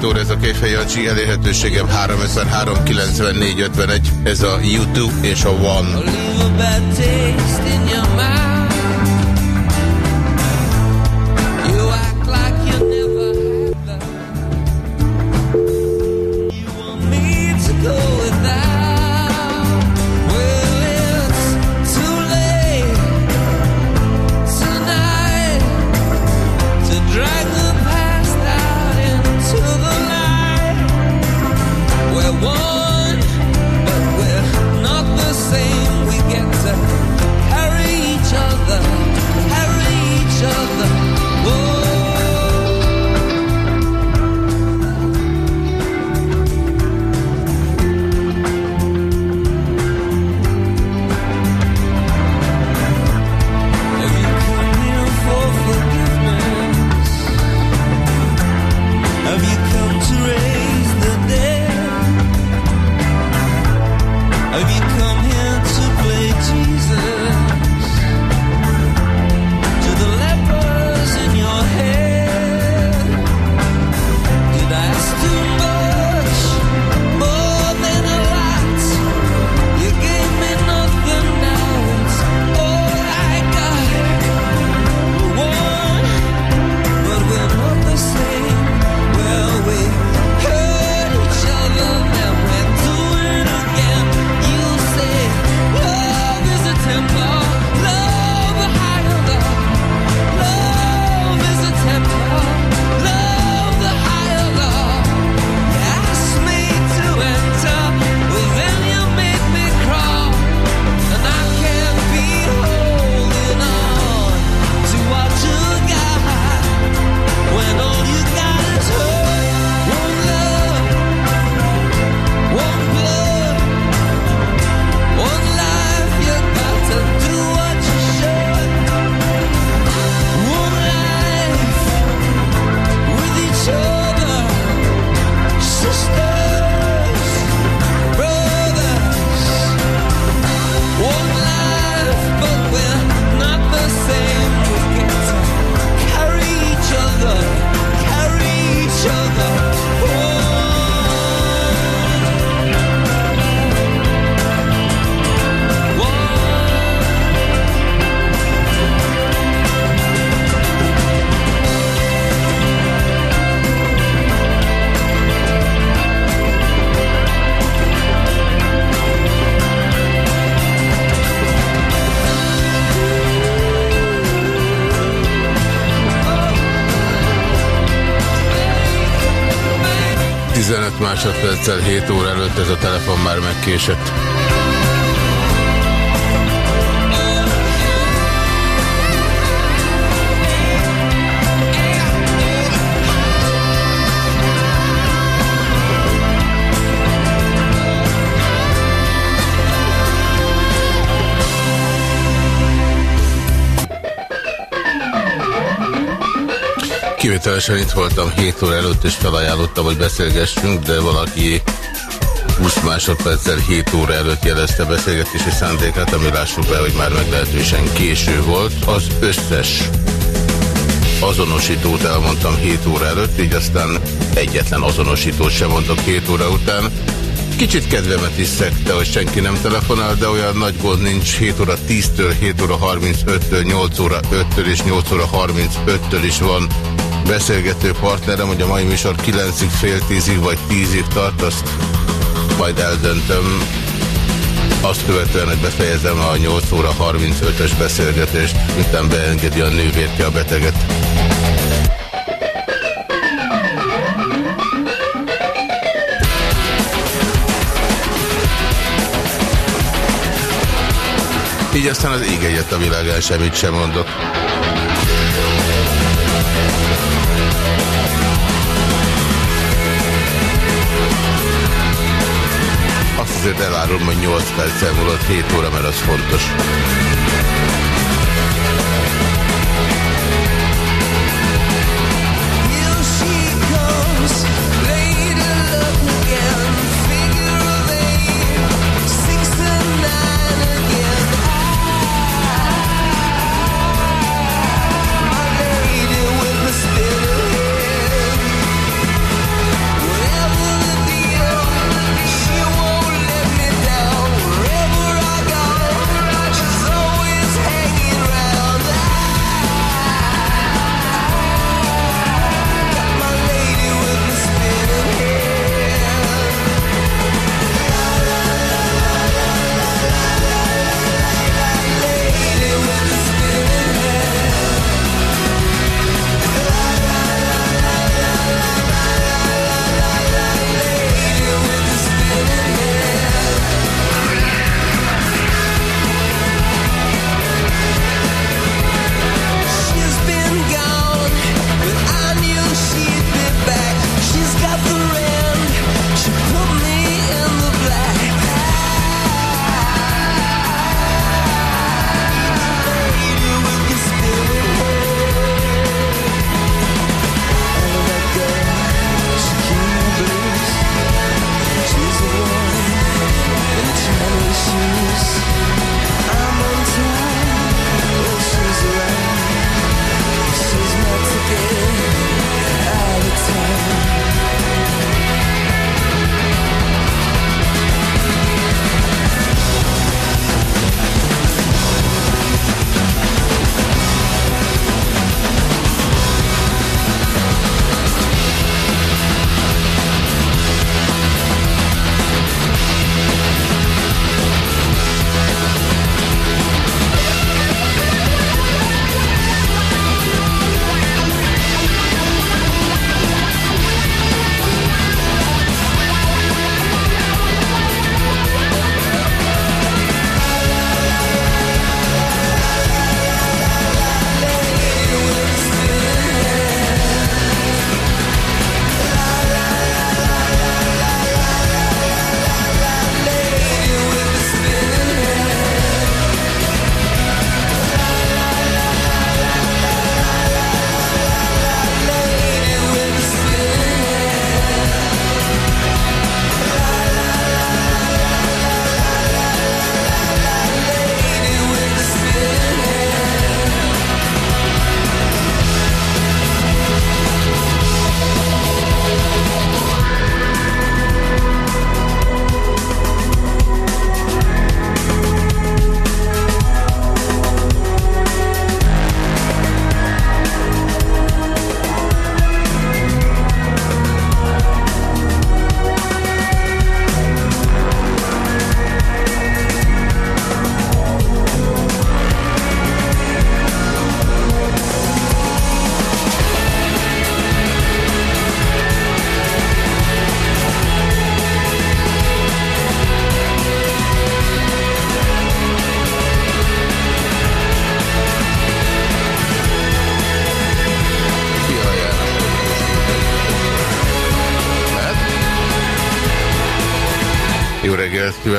7 óra, ez a Kejfej Jancsi elérhetőségem 353 ez a YouTube és a One. Másodperccel 7 óra előtt ez a telefon már megkésett. Kivételesen itt voltam 7 óra előtt, és felajánlottam, hogy beszélgessünk, de valaki 20 másodperccel 7 óra előtt jelezte beszélgetési szándékát, ami lássuk be, hogy már meglehetősen késő volt. Az összes azonosítót elmondtam 7 óra előtt, így aztán egyetlen azonosítót sem mondok 7 óra után. Kicsit kedvemet is szekte, hogy senki nem telefonál, de olyan nagy gond nincs 7 óra 10-től, 7 óra 35-től, 8 óra 5-től és 8 óra 35-től is van beszélgető partnerem, hogy a mai műsor 9-ig, fél 10-ig vagy 10-ig tart, azt majd eldöntöm. Azt követően, hogy befejezem a 8 óra 35-ös beszélgetést, miután beengedi a nővérke a beteget. Így aztán az ég egyet a világán semmit sem mondok. Azért elárulom, hogy 8 perccel múlott 7 óra, mert az fontos.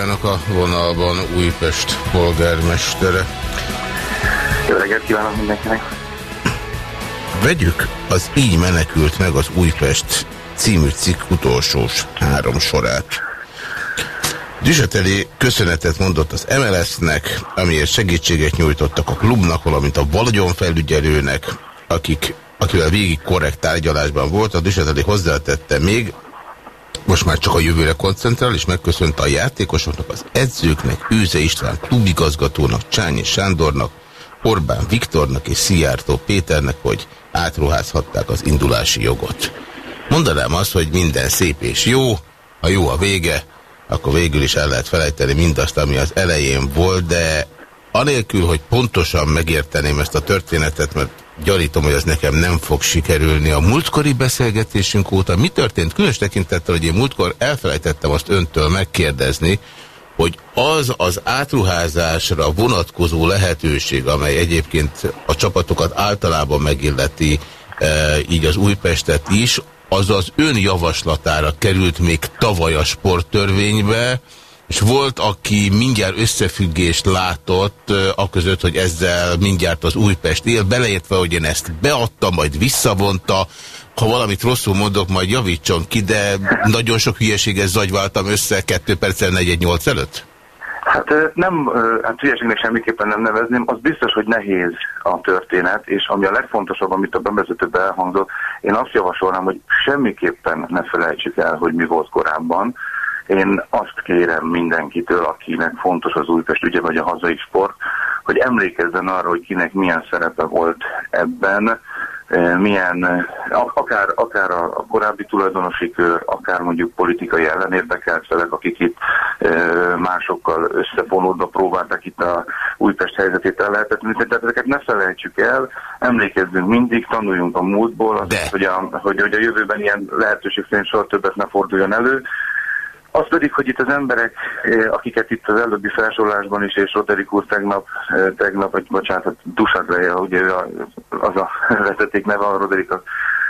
Kívánok a vonalban Újpest polgármestere. Jó reggelt kívánok mindenkinek. Vegyük az Így menekült meg az Újpest című cikk utolsó három sorát. Düzseteli köszönetet mondott az MLS-nek, amiért segítséget nyújtottak a klubnak, valamint a Valagyon felügyelőnek, akik, akivel végig korrekt tárgyalásban volt. A Düzseteli hozzátette még, most már csak a jövőre koncentrál, és megköszönte a játékosoknak, az edzőknek, Őze István klubigazgatónak, Csányi Sándornak, Orbán Viktornak és Szijjártó Péternek, hogy átruházhatták az indulási jogot. Mondanám azt, hogy minden szép és jó, ha jó a vége, akkor végül is el lehet felejteni mindazt, ami az elején volt, de anélkül, hogy pontosan megérteném ezt a történetet, mert gyanítom, hogy ez nekem nem fog sikerülni. A múltkori beszélgetésünk óta mi történt? Különös tekintettel, hogy én múltkor elfelejtettem azt öntől megkérdezni, hogy az az átruházásra vonatkozó lehetőség, amely egyébként a csapatokat általában megilleti, e, így az Újpestet is, az az ön javaslatára került még tavaly a sporttörvénybe, és volt, aki mindjárt összefüggést látott a között, hogy ezzel mindjárt az Újpest él, beleértve, hogy én ezt beadtam, majd visszavonta, ha valamit rosszul mondok, majd javítson ki, de nagyon sok hülyeséget zagyváltam össze 2 perccel 418 előtt? Hát nem, hát hülyeségnek semmiképpen nem nevezném, az biztos, hogy nehéz a történet, és ami a legfontosabb, amit a bevezetőben elhangzott, én azt javasolnám, hogy semmiképpen ne felejtsük el, hogy mi volt korábban, én azt kérem mindenkitől, akinek fontos az Újpest ügye vagy a hazai sport, hogy emlékezzen arra, hogy kinek milyen szerepe volt ebben, e, milyen, e, akár, akár a korábbi tulajdonosi kör, akár mondjuk politikai ellenérdekelt felek, akik itt e, másokkal összefonódva próbáltak itt a Újpest helyzetét el lehetett Tehát ezeket ne felejtsük el, emlékezzünk mindig, tanuljunk a múltból, az, hogy, a, hogy, hogy a jövőben ilyen lehetőség szerint soha többet ne forduljon elő, az pedig, hogy itt az emberek, eh, akiket itt az előbbi felsorolásban is, és Roderick úr tegnap, eh, tegnap vagy bocsánat, Dusagleja, ugye az a vezeték neve, a Roderick a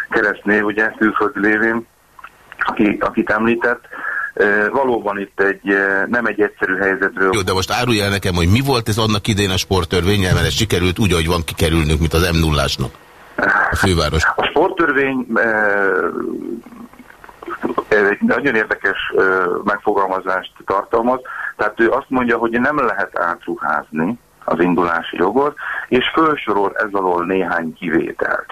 keresztnév, ugye, külföldi lévén, aki, akit említett, eh, valóban itt egy, nem egy egyszerű helyzetről. Jó, de most árulj el nekem, hogy mi volt ez annak idén a sporttörvényel, mert ez sikerült úgy, ahogy van kikerülnünk, mint az m 0 a főváros. A sporttörvény egy nagyon érdekes megfogalmazást tartalmaz. Tehát ő azt mondja, hogy nem lehet átruházni az indulási jogot, és felsorol ez alól néhány kivételt.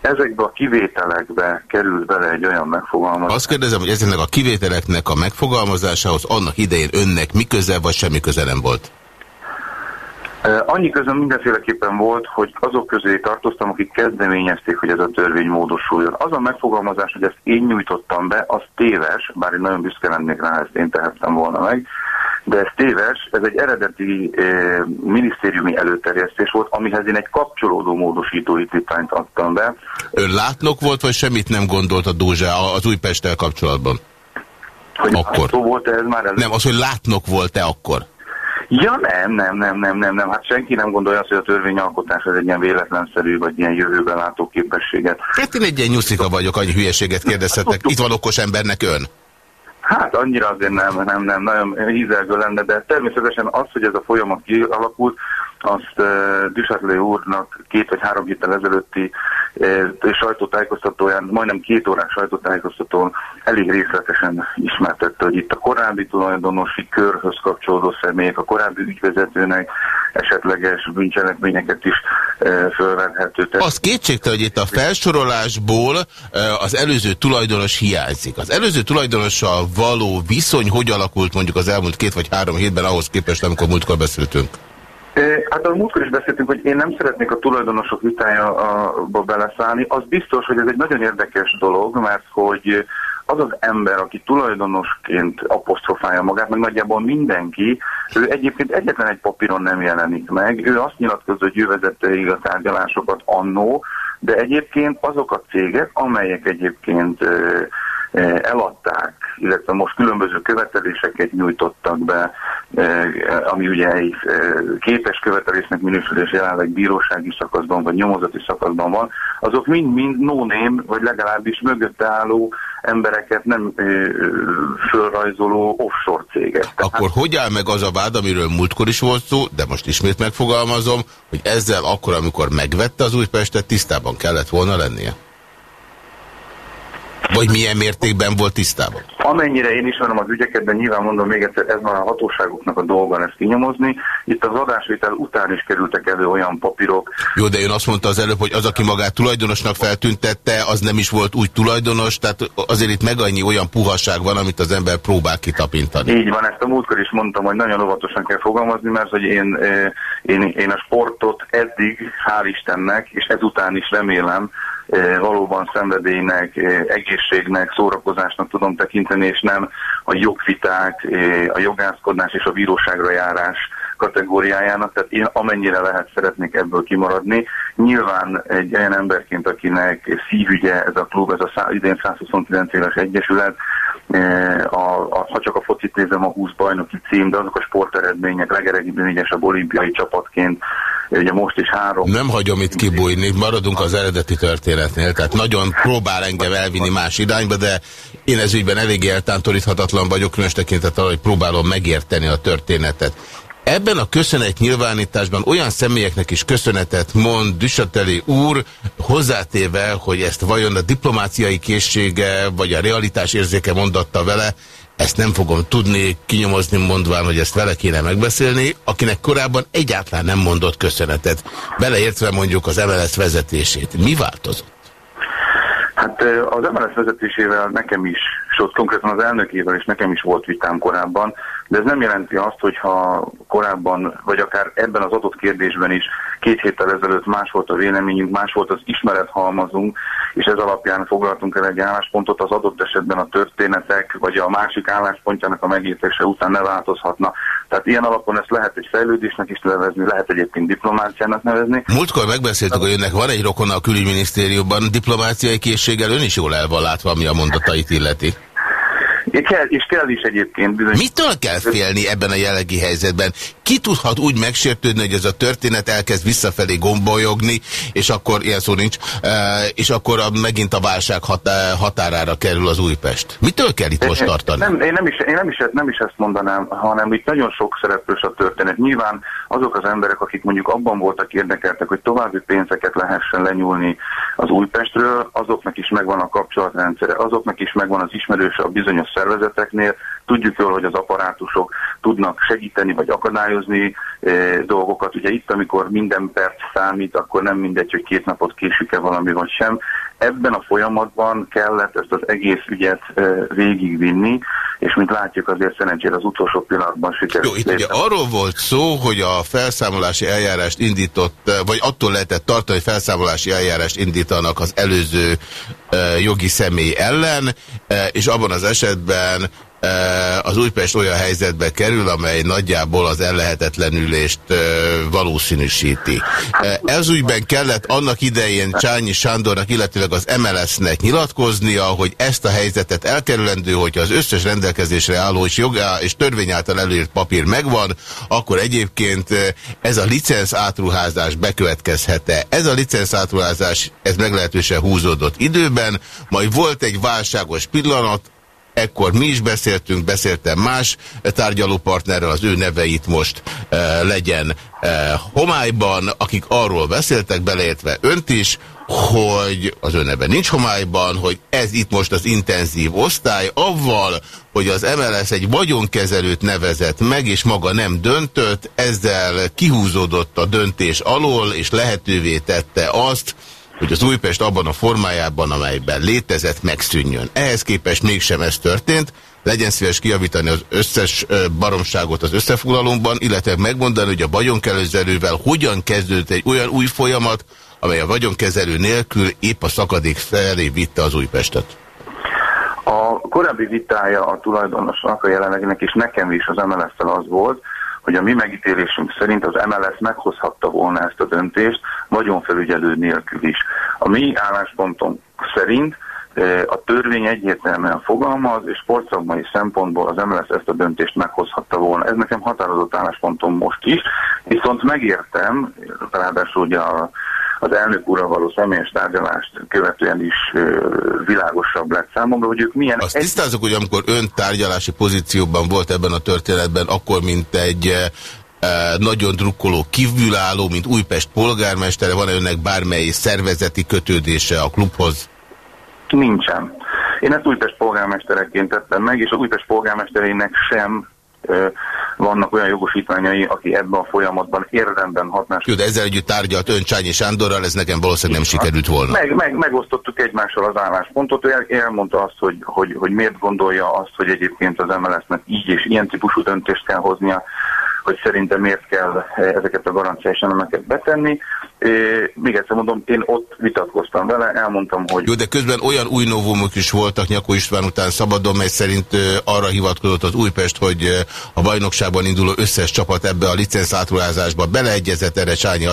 Ezekbe a kivételekbe került bele egy olyan megfogalmazás. Azt kérdezem, hogy ezeknek a kivételeknek a megfogalmazásához annak idején önnek mi köze, vagy semmi köze nem volt? Annyi közön mindenféleképpen volt, hogy azok közé tartoztam, akik kezdeményezték, hogy ez a törvény módosuljon. Az a megfogalmazás, hogy ezt én nyújtottam be, az téves, bár én nagyon büszke lennék rá, ezt én tehettem volna meg, de ez téves, ez egy eredeti eh, minisztériumi előterjesztés volt, amihez én egy kapcsolódó módosító indítványt adtam be. Ön látnok volt, vagy semmit nem gondolt a Dózsa az Újpesttel kapcsolatban? Hogy akkor. volt -e ez már előtt? Nem, az, hogy látnok volt-e akkor? Ja nem, nem, nem, nem, nem, nem. Hát senki nem gondolja azt, hogy a törvényalkotás ez egy ilyen véletlenszerű, vagy ilyen jövőben látó képességet. Hát én egy ilyen nyuszika vagyok, annyi hülyeséget kérdezhetek. Itt van okos embernek ön. Hát annyira azért nem, nem, nem, nagyon hízelgő lenne, de természetesen az, hogy ez a folyamat kialakult, azt uh, Duchatlé úrnak két vagy három héttel ezelőtti uh, sajtótájékoztatóján, majdnem két órás sajtótájékoztatón elég részletesen ismertette, hogy itt a korábbi tulajdonosi körhöz kapcsolódó személyek, a korábbi ügyvezetőnek esetleges bűncselekményeket is uh, fölvethető. Az kétségte, hogy itt a felsorolásból uh, az előző tulajdonos hiányzik. Az előző tulajdonossal való viszony hogy alakult mondjuk az elmúlt két vagy három hétben ahhoz képest, amikor múltkor beszéltünk? Hát a múltkor is beszéltünk, hogy én nem szeretnék a tulajdonosok vitájába beleszállni. Az biztos, hogy ez egy nagyon érdekes dolog, mert hogy az az ember, aki tulajdonosként apostrofálja magát, meg nagyjából mindenki, ő egyébként egyetlen egy papíron nem jelenik meg. Ő azt nyilatkozza, hogy ő vezette a tárgyalásokat annó, de egyébként azok a cégek, amelyek egyébként eladták, illetve most különböző követeléseket nyújtottak be ami ugye egy képes követelésnek minősülés jelenleg bírósági szakaszban vagy nyomozati szakaszban van, azok mind-mind no name, vagy legalábbis mögötte álló embereket nem fölrajzoló offshore cégek. Tehát... Akkor hogy áll meg az a vád, amiről múltkor is volt szó, de most ismét megfogalmazom, hogy ezzel akkor, amikor megvette az Újpestet, tisztában kellett volna lennie? Vagy milyen mértékben volt tisztában? Amennyire én ismerem az ügyeket, de nyilván mondom még egyszer, ez már a hatóságoknak a dolga ezt kinyomozni. Itt az adásvétel után is kerültek elő olyan papírok. Jó, de ön azt mondta az előbb, hogy az, aki magát tulajdonosnak feltüntette, az nem is volt úgy tulajdonos, tehát azért itt meg annyi olyan puhaság van, amit az ember próbál kitapintani. Így van, ezt a múltkor is mondtam, hogy nagyon óvatosan kell fogalmazni, mert hogy én, eh, én, én a sportot eddig, hál' Istennek, és ezután is remélem, valóban szenvedélynek, eh, egészségnek, szórakozásnak tudom tekinteni, és nem a jogviták, eh, a jogászkodás és a bíróságra járás kategóriájának, tehát én amennyire lehet szeretnék ebből kimaradni. Nyilván egy olyan emberként, akinek szívügye ez a klub, ez a idén 129 éves egyesület, a, a, ha csak a focit nézem, a 20 bajnoki cím, de azok a sporteredmények, legeredményesebb olimpiai csapatként, ugye most is három. Nem hagyom itt kibújni, maradunk az eredeti történetnél, tehát nagyon próbál engem elvinni más irányba, de én ez ügyben eléggé eltántoríthatatlan vagyok, különös tekintettel, hogy próbálom megérteni a történetet. Ebben a köszönet nyilvánításban olyan személyeknek is köszönetet mond Düsateli úr, hozzátéve, hogy ezt vajon a diplomáciai készsége vagy a realitás érzéke mondatta vele, ezt nem fogom tudni kinyomozni mondván, hogy ezt vele kéne megbeszélni, akinek korábban egyáltalán nem mondott köszönetet, beleértve mondjuk az MLS vezetését. Mi változott? Hát az MLS vezetésével nekem is, sőt konkrétan az elnökével is nekem is volt vitám korábban, de ez nem jelenti azt, hogyha korábban, vagy akár ebben az adott kérdésben is két héttel ezelőtt más volt a véleményünk, más volt az ismerethalmazunk, és ez alapján foglaltunk el egy álláspontot, az adott esetben a történetek, vagy a másik álláspontjának a megértése után ne változhatna. Tehát ilyen alapon ezt lehet egy fejlődésnek is nevezni, lehet egyébként diplomáciának nevezni. Múltkor megbeszéltük, hogy önnek van egy rokona a külügyminisztériumban, diplomáciai készséggel ön is jól el van látva, ami a mondatait illeti. Kell, és kell is egyébként bizony. Mitől kell félni ebben a jelenlegi helyzetben? Ki tudhat úgy megsértődni, hogy ez a történet elkezd visszafelé gombolyogni, és akkor, ilyen szó nincs, és akkor megint a válság határára kerül az Újpest. Mitől kell itt most tartani? Nem, én nem is, én nem is, nem is ezt mondanám, hanem itt nagyon sok szereplős a történet. Nyilván azok az emberek, akik mondjuk abban voltak érdekeltek, hogy további pénzeket lehessen lenyúlni az Újpestről, azoknak is megvan a kapcsolatrendszere, azoknak is megvan az ismerős a bizonyos szervezeteknél. Tudjuk jól, hogy az apparátusok tudnak segíteni vagy akadályozni e, dolgokat. Ugye itt, amikor minden perc számít, akkor nem mindegy, hogy két napot késik-e valami vagy sem. Ebben a folyamatban kellett ezt az egész ügyet végigvinni, és mint látjuk azért szerencsére az utolsó pillanatban sikerült. Jó, itt ugye arról volt szó, hogy a felszámolási eljárást indított, vagy attól lehetett tartani, hogy felszámolási eljárást indítanak az előző jogi személy ellen, és abban az esetben az Újpest olyan helyzetbe kerül, amely nagyjából az ellehetetlenülést valószínűsíti. Ez úgyben kellett annak idején Csányi Sándornak, illetőleg az MLS-nek nyilatkoznia, hogy ezt a helyzetet elkerülendő, hogyha az összes rendelkezésre álló és jogá és törvény által előírt papír megvan, akkor egyébként ez a licensz átruházás bekövetkezhet-e. Ez a licensz átruházás, ez meglehetősen húzódott időben, majd volt egy válságos pillanat, Ekkor mi is beszéltünk, beszéltem más tárgyalópartnerrel, az ő neveit most e, legyen e, homályban, akik arról beszéltek, beleértve önt is, hogy az ön neve nincs homályban, hogy ez itt most az intenzív osztály, avval, hogy az MLS egy vagyonkezelőt nevezett meg, és maga nem döntött, ezzel kihúzódott a döntés alól, és lehetővé tette azt, hogy az Újpest abban a formájában, amelyben létezett, megszűnjön. Ehhez képest mégsem ez történt, legyen szíves kiavítani az összes baromságot az összefoglalomban, illetve megmondani, hogy a vagyonkezelővel hogyan kezdődött egy olyan új folyamat, amely a vagyonkezelő nélkül épp a szakadék felé vitte az Újpestet. A korábbi vitája a tulajdonosnak, a jelenleginek és nekem is az mls az volt, hogy a mi megítélésünk szerint az MLS meghozhatta volna ezt a döntést vagyonfelügyelő nélkül is. A mi álláspontunk szerint A törvény egyértelműen fogalmaz, és sportszakmai szempontból az MLS ezt a döntést meghozhatta volna. Ez nekem határozott álláspontom most is, viszont megértem, ráadásul ugye a az elnök úrral való személyes tárgyalást követően is világosabb lett számomra, hogy ők milyen... Azt egy... tisztázok, hogy amikor ön tárgyalási pozícióban volt ebben a történetben, akkor mint egy nagyon drukkoló kívülálló, mint Újpest polgármestere, van-e önnek bármely szervezeti kötődése a klubhoz? Nincsen. Én ezt Újpest polgármestereként tettem meg, és az Újpest polgármesterének sem vannak olyan jogosítványai, aki ebben a folyamatban érdemben hatnás. Jó, de ezzel együtt tárgyalt ön Csányi Sándorral, ez nekem valószínűleg nem sikerült volna. Meg, meg, megosztottuk egymással az álláspontot, ő el, elmondta azt, hogy, hogy, hogy miért gondolja azt, hogy egyébként az MLS-nek így és ilyen típusú döntést kell hoznia, hogy szerintem miért kell ezeket a garanciás elemeket betenni. Még egyszer mondom, én ott vitatkoztam vele, elmondtam, hogy... Jó, de közben olyan új novumok is voltak Nyakó István után szabadon, mely szerint arra hivatkozott az Újpest, hogy a bajnokságban induló összes csapat ebbe a átrulázásba beleegyezett, erre Csányi,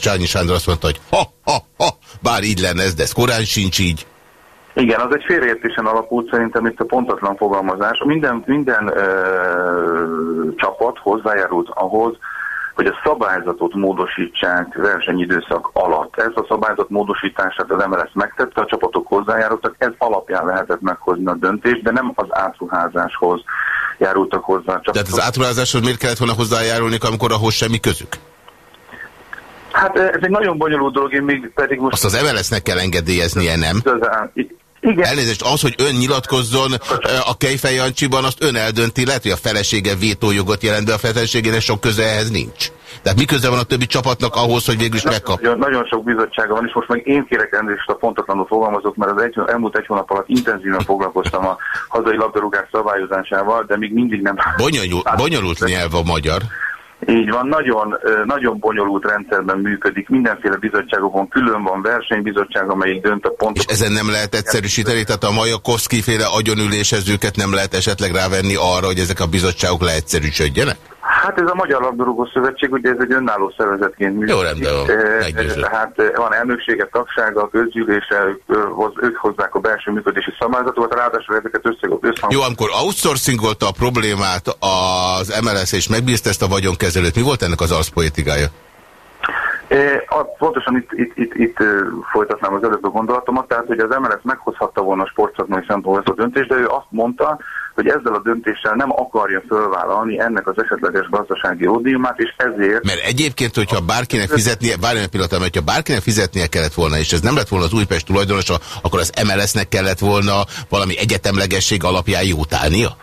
Csányi Sándor azt mondta, hogy ha, ha, ha, bár így lenne ez, de ez korán sincs így. Igen, az egy félreértésen alapult szerintem itt a pontatlan fogalmazás. Minden, minden ö, csapat hozzájárult ahhoz, hogy a szabályzatot módosítsák versenyidőszak alatt. Ez a szabályzat módosítását az MLS megtette, a csapatok hozzájárultak, ez alapján lehetett meghozni a döntést, de nem az átruházáshoz járultak hozzá. Csak Tehát az átruházáshoz miért kellett volna hozzájárulni, amikor ahhoz semmi közük? Hát ez egy nagyon bonyolult dolog, én még pedig most... Azt az MLS-nek kell engedélyeznie, nem? Igen. Elnézést, az, hogy ön nyilatkozzon a Kejfej Jancsiban, azt ön eldönti, lehet, hogy a felesége vétójogot jelent, de a feleségének sok köze ehhez nincs. Tehát mi köze van a többi csapatnak ahhoz, hogy végül is megkap? Nagyon, nagyon sok bizottsága van, és most meg én kérek elnézést a pontatlanul fogalmazok, mert az egy, elmúlt egy hónap alatt intenzíven foglalkoztam a hazai labdarúgás szabályozásával, de még mindig nem... Bonyolult, bonyolult nyelv a magyar. Így van, nagyon, nagyon bonyolult rendszerben működik, mindenféle bizottságokon külön van versenybizottság, amelyik dönt a pontot. És ezen nem lehet egyszerűsíteni, tehát a Majakovszki féle agyonülésezőket nem lehet esetleg rávenni arra, hogy ezek a bizottságok leegyszerűsödjenek? Hát ez a Magyar Labdarúgó Szövetség, ugye ez egy önálló szervezetként működik. Jó, rendben van. Hát van elnöksége, tagsága, közgyűlése, ők hozzák a belső működési szabályzatokat, ráadásul ezeket összehang. Jó, amikor outsourcingolta a problémát az MLS és megbízta ezt a vagyonkezelőt, mi volt ennek az arszpoetikája? A, pontosan itt, itt, itt, itt folytatnám az előbb gondolatomat, tehát hogy az MLS meghozhatta volna a sportszakmai szempontból ezt a döntést, de ő azt mondta, hogy ezzel a döntéssel nem akarja fölvállalni ennek az esetleges gazdasági ódiumát, és ezért... Mert egyébként, hogyha bárkinek fizetnie, bármilyen pillanatban, hogyha bárkinek fizetnie kellett volna, és ez nem lett volna az Újpest tulajdonosa, akkor az MLS-nek kellett volna valami egyetemlegesség alapján jótálnia?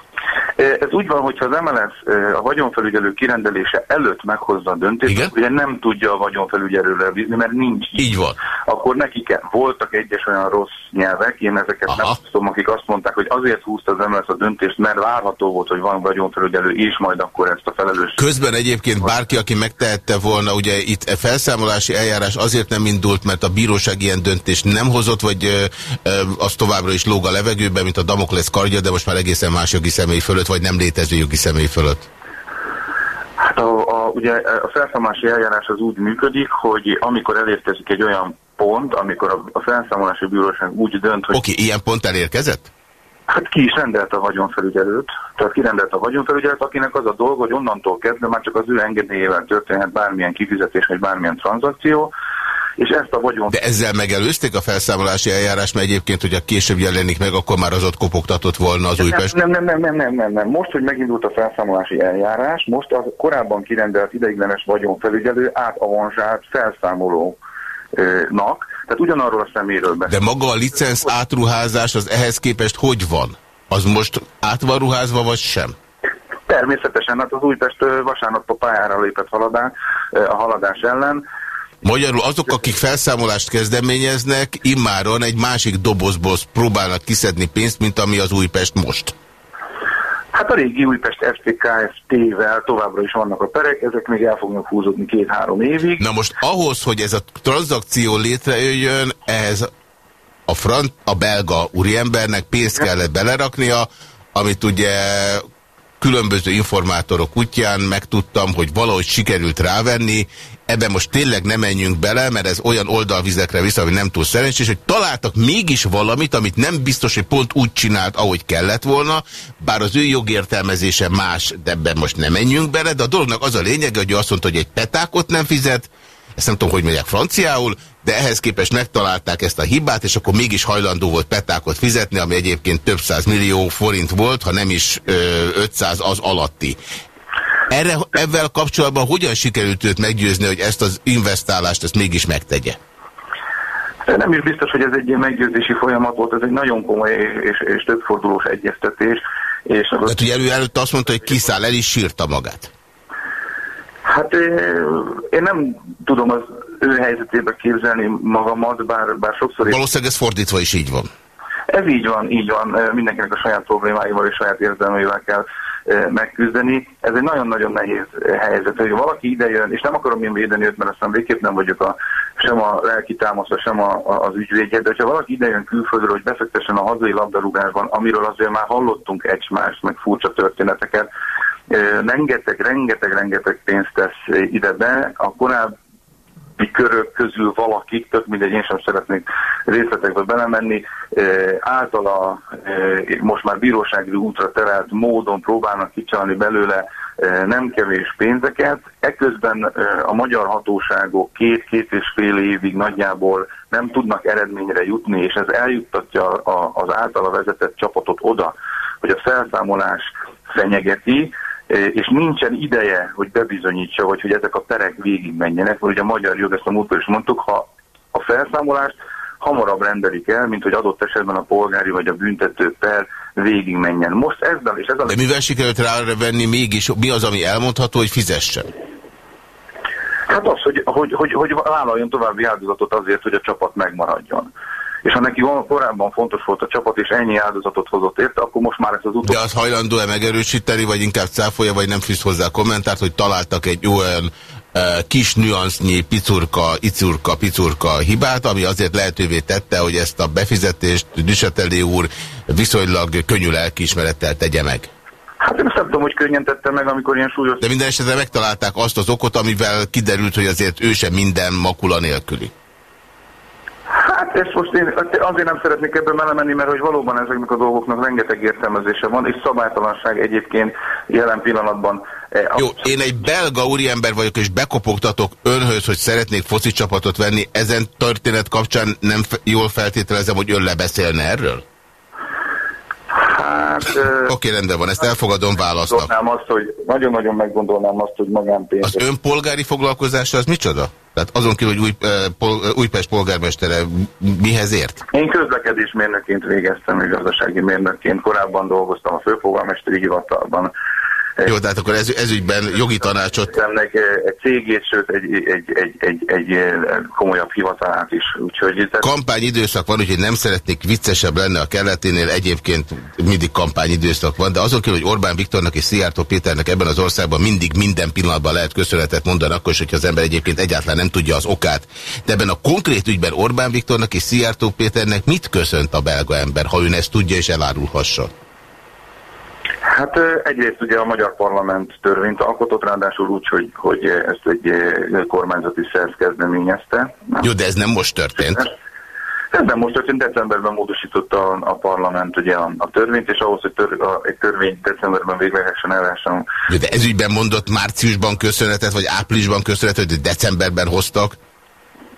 Ez úgy van, hogyha az MLS a vagyonfelügyelő kirendelése előtt meghozza a döntést, Igen? ugye nem tudja a vagyonfelügyelőre bízni, mert nincs így. így van. Akkor nekik voltak egyes olyan rossz nyelvek, én ezeket Aha. nem tudom, akik azt mondták, hogy azért húzta az MLS a döntést, mert várható volt, hogy van vagyonfelügyelő, és majd akkor ezt a felelős. Közben egyébként bárki, aki megtehette volna, ugye itt e felszámolási eljárás azért nem indult, mert a bíróság ilyen döntést nem hozott, vagy ö, ö, az továbbra is lóg a levegőben, mint a Damokles kardja, de most már egészen más jogi személy fölött vagy nem létező jogi személy fölött? Hát a, a, ugye a felszámolási eljárás az úgy működik, hogy amikor elérkezik egy olyan pont, amikor a, a felszámolási bíróság úgy dönt, hogy... Oké, okay, ilyen pont elérkezett? Hát ki is rendelt a vagyonfelügyelőt, tehát kirendelt a vagyonfelügyelőt, akinek az a dolga, hogy onnantól kezdve már csak az ő engedélyével történhet bármilyen kifizetés vagy bármilyen tranzakció, és ezt a vagyon... De ezzel megelőzték a felszámolási eljárás, mert egyébként, hogyha később jelenik meg, akkor már az ott kopogtatott volna az Újpest? Nem, nem, nem, nem, nem, nem, nem. Most, hogy megindult a felszámolási eljárás, most a korábban kirendelt ideiglenes vagyonfelügyelő átavanzsált felszámolónak, tehát ugyanarról a szeméről beszél. De maga a licensz átruházás az ehhez képest hogy van? Az most át van ruházva, vagy sem? Természetesen, hát az Újpest vasárnap a pályára lépett haladás, a haladás ellen. Magyarul azok, akik felszámolást kezdeményeznek, immáron egy másik dobozból próbálnak kiszedni pénzt, mint ami az Újpest most. Hát a régi Újpest FTKFT-vel továbbra is vannak a perek, ezek még el fognak húzódni két-három évig. Na most ahhoz, hogy ez a tranzakció létrejöjjön, ehhez a, front, a belga úriembernek pénzt kellett beleraknia, amit ugye különböző informátorok útján megtudtam, hogy valahogy sikerült rávenni, ebben most tényleg nem menjünk bele, mert ez olyan oldalvizekre vissza, hogy nem túl szerencsés, hogy találtak mégis valamit, amit nem biztos, hogy pont úgy csinált, ahogy kellett volna, bár az ő jogértelmezése más, de ebben most nem menjünk bele, de a dolognak az a lényege, hogy ő azt mondta, hogy egy petákot nem fizet, ezt nem tudom, hogy mondják franciául, de ehhez képest megtalálták ezt a hibát, és akkor mégis hajlandó volt petákot fizetni, ami egyébként több száz millió forint volt, ha nem is ö, 500 az alatti. Erre, ezzel kapcsolatban hogyan sikerült őt meggyőzni, hogy ezt az investálást ezt mégis megtegye? Nem is biztos, hogy ez egy ilyen meggyőzési folyamat volt, ez egy nagyon komoly és, és többfordulós egyeztetés. És az... Tehát ugye elő előtt azt mondta, hogy kiszáll, el is sírta magát. Hát én nem tudom az ő helyzetébe képzelni magamat, bár, bár sokszor... Valószínűleg ez fordítva is így van. Ez így van, így van. Mindenkinek a saját problémáival és saját érzelmeivel kell megküzdeni. Ez egy nagyon-nagyon nehéz helyzet, hogy valaki idejön, és nem akarom én védeni őt, mert aztán végképp nem vagyok a, sem a lelki támasza, sem a, a, az ügyvédje, de ha valaki idejön külföldről, hogy befektessen a hazai labdarúgásban, amiről azért már hallottunk egymást, meg furcsa történeteket, rengeteg, rengeteg, rengeteg pénzt tesz ide be, a korábbi körök közül valakik, tök mindegy, én sem szeretnék részletekbe belemenni, általa most már bírósági útra terelt módon próbálnak kicsalni belőle nem kevés pénzeket. Eközben a magyar hatóságok két-két és fél évig nagyjából nem tudnak eredményre jutni, és ez eljuttatja az általa vezetett csapatot oda, hogy a felszámolás fenyegeti, és nincsen ideje, hogy bebizonyítsa, vagy hogy ezek a perek végigmenjenek, mert ugye a magyar jog, ezt a múltkor is mondtuk, ha a felszámolást hamarabb rendelik el, mint hogy adott esetben a polgári vagy a büntető per végigmenjen. Most ezzel és ezzel... De mivel sikerült venni mégis, mi az, ami elmondható, hogy fizessen? Hát az, hogy, hogy, hogy, hogy vállaljon további áldozatot azért, hogy a csapat megmaradjon és ha neki korábban fontos volt a csapat, és ennyi áldozatot hozott érte, akkor most már ez az utolsó... De az hajlandó-e megerősíteni, vagy inkább cáfolja, vagy nem fűz hozzá kommentárt, hogy találtak egy olyan e, kis nüansznyi picurka, icurka, picurka hibát, ami azért lehetővé tette, hogy ezt a befizetést Düseteli úr viszonylag könnyű lelkiismerettel tegye meg. Hát én nem tudom, hogy könnyen tette meg, amikor ilyen súlyos... De minden esetre megtalálták azt az okot, amivel kiderült, hogy azért ő sem minden makula nélküli. Hát ezt most én azért nem szeretnék ebben melemenni, mert hogy valóban ezeknek a dolgoknak rengeteg értelmezése van, és szabálytalanság egyébként jelen pillanatban. Eh, Jó, én egy belga úriember vagyok, és bekopogtatok önhöz, hogy szeretnék foci csapatot venni. Ezen történet kapcsán nem jól feltételezem, hogy ön lebeszélne erről? Hát, Oké, okay, rendben van, ezt elfogadom válasznak. Azt, hogy nagyon-nagyon meggondolnám azt, hogy magánpénz. Az önpolgári foglalkozása az micsoda? Tehát azon kívül, hogy Új, pol, Újpest polgármestere mihez ért? Én közlekedésmérnökként végeztem, gazdasági mérnökként. Korábban dolgoztam a főpolgármesteri hivatalban. Jó, tehát akkor ez, ezügyben jogi tanácsot... Egy cégét, sőt egy, egy, egy, egy, egy komolyabb hivatalát is. Úgyhogy, tehát... Kampányidőszak van, úgyhogy nem szeretnék viccesebb lenne a kelleténél, egyébként mindig kampányidőszak van, de azon kívül, hogy Orbán Viktornak és Szijjártó Péternek ebben az országban mindig minden pillanatban lehet köszönetet mondani, akkor is, hogyha az ember egyébként egyáltalán nem tudja az okát. De ebben a konkrét ügyben Orbán Viktornak és Szijjártó Péternek mit köszönt a belga ember, ha ön ezt tudja és elárulhassa? Hát egyrészt ugye a magyar parlament törvényt alkotott, ráadásul úgy, hogy, hogy ezt egy kormányzati szerv kezdeményezte. Jó, de ez nem most történt. Ez nem most történt, decemberben módosította a, a parlament ugye a, a törvényt, és ahhoz, hogy tör, a, egy törvény decemberben véglegesen ellássam. De ez ügyben mondott márciusban köszönetet, vagy áprilisban köszönetet, hogy decemberben hoztak?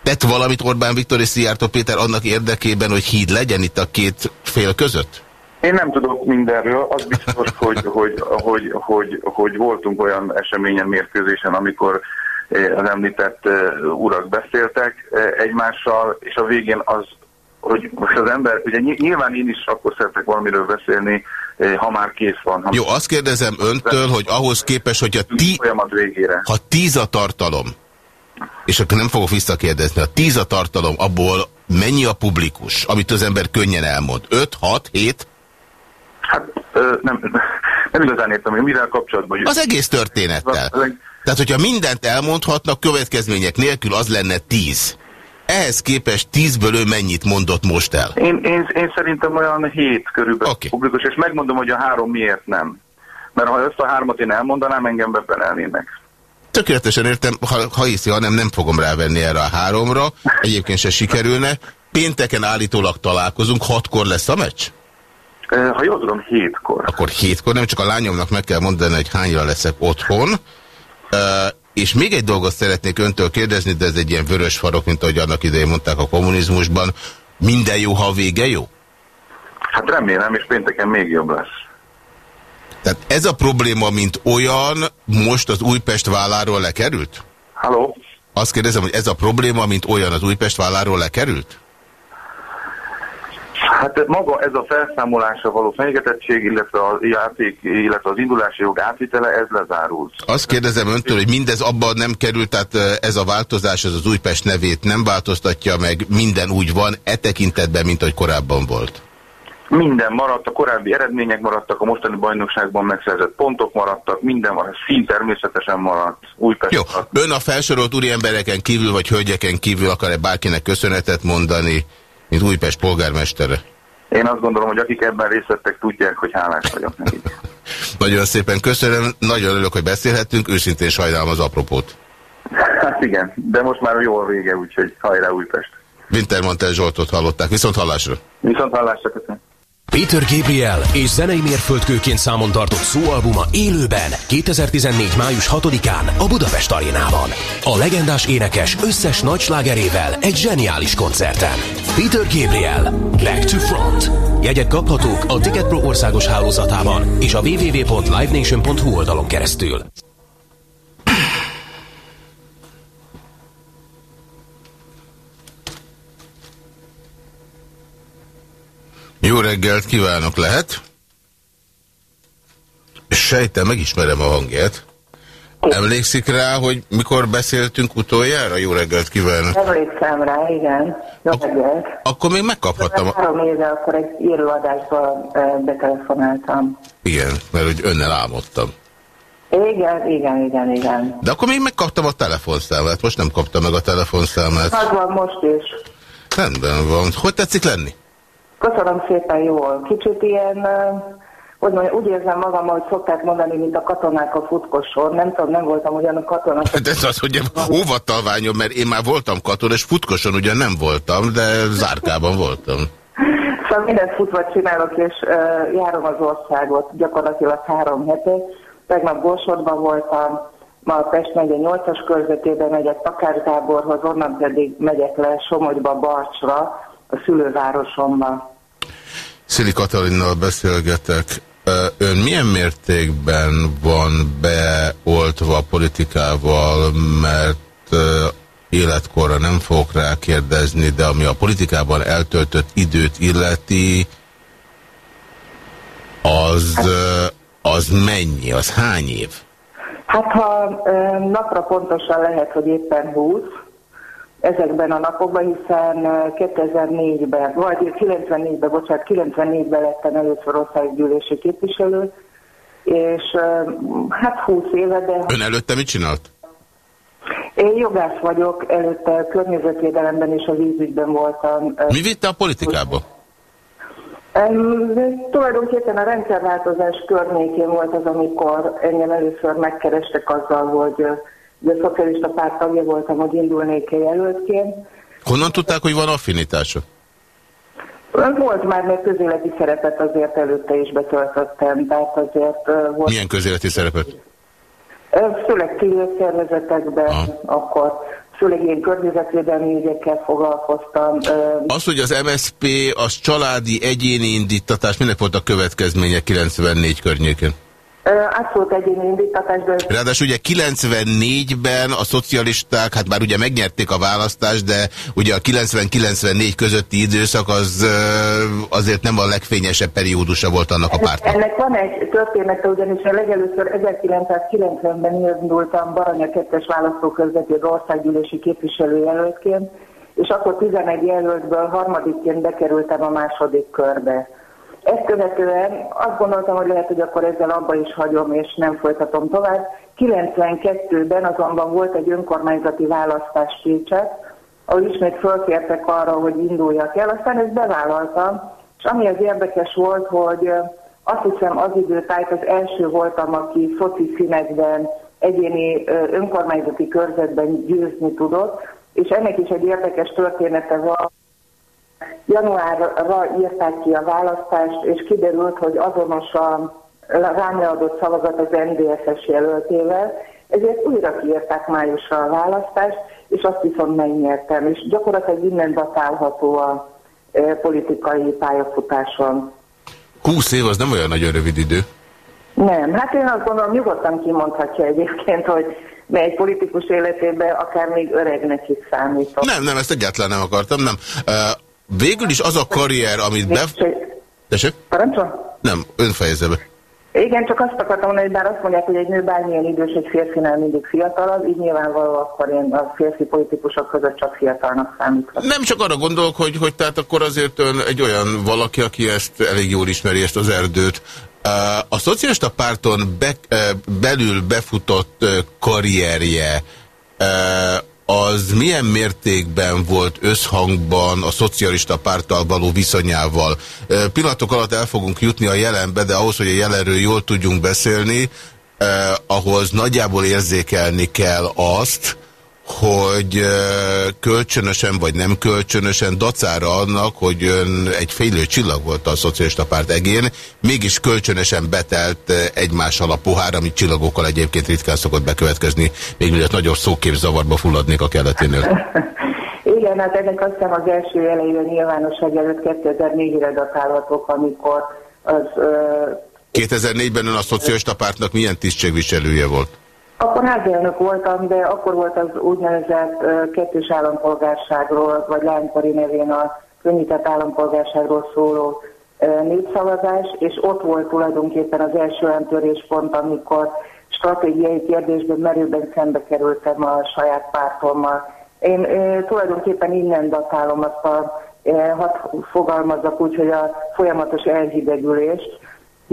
Tett valamit Orbán Viktor és Szijjártó Péter annak érdekében, hogy híd legyen itt a két fél között? Én nem tudok mindenről, az biztos, hogy, hogy, hogy, hogy, hogy voltunk olyan eseményen, mérkőzésen, amikor eh, az említett eh, urak beszéltek eh, egymással, és a végén az, hogy most az ember, ugye nyilván én is akkor szeretek valamiről beszélni, ha már kész van. Jó, azt kérdezem öntől, hogy ahhoz képes, hogy a ti, ha tíz a tartalom, és akkor nem fogok visszakérdezni, a tíz a tartalom, abból mennyi a publikus, amit az ember könnyen elmond? Öt, hat, hét? Hát nem, nem igazán értem, hogy mivel kapcsolatban... Az egész történettel. Tehát, hogyha mindent elmondhatnak, következmények nélkül az lenne tíz. Ehhez képest tízből ő mennyit mondott most el? Én, én, én szerintem olyan hét körülbelül okay. publikus, és megmondom, hogy a három miért nem. Mert ha ezt a hármat én elmondanám, engem bepenelnének. Tökéletesen értem, ha, ha hiszi, hanem nem fogom rávenni erre a háromra, egyébként se sikerülne. Pénteken állítólag találkozunk, hatkor lesz a meccs? Ha jól tudom, hétkor. Akkor hétkor, nem csak a lányomnak meg kell mondani, hogy hányra leszek otthon. És még egy dolgot szeretnék öntől kérdezni, de ez egy ilyen vörös farok, mint ahogy annak idején mondták a kommunizmusban. Minden jó, ha a vége jó? Hát remélem, és pénteken még jobb lesz. Tehát ez a probléma, mint olyan, most az Újpest válláról lekerült? Halló? Azt kérdezem, hogy ez a probléma, mint olyan, az Újpest válláról lekerült? Hát maga ez a felszámolása való fenyegetettség, illetve a játék, illetve az indulási jog átvitele, ez lezárult. Azt kérdezem öntől, hogy mindez abban nem került, tehát ez a változás, ez az Újpest nevét nem változtatja meg, minden úgy van, e tekintetben, mint ahogy korábban volt. Minden maradt, a korábbi eredmények maradtak, a mostani bajnokságban megszerzett pontok maradtak, minden maradt, szín természetesen maradt. Újpest Jó, maradt. ön a felsorolt úriembereken kívül, vagy hölgyeken kívül akar-e bárkinek köszönetet mondani, mint Újpest polgármestere? Én azt gondolom, hogy akik ebben részt vettek, tudják, hogy hálás vagyok nekik. nagyon szépen köszönöm, nagyon örülök, hogy beszélhettünk, őszintén sajnálom az apropót. Hát igen, de most már jó a vége, úgyhogy hajrá Újpest. Wintermantel Zsoltot hallották. Viszont hallásra. Viszont hallásra, köszönöm. Peter Gabriel és zenei mérföldkőként számon tartott szóalbuma élőben 2014. május 6-án a Budapest arénában. A legendás énekes összes nagy slágerével egy zseniális koncerten. Peter Gabriel, Back to Front. Jegyek kaphatók a Ticketpro országos hálózatában és a www.livenation.hu oldalon keresztül. Jó reggelt kívánok, lehet? Sejtem, megismerem a hangját. Emlékszik rá, hogy mikor beszéltünk utoljára? Jó reggelt kívánok! Emlékszem rá, igen. Jó Ak reggelt. Akkor még megkaphattam. A... Három éve akkor egy írőadásba betelefonáltam. Igen, mert hogy önnel álmodtam. Igen, igen, igen, igen. De akkor még megkaptam a telefonszámát, most nem kaptam meg a telefonszámát. Az van most is. Rendben van. Hogy tetszik lenni? Köszönöm szépen jól. Kicsit ilyen, hogy mondjam, úgy érzem magam, hogy szokták mondani, mint a katonák a futkoson. Nem tudom, nem voltam ugyan a katonák. De ez az, hogy óvatalványom, mert én már voltam katon, és futkoson ugyan nem voltam, de zárkában voltam. Szóval mindent futva csinálok, és uh, járom az országot gyakorlatilag három hete. Tegnap Gósodban voltam, ma a Pest megye 8-as körzetében megyek Takártáborhoz, onnan pedig megyek le Somogyba, Barcsra, a szülővárosomban. Szili Katalinnal beszélgetek. Ön milyen mértékben van beoltva a politikával, mert életkorra nem fogok rá kérdezni, de ami a politikában eltöltött időt illeti, az, az mennyi, az hány év? Hát ha napra pontosan lehet, hogy éppen 20, ezekben a napokban, hiszen 2004-ben, vagy 94-ben, bocsánat, 94-ben lettem először országgyűlési képviselő, és hát 20 éve, de... Ön előtte mit csinált? Én jogász vagyok, előtte környezetvédelemben és a vízügyben voltam. Mi vitte a politikába? Um, tulajdonképpen a rendszerváltozás környékén volt az, amikor engem először megkerestek azzal, hogy de a szocialista párt tagja voltam, hogy indulnék jelöltként. Honnan tudták, hogy van affinitása? Volt már, mert közéleti szerepet azért előtte is betöltöttem, tehát azért volt... Milyen közéleti szerepet? Főleg civil szervezetekben, ha. akkor főleg ilyen környezetvédelmi ügyekkel foglalkoztam. Az, hogy az MSP az családi egyéni indítatás, minek volt a következménye 94 környékén? Abszolút egyéni indítatás, de... Ráadásul ugye 94-ben a szocialisták, hát már ugye megnyerték a választást, de ugye a 90-94 közötti időszak az azért nem a legfényesebb periódusa volt annak a pártnak. Ennek van egy története, ugyanis a legelőször 1990-ben indultam Baranya 2-es választóközvető országgyűlési képviselőjelöltként, és akkor 11 jelöltből harmadikként bekerültem a második körbe. Ezt követően azt gondoltam, hogy lehet, hogy akkor ezzel abba is hagyom, és nem folytatom tovább. 92-ben azonban volt egy önkormányzati választás Pécset, ahol ismét fölkértek arra, hogy induljak el, aztán ezt bevállaltam, és ami az érdekes volt, hogy azt hiszem az időtájt az első voltam, aki foci színekben, egyéni önkormányzati körzetben győzni tudott, és ennek is egy érdekes története van. Januárra írták ki a választást, és kiderült, hogy azonos a rám adott szavazat az NDSS jelöltével, ezért újra kiírták májusra a választást, és azt viszont megnyertem, és gyakorlatilag innen datálható a e, politikai pályafutáson. 20 év az nem olyan nagyon rövid idő. Nem, hát én azt gondolom, nyugodtan kimondhatja egyébként, hogy egy politikus életében akár még öregnek is számítok. Nem, nem, ezt egyáltalán nem akartam, nem. Végül is az a karrier, amit be... Tessék? Parancsol? Nem, ön fejezze be. Igen, csak azt akartam mondani, hogy bár azt mondják, hogy egy nő bármilyen idős, egy férfinál mindig fiatalabb, így nyilvánvaló akkor én a férfi politikusok között csak fiatalnak számítok. Nem csak arra gondolok, hogy, hogy tehát akkor azért ön egy olyan valaki, aki ezt elég jól ismeri, ezt az erdőt. A szocialista párton be, belül befutott karrierje az milyen mértékben volt összhangban a szocialista párttal való viszonyával. Pillanatok alatt el fogunk jutni a jelenbe, de ahhoz, hogy a jelenről jól tudjunk beszélni, eh, ahhoz nagyjából érzékelni kell azt, hogy kölcsönösen vagy nem kölcsönösen dacára annak, hogy ön egy félő csillag volt a szocialista párt egén, mégis kölcsönösen betelt egymás a pohár, amit csillagokkal egyébként ritkán szokott bekövetkezni, még mielőtt nagyobb zavarba fulladnék a keleténél. Igen, hát ennek azt hiszem az első elején nyilvánosság előtt 2004-re datálhatók, amikor az... Uh... 2004-ben ön a szocialista pártnak milyen tisztségviselője volt? Akkor házelnök voltam, de akkor volt az úgynevezett kettős állampolgárságról, vagy lánykori nevén a könnyített állampolgárságról szóló népszavazás, és ott volt tulajdonképpen az első olyan töréspont, amikor stratégiai kérdésben merőben szembe kerültem a saját pártommal. Én e, tulajdonképpen innen datálom azt a, e, hadd fogalmazzak úgy, hogy a folyamatos elhidegülést,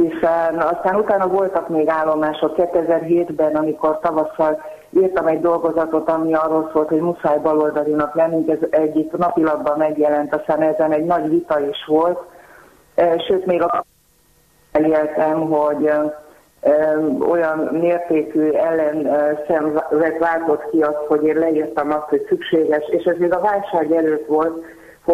hiszen aztán utána voltak még állomások. 2007-ben, amikor tavasszal írtam egy dolgozatot, ami arról szólt, hogy muszáj baloldalinak lennünk, ez egyik napilapban megjelent, aztán ezen egy nagy vita is volt, e, sőt még a eléltem, hogy e, e, olyan mértékű ellenszenvet váltott ki azt, hogy én leírtam azt, hogy szükséges, és ez még a válság előtt volt,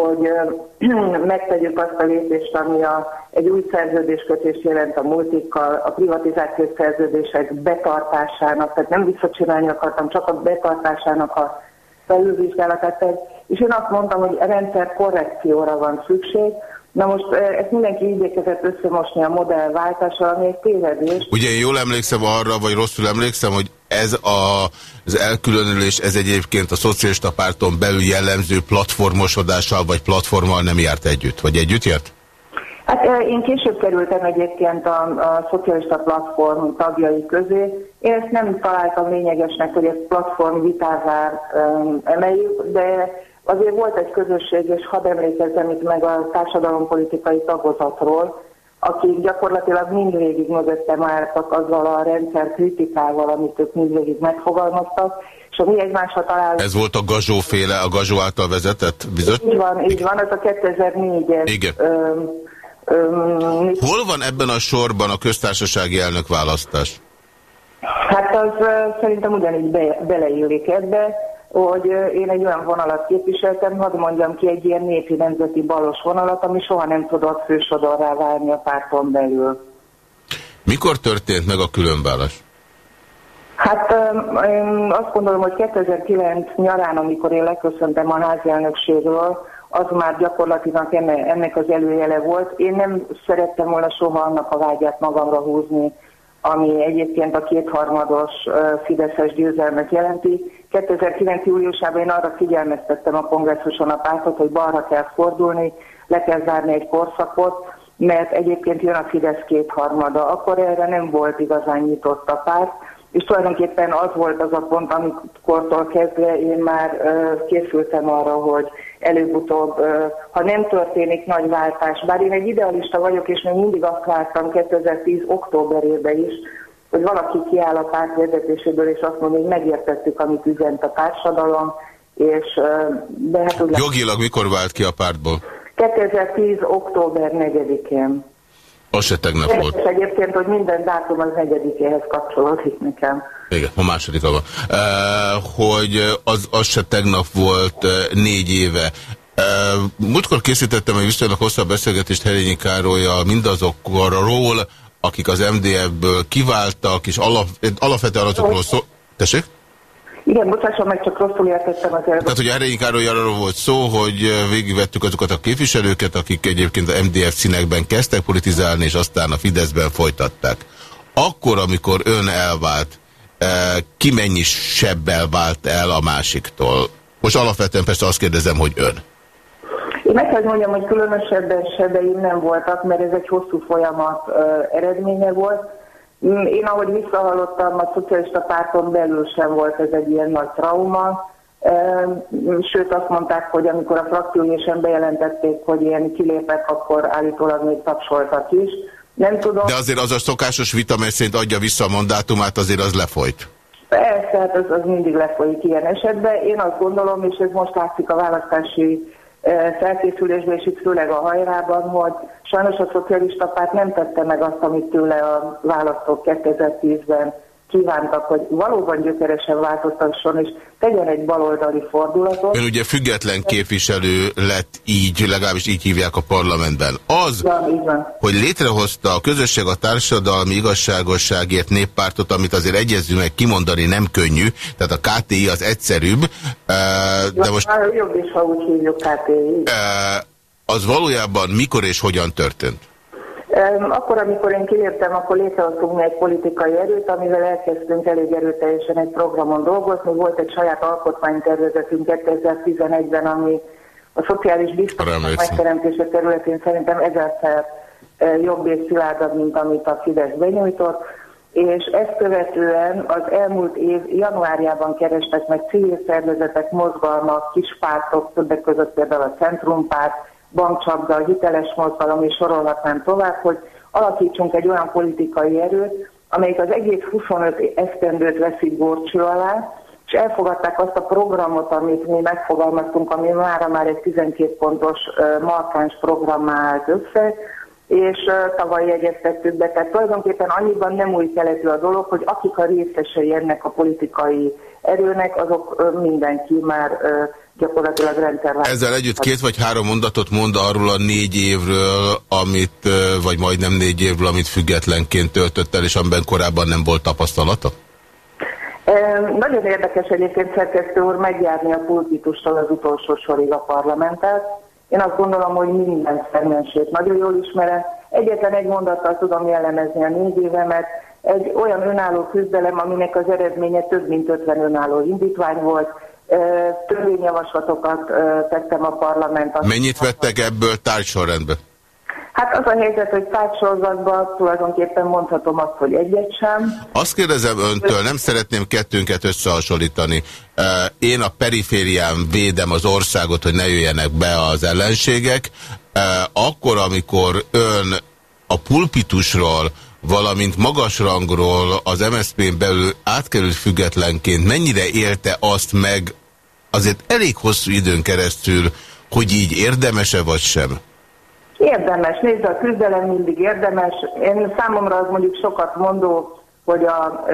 hogy megtegyük azt a lépést, ami a, egy új szerződéskötés jelent a multikkal, a privatizációs szerződések betartásának, tehát nem visszacsinálni akartam, csak a betartásának a felülvizsgálatát, és én azt mondtam, hogy rendszer korrekcióra van szükség, Na most ezt mindenki igyekezett összemosni a modellváltással, ami egy tévedés. Ugye én jól emlékszem arra, vagy rosszul emlékszem, hogy ez a, az elkülönülés, ez egyébként a szocialista párton belül jellemző platformosodással, vagy platformmal nem járt együtt, vagy együtt járt? Hát én később kerültem egyébként a, a szocialista platform tagjai közé. Én ezt nem találtam lényegesnek, hogy ezt platform vitázár um, emeljük, de azért volt egy közösség, és hadd emlékezzem itt meg a társadalompolitikai tagozatról, akik gyakorlatilag mindvégig mögöttem álltak azzal a rendszer kritikával, amit ők mindvégig megfogalmaztak, és a mi egymásra találunk... Ez volt a Gazsó féle, a Gazsó által vezetett bizony? Így van, így van, ez a 2004-es... Igen. Öm, öm, Hol van ebben a sorban a köztársasági elnök választás? Hát az szerintem ugyanígy be, beleillik ebbe hogy én egy olyan vonalat képviseltem, hadd mondjam ki egy ilyen népi nemzeti balos vonalat, ami soha nem tudott fősodorrá válni a párton belül. Mikor történt meg a különvállás? Hát én azt gondolom, hogy 2009 nyarán, amikor én leköszöntem a házielnökségről, az már gyakorlatilag ennek az előjele volt. Én nem szerettem volna soha annak a vágyát magamra húzni, ami egyébként a kétharmados Fideszes győzelmet jelenti. 2009. júliusában én arra figyelmeztettem a kongresszuson a pártot, hogy balra kell fordulni, le kell zárni egy korszakot, mert egyébként jön a Fidesz kétharmada. Akkor erre nem volt igazán nyitott a párt, és tulajdonképpen az volt az a pont, amikortól kezdve én már készültem arra, hogy előbb-utóbb, ha nem történik nagy váltás, bár én egy idealista vagyok, és még mindig azt vártam 2010. októberében is, hogy valaki kiáll a párt vezetéséből, és azt mondja, hogy megértettük, amit üzent a társadalom, és de hát Jogilag mikor vált ki a pártból? 2010. október 4-én. Az se tegnap Érdekes volt. egyébként, hogy minden dátum az negyedikéhez kapcsolódik nekem. Igen, a második van. Uh, hogy az, az se tegnap volt négy éve. Uh, múltkor készítettem egy viszonylag hosszabb beszélgetést Herényi Károlyjal mindazokról, akik az MDF-ből kiváltak, és alap, alapvetően azokról szó... Tessék? Igen, bocsásson meg, csak rosszul értettem az előbb. Tehát, hogy Herényi Károly arról volt szó, hogy végigvettük azokat a képviselőket, akik egyébként a MDF színekben kezdtek politizálni, és aztán a Fideszben folytatták. Akkor, amikor ön elvált, ki mennyi sebbel vált el a másiktól? Most alapvetően persze azt kérdezem, hogy ön. Én meg kell mondjam, hogy különösebben sebeim nem voltak, mert ez egy hosszú folyamat eredménye volt. Mm, én ahogy visszahallottam, a szocialista párton belül sem volt ez egy ilyen nagy trauma. Sőt, azt mondták, hogy amikor a frakcióülésen bejelentették, hogy ilyen kilépek, akkor állítólag még tapsoltak is. Nem tudom. De azért az a szokásos vita, mert szerint adja vissza a mandátumát, azért az lefolyt. Persze, hát az, az mindig lefolyik ilyen esetben. Én azt gondolom, és ez most látszik a választási felkészülésben, és itt főleg a hajrában, hogy sajnos a szocialista párt nem tette meg azt, amit tőle a választók 2010-ben kívántak, hogy valóban gyökeresen változtasson, és tegyen egy baloldali fordulatot. Ön ugye független képviselő lett így, legalábbis így hívják a parlamentben. Az, van, hogy létrehozta a közösség a társadalmi igazságosságért néppártot, amit azért egyezünk meg kimondani nem könnyű, tehát a KTI az egyszerűbb, de most... Jobb is, ha úgy hívjuk KTI. Az valójában mikor és hogyan történt? Akkor, amikor én kiléptem, akkor létrehoztunk egy politikai erőt, amivel elkezdtünk elég erőteljesen egy programon dolgozni. Volt egy saját alkotmánytervezetünk 2011-ben, ami a szociális biztonság megteremtése területén szerintem ezerszer jobb és szilárdabb, mint amit a Fidesz benyújtott. És ezt követően az elmúlt év januárjában kerestek meg civil szervezetek, mozgalmak, kispártok, többek között például a Centrumpárt, bankcsapda, hiteles mozgalom, és sorolhatnám tovább, hogy alakítsunk egy olyan politikai erőt, amelyik az egész 25 esztendőt veszik górcső alá, és elfogadták azt a programot, amit mi megfogalmaztunk, ami már már egy 12 pontos markáns programmá állt össze, és tavaly jegyeztettük be. Tehát tulajdonképpen annyiban nem új keletű a dolog, hogy akik a részesei ennek a politikai erőnek, azok mindenki már gyakorlatilag rendszerváltozás. Ezzel együtt két vagy három mondatot mond arról a négy évről, amit, vagy majdnem négy évről, amit függetlenként töltött el, és amiben korábban nem volt tapasztalata? Nagyon érdekes egyébként szerkesztő úr megjárni a pulpitustól az utolsó sorig a parlamentet. Én azt gondolom, hogy minden szegmensét nagyon jól ismerem. Egyetlen egy mondattal tudom jellemezni a négy évemet. Egy olyan önálló küzdelem, aminek az eredménye több mint 50 önálló indítvány volt, törvényjavaslatokat tettem a parlament. Mennyit vettek ebből tárgysorrendbe? Hát az a helyzet, hogy tárgysorozatban tulajdonképpen mondhatom azt, hogy egyet sem. Azt kérdezem öntől, nem szeretném kettőnket összehasonlítani. Én a periférián védem az országot, hogy ne jöjjenek be az ellenségek. Akkor, amikor ön a pulpitusról valamint magasrangról az MSZP-n belül átkerült függetlenként mennyire élte azt meg azért elég hosszú időn keresztül, hogy így érdemese vagy sem? Érdemes. Nézd, a küzdelem mindig érdemes. Én számomra az mondjuk sokat mondó, hogy a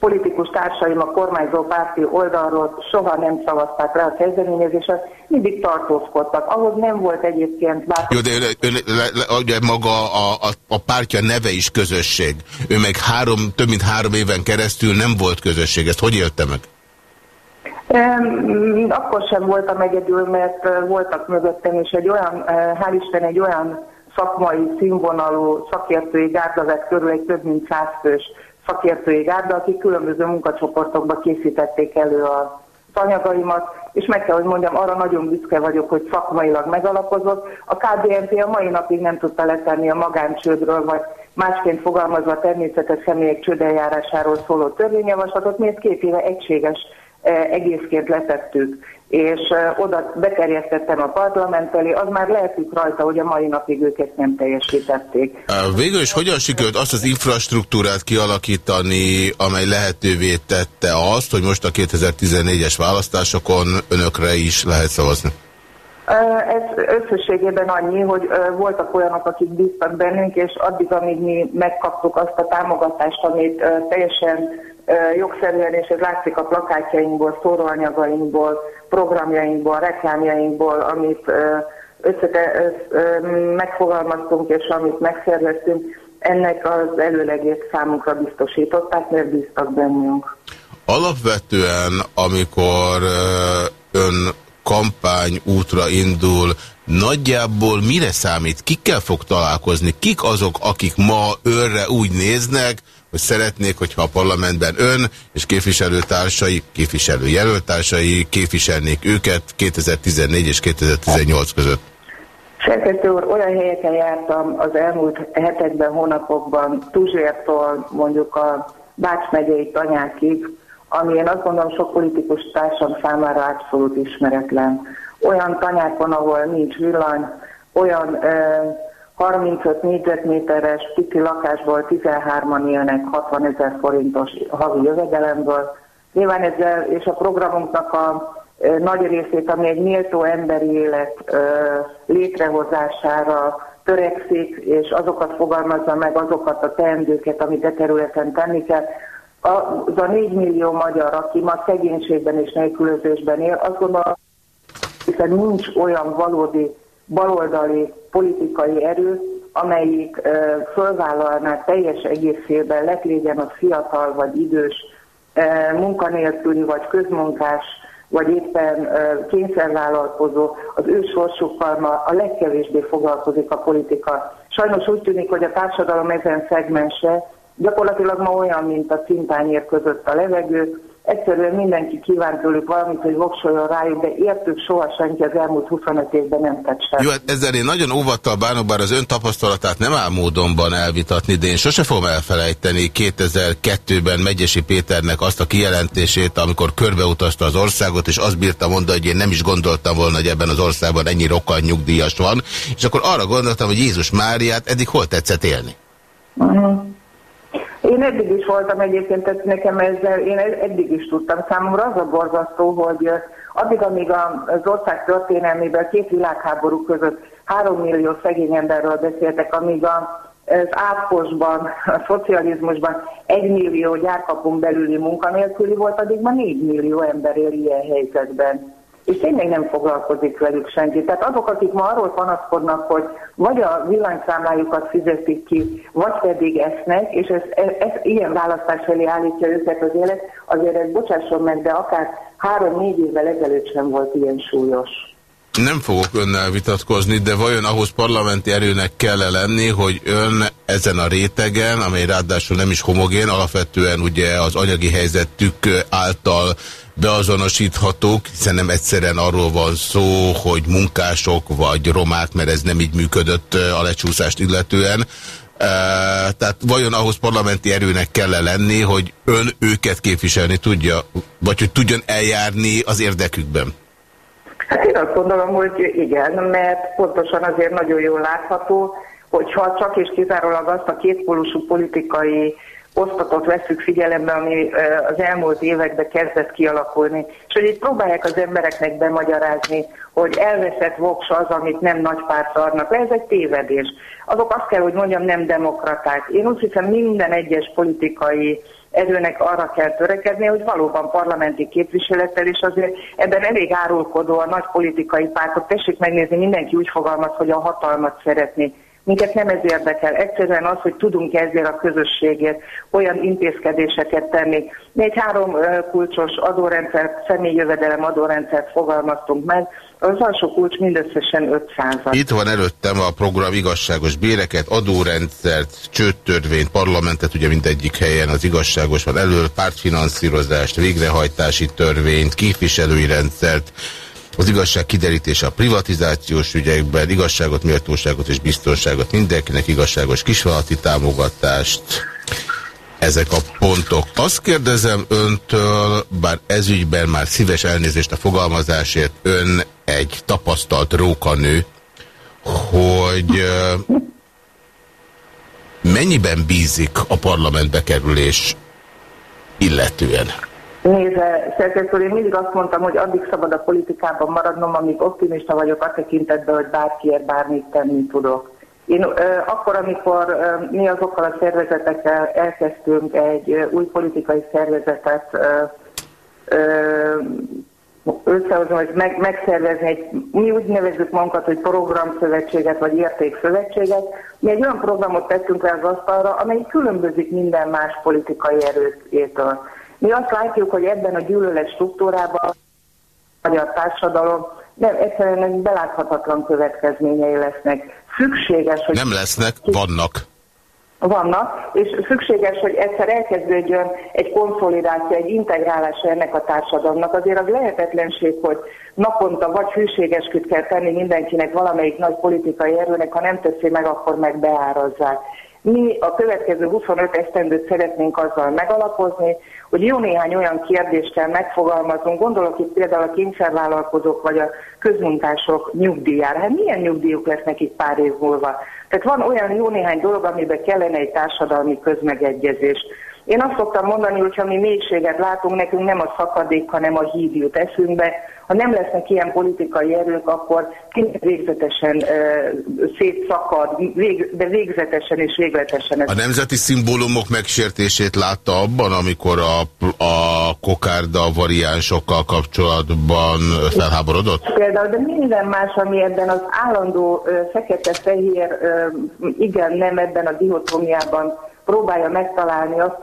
politikus társaim a kormányzó párti oldalról soha nem szavazták rá a kezdeményezésre, mindig tartózkodtak. Ahhoz nem volt egyébként bár... Jó, de le, le, ugye maga a, a, a pártja neve is közösség. Ő meg három, több mint három éven keresztül nem volt közösség. Ezt hogy élte meg? Akkor sem voltam egyedül, mert voltak mögöttem is egy olyan, hál' Isten, egy olyan szakmai, színvonalú szakértői gárda vett körül egy több mint száz fős szakértői gárda, akik különböző munkacsoportokba készítették elő a anyagaimat, és meg kell, hogy mondjam, arra nagyon büszke vagyok, hogy szakmailag megalapozott. A KDNP a mai napig nem tudta letenni a magáncsődről, vagy másként fogalmazva a természetes személyek csődeljárásáról szóló törvényjavaslatot, miért két éve egységes eh, egészként letettük és oda beterjesztettem a parlament elé, az már lehetünk rajta, hogy a mai napig őket nem teljesítették. Végül is hogyan sikerült azt az infrastruktúrát kialakítani, amely lehetővé tette azt, hogy most a 2014-es választásokon önökre is lehet szavazni? Ez összességében annyi, hogy voltak olyanok, akik bíztak bennünk, és addig, amíg mi megkaptuk azt a támogatást, amit teljesen jogszerűen, és ez látszik a plakátjainkból, szóróanyagainkból, programjainkból, reklámjainkból, amit összete, megfogalmaztunk, és amit megszerveztünk, ennek az előlegét számunkra biztosították, mert bíztak bennünk. Alapvetően, amikor ön kampány útra indul, nagyjából mire számít? Kikkel fog találkozni? Kik azok, akik ma őrre úgy néznek, hogy szeretnék, hogyha a parlamentben ön és képviselőtársai, képviselőjelöltársai képviselnék őket 2014 és 2018 között? Szerkesztő úr, olyan helyeken jártam az elmúlt hetekben, hónapokban, Tuzsértól mondjuk a Bács megyei tanyákig, ami én azt gondolom sok politikus társam számára abszolút ismeretlen. Olyan tanyákon, ahol nincs villany, olyan e, 35 négyzetméteres pici lakásból 13-an élnek 60 ezer forintos havi jövedelemből. Nyilván ezzel és a programunknak a nagy részét, ami egy méltó emberi élet létrehozására törekszik, és azokat fogalmazza meg, azokat a teendőket, amit e területen tenni kell, az a 4 millió magyar, aki ma szegénységben és nélkülözésben él, azt gondolom, hiszen nincs olyan valódi baloldali politikai erő, amelyik fölvállalná teljes egészében, lett legyen az fiatal vagy idős, munkanélküli vagy közmunkás, vagy éppen kényszervállalkozó, az ő sorsukkal ma a legkevésbé foglalkozik a politika. Sajnos úgy tűnik, hogy a társadalom ezen szegmense Gyakorlatilag ma olyan, mint a cintányér között a levegő, egyszerűen mindenki kíván tőlük valamit, hogy voksoljon rájuk, de értük soha senki az elmúlt 25 évben nem tett sem. Jó, hát ezzel én nagyon óvattal bánok, bár az ön tapasztalatát nem áll módonban elvitatni, de én sose fogom elfelejteni 2002-ben Megyesi Péternek azt a kijelentését, amikor körbeutazta az országot, és azt bírta mondani, hogy én nem is gondoltam volna, hogy ebben az országban ennyi rokkal nyugdíjas van, és akkor arra gondoltam, hogy Jézus Máriát eddig hol tetszett élni? Uh mhm. -huh. Én eddig is voltam egyébként, tehát nekem ezzel, én eddig is tudtam. Számomra az a borzasztó, hogy addig, amíg az ország történelmében két világháború között három millió szegény emberről beszéltek, amíg az átkosban, a szocializmusban egy millió gyárkapunk belüli munkanélküli volt, addig ma négy millió ember él ilyen helyzetben és tényleg nem foglalkozik velük senki. Tehát azok, akik ma arról panaszkodnak, hogy vagy a villanyszámlájukat fizetik ki, vagy pedig esznek, és ez, ez, ez ilyen választás elé állítja őket az élet, azért ez bocsásson meg, de akár három-négy évvel ezelőtt sem volt ilyen súlyos. Nem fogok önnel vitatkozni, de vajon ahhoz parlamenti erőnek kell -e lenni, hogy ön ezen a rétegen, amely ráadásul nem is homogén, alapvetően ugye az anyagi helyzetük által beazonosíthatók, hiszen nem egyszerűen arról van szó, hogy munkások vagy romák, mert ez nem így működött a lecsúszást illetően. Tehát vajon ahhoz parlamenti erőnek kell -e lenni, hogy ön őket képviselni tudja, vagy hogy tudjon eljárni az érdekükben? Hát én azt gondolom, hogy igen, mert pontosan azért nagyon jól látható, hogyha csak és kizárólag azt a kétpólusú politikai osztatot veszük figyelembe, ami az elmúlt években kezdett kialakulni. És hogy itt próbálják az embereknek bemagyarázni, hogy elveszett voks az, amit nem nagy párt adnak ez egy tévedés. Azok azt kell, hogy mondjam, nem demokraták. Én úgy hiszem minden egyes politikai erőnek arra kell törekedni, hogy valóban parlamenti képviselettel, és azért ebben elég árulkodó a nagy politikai pártok. Tessék megnézni, mindenki úgy fogalmaz, hogy a hatalmat szeretné Minket nem ez érdekel. Egyszerűen az, hogy tudunk ezért a közösségért olyan intézkedéseket tenni. Mi egy három kulcsos adórendszert, személyjövedelem adórendszert fogalmaztunk meg, az alsó kulcs mindösszesen 500 Itt van előttem a program igazságos béreket, adórendszert, csőttörvényt, parlamentet, ugye mindegyik helyen az igazságos van elő, pártfinanszírozást, végrehajtási törvényt, képviselői rendszert, az igazság kiderítése a privatizációs ügyekben, igazságot, méltóságot és biztonságot mindenkinek, igazságos kisvalati támogatást, ezek a pontok. Azt kérdezem öntől, bár ezügyben már szíves elnézést a fogalmazásért, ön egy tapasztalt rókanő, hogy mennyiben bízik a parlamentbe kerülés illetően? Nézze, szerkesztő, én mindig azt mondtam, hogy addig szabad a politikában maradnom, amíg optimista vagyok a tekintetben, hogy bárkiért bármit tenni tudok. Én ö, akkor, amikor ö, mi azokkal a szervezetekkel elkezdtünk egy ö, új politikai szervezetet ö, ö, összehozni, hogy meg, megszervezni egy, mi úgy nevezzük magunkat, hogy programszövetséget vagy értékszövetséget. Mi egy olyan programot tettünk le az asztalra, amely különbözik minden más politikai erőtől. Mi azt látjuk, hogy ebben a gyűlölet struktúrában a magyar társadalom nem, egyszerűen beláthatatlan következményei lesznek. Szükséges, hogy... Nem lesznek, vannak vannak, és szükséges, hogy egyszer elkezdődjön egy konszolidáció, egy integrálás ennek a társadalomnak. Azért az lehetetlenség, hogy naponta vagy hűségesküt kell tenni mindenkinek, valamelyik nagy politikai erőnek, ha nem teszi meg, akkor meg beárazzák. Mi a következő 25 esztendőt szeretnénk azzal megalapozni, hogy jó néhány olyan kérdést kell megfogalmazunk, gondolok itt például a kényszervállalkozók vagy a közmunkások nyugdíjára. Hát milyen nyugdíjuk lesznek itt pár év múlva? Tehát van olyan jó néhány dolog, amiben kellene egy társadalmi közmegegyezés. Én azt szoktam mondani, hogy ha mi mélységet látunk, nekünk nem a szakadék, hanem a híd jut eszünkbe. Ha nem lesznek ilyen politikai erők, akkor végzetesen uh, szétszakad, vég, de végzetesen és végletesen. Ez a nemzeti szimbólumok megsértését látta abban, amikor a, a kokárda variánsokkal kapcsolatban felháborodott? Például, de minden más, ami ebben az állandó uh, fekete-fehér, uh, igen, nem ebben a dihotómiában próbálja megtalálni azt,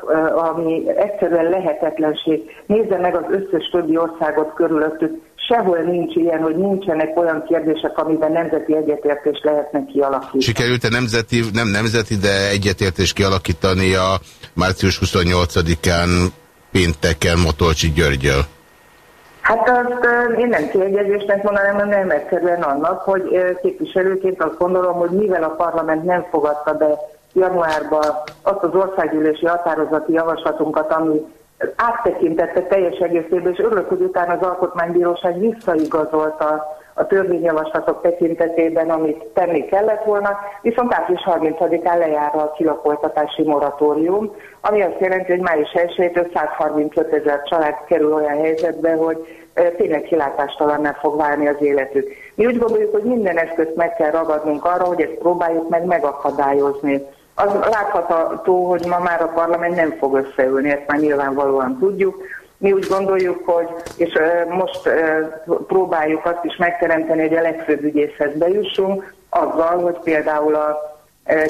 ami egyszerűen lehetetlenség. Nézze meg az összes többi országot körülöttük. Sehol nincs ilyen, hogy nincsenek olyan kérdések, amiben nemzeti egyetértés lehetne kialakítani. Sikerült-e nemzeti, nem nemzeti, de egyetértés kialakítani a március 28-án pénteken Motolcsi Györgyel? Hát azt én nem kiegyezésnek mondanám, hanem nem egyszerűen annak, hogy képviselőként azt gondolom, hogy mivel a parlament nem fogadta be januárban azt az országgyűlési határozati javaslatunkat, ami áttekintette teljes egészében, és örülök, hogy utána az Alkotmánybíróság visszaigazolta a törvényjavaslatok tekintetében, amit tenni kellett volna, viszont április 30-án lejár a kilakoltatási moratórium, ami azt jelenti, hogy május 1-től 135 ezer család kerül olyan helyzetbe, hogy tényleg kilátástalanná fog válni az életük. Mi úgy gondoljuk, hogy minden eszközt meg kell ragadnunk arra, hogy ezt próbáljuk meg megakadályozni. Az látható, hogy ma már a parlament nem fog összeülni, ezt már nyilvánvalóan tudjuk. Mi úgy gondoljuk, hogy, és most próbáljuk azt is megteremteni, hogy a legfőbb ügyészhez bejussunk, azzal, hogy például a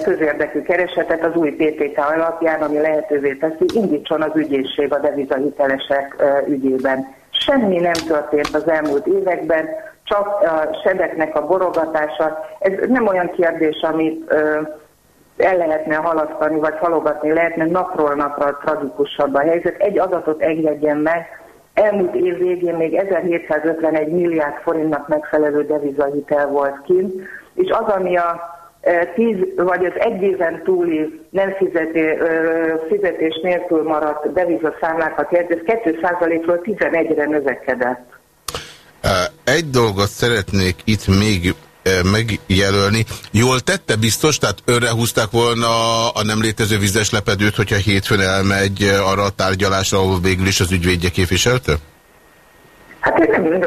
közérdekű keresetet az új PPK alapján, ami lehetővé teszi, indítson az ügyészség a devizahitelesek ügyében. Semmi nem történt az elmúlt években, csak a sebeknek a borogatása. Ez nem olyan kérdés, amit el lehetne halasztani, vagy halogatni lehetne, napról napra tragikusabb a helyzet. Egy adatot engedjen meg, elmúlt év végén még 1751 milliárd forintnak megfelelő devizahitel volt kint, és az, ami a 10 e, vagy az egy éven túli nem fizeté, fizetés nélkül maradt devizaszámlákat jelent, ez 2%-ról 11-re növekedett. Egy dolgot szeretnék itt még megjelölni. Jól tette biztos, tehát önre húzták volna a nem létező vizes lepedőt, hogyha hétfőn elmegy arra a tárgyalásra, ahol végül is az ügyvédje képviselte? Hát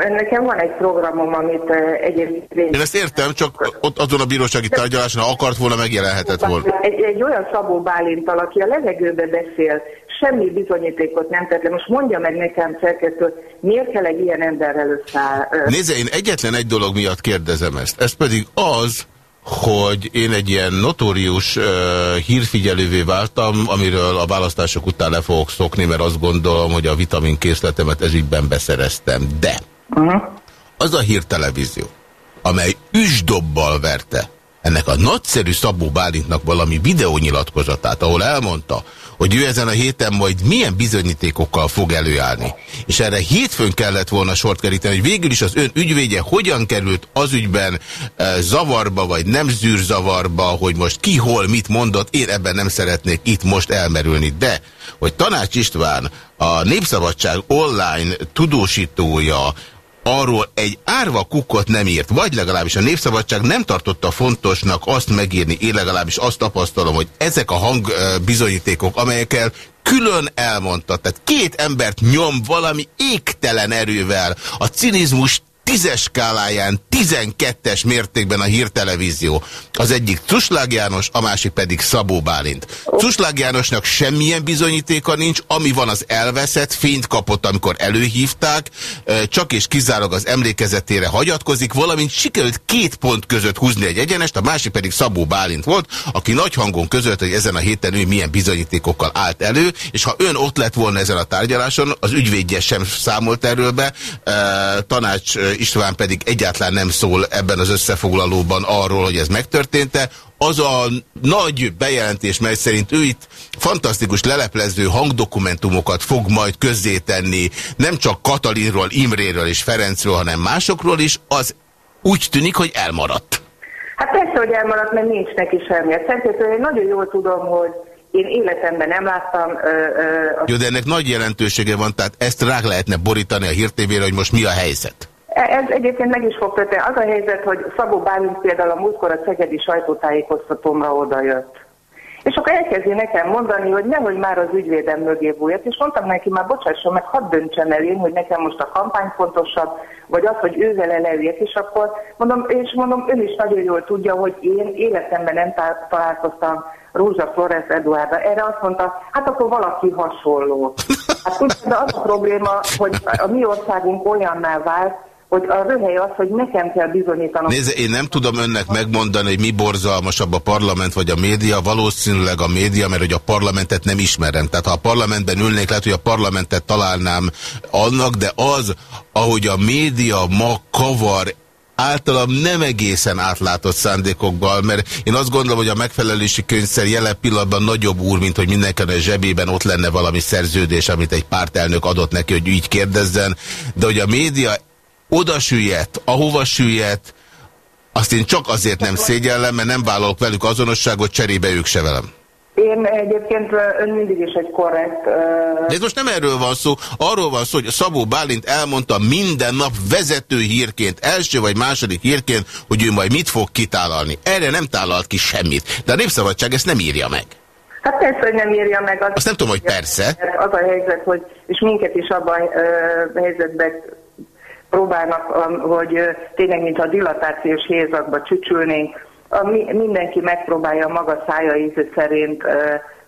nekem van egy programom, amit egyébként... Én ezt értem, csak ott azon a bírósági tárgyaláson, ha akart volna, megjelenhetett volna. Egy, egy olyan Szabó Bálintal, aki a levegőbe beszél, semmi bizonyítékot nem tett le. Most mondja meg nekem, szerkesztő, miért kell egy ilyen emberrel összeáll? Nézze, én egyetlen egy dolog miatt kérdezem ezt. Ez pedig az, hogy én egy ilyen notórius uh, hírfigyelővé váltam, amiről a választások után le fogok szokni, mert azt gondolom, hogy a vitaminkészletemet ezügyben beszereztem. De uh -huh. az a hírtelevízió, amely üsdobbal verte ennek a nagyszerű Szabó Bálintnak valami videónyilatkozatát, ahol elmondta, hogy ő ezen a héten majd milyen bizonyítékokkal fog előállni. És erre hétfőn kellett volna sort keríteni, hogy végül is az ön ügyvédje hogyan került az ügyben e, zavarba, vagy nem zűrzavarba, hogy most ki hol mit mondott, én ebben nem szeretnék itt most elmerülni. De, hogy Tanács István a Népszabadság online tudósítója, arról egy árva kukkot nem írt, vagy legalábbis a Népszabadság nem tartotta fontosnak azt megírni, én legalábbis azt tapasztalom, hogy ezek a hangbizonyítékok, amelyekkel külön elmondta, tehát két embert nyom valami égtelen erővel. A cinizmus tízes skáláján 12-es mértékben a hírtelevízió. Az egyik Cuslág János, a másik pedig Szabó Bálint. Cuslág Jánosnak semmilyen bizonyítéka nincs, ami van az elveszett, fényt kapott, amikor előhívták, csak és kizárólag az emlékezetére hagyatkozik, valamint sikerült két pont között húzni egy egyenest, a másik pedig Szabó Bálint volt, aki nagy hangon közölt, hogy ezen a héten ő milyen bizonyítékokkal állt elő, és ha ön ott lett volna ezen a tárgyaláson, az ügyvédje sem számolt erről be, tanács István pedig egyáltalán nem szól ebben az összefoglalóban arról, hogy ez megtörténte. Az a nagy bejelentés, mely szerint ő itt fantasztikus leleplező hangdokumentumokat fog majd közzétenni, nem csak Katalinról, Imréről és Ferencről, hanem másokról is, az úgy tűnik, hogy elmaradt. Hát persze, hogy elmaradt, mert nincs neki semmi. Szerintem én nagyon jól tudom, hogy én életemben nem láttam. Ö, ö, Jó, de ennek nagy jelentősége van, tehát ezt rá lehetne borítani a hírtévére, hogy most mi a helyzet. Ez egyébként meg is fog történni. Az a helyzet, hogy Szabó Bálint például a múltkor a Szegedi sajtótájékoztatómra odajött. És akkor elkezdi nekem mondani, hogy nehogy már az ügyvédem mögé bújjat, és mondtam neki már, bocsásson meg, hadd döntsem el én, hogy nekem most a kampány fontosabb, vagy az, hogy ővel elejjek, és akkor mondom, és mondom, ön is nagyon jól tudja, hogy én életemben nem találkoztam Rózsa Flores Eduarda. Erre azt mondta, hát akkor valaki hasonló. Hát de az a probléma, hogy a mi országunk olyanná vált, hogy a röhely az, hogy nekem kell bizonyítanom. Nézze, én nem tudom önnek megmondani, hogy mi borzalmasabb a parlament vagy a média. Valószínűleg a média, mert hogy a parlamentet nem ismerem. Tehát ha a parlamentben ülnék, lehet, hogy a parlamentet találnám annak, de az, ahogy a média ma kavar általam nem egészen átlátott szándékokból, mert én azt gondolom, hogy a megfelelési könyvszer jelen pillanatban nagyobb úr, mint hogy mindenkinek a zsebében ott lenne valami szerződés, amit egy pártelnök adott neki, hogy így kérdezzen, de hogy a média oda süllyedt, ahova süllyedt, azt én csak azért nem szégyellem, mert nem vállalok velük azonosságot, cserébe ők se velem. Én egyébként ön mindig is egy korrekt... Uh... De ez most nem erről van szó, arról van szó, hogy Szabó Bálint elmondta minden nap vezető hírként, első vagy második hírként, hogy ő majd mit fog kitálalni. Erre nem tálalt ki semmit. De a Népszabadság ezt nem írja meg. Hát persze, hogy nem írja meg. Az Azt nem tudom, hogy persze. Az a helyzet, hogy, és minket is abban a helyzetben próbálnak, hogy tényleg, mint a dilatációs hézakba csücsülnénk, mindenki megpróbálja maga szája íze szerint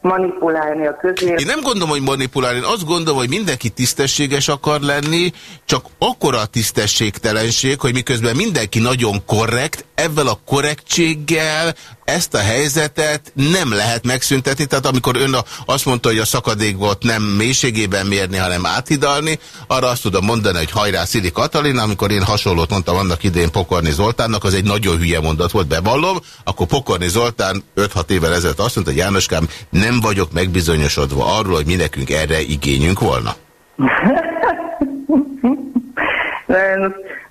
manipulálni a közélet. Én nem gondolom, hogy manipulálni, én azt gondolom, hogy mindenki tisztességes akar lenni, csak akkora tisztességtelenség, hogy miközben mindenki nagyon korrekt, ezzel a korrektséggel ezt a helyzetet nem lehet megszüntetni. Tehát amikor ön azt mondta, hogy a szakadékot nem mélységében mérni, hanem áthidalni, arra azt tudom mondani, hogy hajrá Szili Katalina, amikor én hasonlót mondtam annak idén Pokorni Zoltánnak, az egy nagyon hülye mondat volt, bevallom, akkor Pokorni Zoltán 5-6 évvel ezelőtt azt mondta, hogy Jánoskám, nem vagyok megbizonyosodva arról, hogy mi nekünk erre igényünk volna.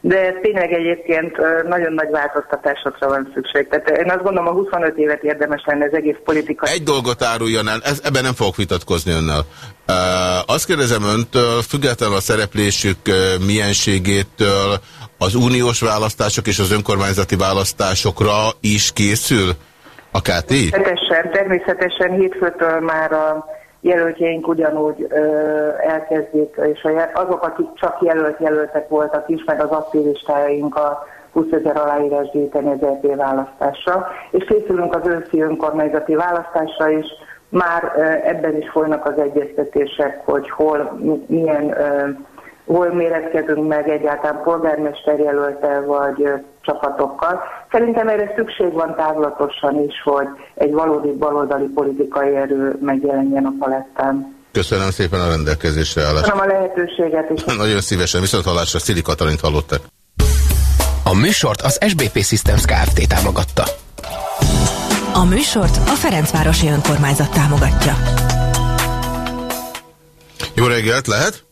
de tényleg egyébként nagyon nagy változtatásokra van szükség. Tehát én azt gondolom, a 25 évet érdemes lenne az egész politika. Egy dolgot áruljon el, ez, ebben nem fogok vitatkozni önnel. Uh, azt kérdezem öntől, függetlenül a szereplésük mienségétől, az uniós választások és az önkormányzati választásokra is készül a KT? Természetesen, természetesen hétfőtől már a jelöltjeink ugyanúgy ö, elkezdik, és azok, akik csak jelölt-jelöltek voltak is, meg az aktivistájaink a 20 ezer aláírás gyűjteni az EP választásra, és készülünk az őszi önkormányzati választásra is, már ebben is folynak az egyeztetések, hogy hol, milyen, hol méretkezünk meg egyáltalán polgármester jelölte, vagy csapatokkal. Szerintem erre szükség van távlatosan is, hogy egy valódi baloldali politikai erő megjelenjen a palettán. Köszönöm szépen a rendelkezésre állást. Köszönöm a lehetőséget is. Nagyon szívesen, viszont hallásra Szili Katalint hallottak. A műsort az SBP Systems Kft. támogatta. A műsort a Ferencvárosi Önkormányzat támogatja. Jó reggelt, lehet?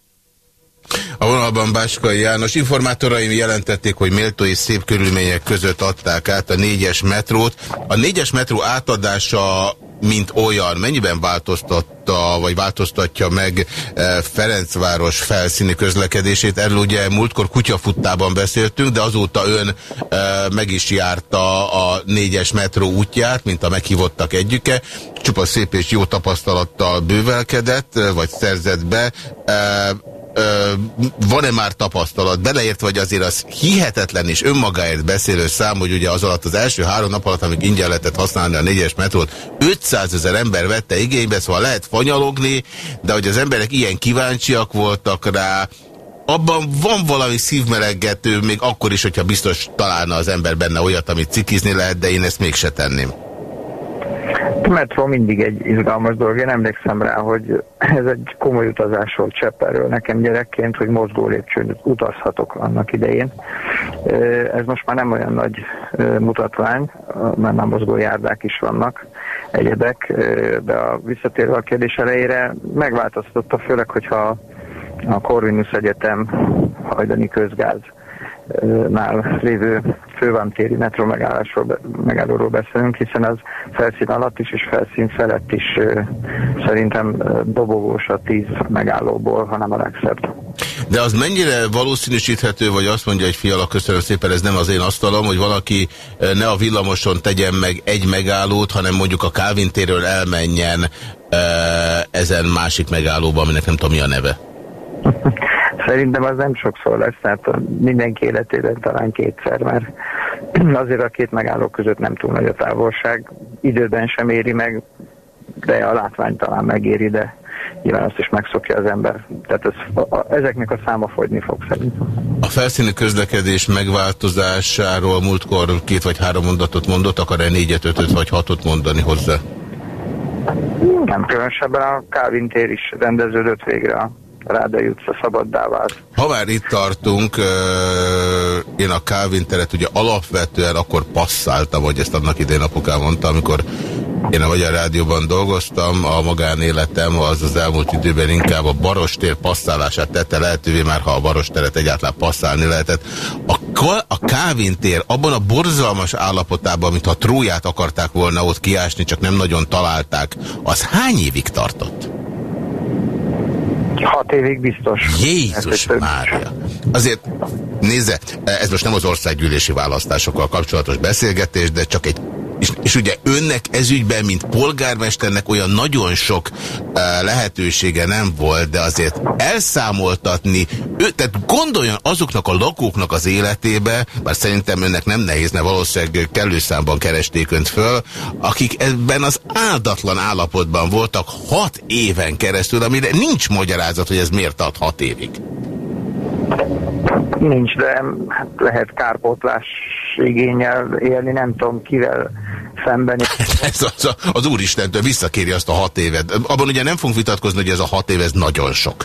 A vonalban Báskai János informátoraim jelentették, hogy méltó és szép körülmények között adták át a négyes metrót. A négyes metró átadása mint olyan, mennyiben változtatta, vagy változtatja meg Ferencváros felszíni közlekedését? Erről ugye múltkor kutyafuttában beszéltünk, de azóta ön meg is járta a négyes metró útját, mint a meghívottak egyike. Csupa szép és jó tapasztalattal bővelkedett, vagy szerzett be van-e már tapasztalat, beleért vagy azért az hihetetlen és önmagáért beszélő szám, hogy ugye az alatt az első három nap alatt, amíg ingyen lehetett használni a négyes metrót, 500 ezer ember vette igénybe, szóval lehet fanyalogni, de hogy az emberek ilyen kíváncsiak voltak rá, abban van valami szívmelegető, még akkor is, hogyha biztos találna az ember benne olyat, amit cikizni lehet, de én ezt mégse tenném. Metró mindig egy izgalmas dolog. Én emlékszem rá, hogy ez egy komoly utazás volt Csepperről nekem gyerekként, hogy mozgó lépcsőn utazhatok annak idején. Ez most már nem olyan nagy mutatvány, mert már mozgó járdák is vannak, egyedek, de a visszatérve a kérdés elejére megváltoztatta, főleg, hogyha a Corvinus Egyetem hajdani közgáz nál lévő fővámtéri metró megállásról, megállóról beszélünk, hiszen az felszín alatt is és felszín felett is szerintem dobogós a tíz megállóból, hanem a legszebb. De az mennyire valószínűsíthető, vagy azt mondja egy fiala, köszönöm szépen, ez nem az én asztalom, hogy valaki ne a villamoson tegyen meg egy megállót, hanem mondjuk a Kálvin elmenjen ezen másik megállóba, aminek nem tudom mi a neve. Szerintem az nem sokszor lesz, tehát mindenki életében talán kétszer, mert azért a két megálló között nem túl nagy a távolság, időben sem éri meg, de a látvány talán megéri, de nyilván azt is megszokja az ember. Tehát ez, a, ezeknek a száma fogyni fog szerintem. A felszíni közlekedés megváltozásáról múltkor két vagy három mondatot mondott, akar-e négyet, ötöt vagy hatot mondani hozzá? Nem különösebben a Kávin tér is rendeződött végre a Rádai utca szabaddá vált. Ha már itt tartunk, én a Calvin teret ugye alapvetően akkor passzáltam, hogy ezt annak idén apukám mondta, amikor én a Magyar Rádióban dolgoztam, a magánéletem az az elmúlt időben inkább a Barostér passzálását tette lehetővé, már ha a Barosteret egyáltalán passzálni lehetett. A, a Kávin tér abban a borzalmas állapotában, mintha Tróját akarták volna ott kiásni, csak nem nagyon találták, az hány évig tartott? Hat évig biztos. Jézus Mária! Azért nézze, ez most nem az országgyűlési választásokkal kapcsolatos beszélgetés, de csak egy és, és ugye önnek ezügyben, mint polgármesternek olyan nagyon sok uh, lehetősége nem volt, de azért elszámoltatni, ő, tehát gondoljon azoknak a lakóknak az életébe, bár szerintem önnek nem nehéz, mert valószínűleg kellő számban keresték önt föl, akik ebben az áldatlan állapotban voltak hat éven keresztül, amire nincs magyarázat, hogy ez miért ad hat évig. Nincs, de hát lehet kárpótlás igényel élni, nem tudom kivel szemben. ez az, az Úristentől visszakéri azt a hat évet. Abban ugye nem fogunk vitatkozni, hogy ez a hat év, ez nagyon sok.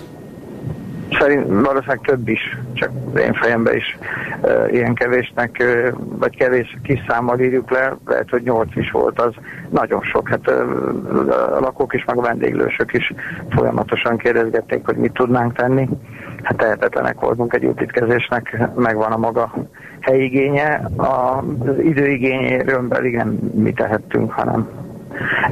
Szerint valószínűleg több is, csak az én fejemben is e, ilyen kevésnek, e, vagy kevés kis számmal írjuk le, lehet, hogy nyolc is volt, az nagyon sok. Hát e, a lakók is, meg a vendéglősök is folyamatosan kérdezgették, hogy mit tudnánk tenni hát tehetetlenek voltunk egy építkezésnek, megvan a maga helyigénye, az időigényéről pedig nem mi tehettünk, hanem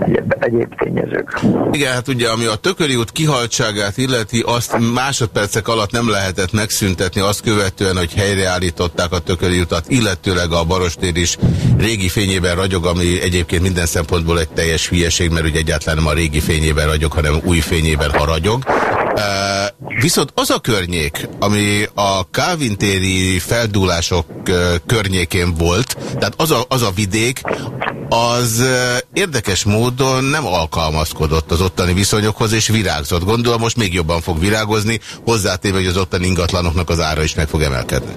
egyéb, egyéb tényezők. Igen, hát ugye ami a Tököli út kihaltságát illeti, azt másodpercek alatt nem lehetett megszüntetni, azt követően, hogy helyreállították a Tököli utat, illetőleg a Barostér is régi fényében ragyog, ami egyébként minden szempontból egy teljes hülyeség, mert ugye egyáltalán nem a régi fényében ragyog, hanem új fényében ha ragyog. Viszont az a környék, ami a kávintéri feldúlások környékén volt, tehát az a, az a vidék, az érdekes módon nem alkalmazkodott az ottani viszonyokhoz, és virágzott. Gondolom most még jobban fog virágozni, hozzátéve, hogy az ottani ingatlanoknak az ára is meg fog emelkedni.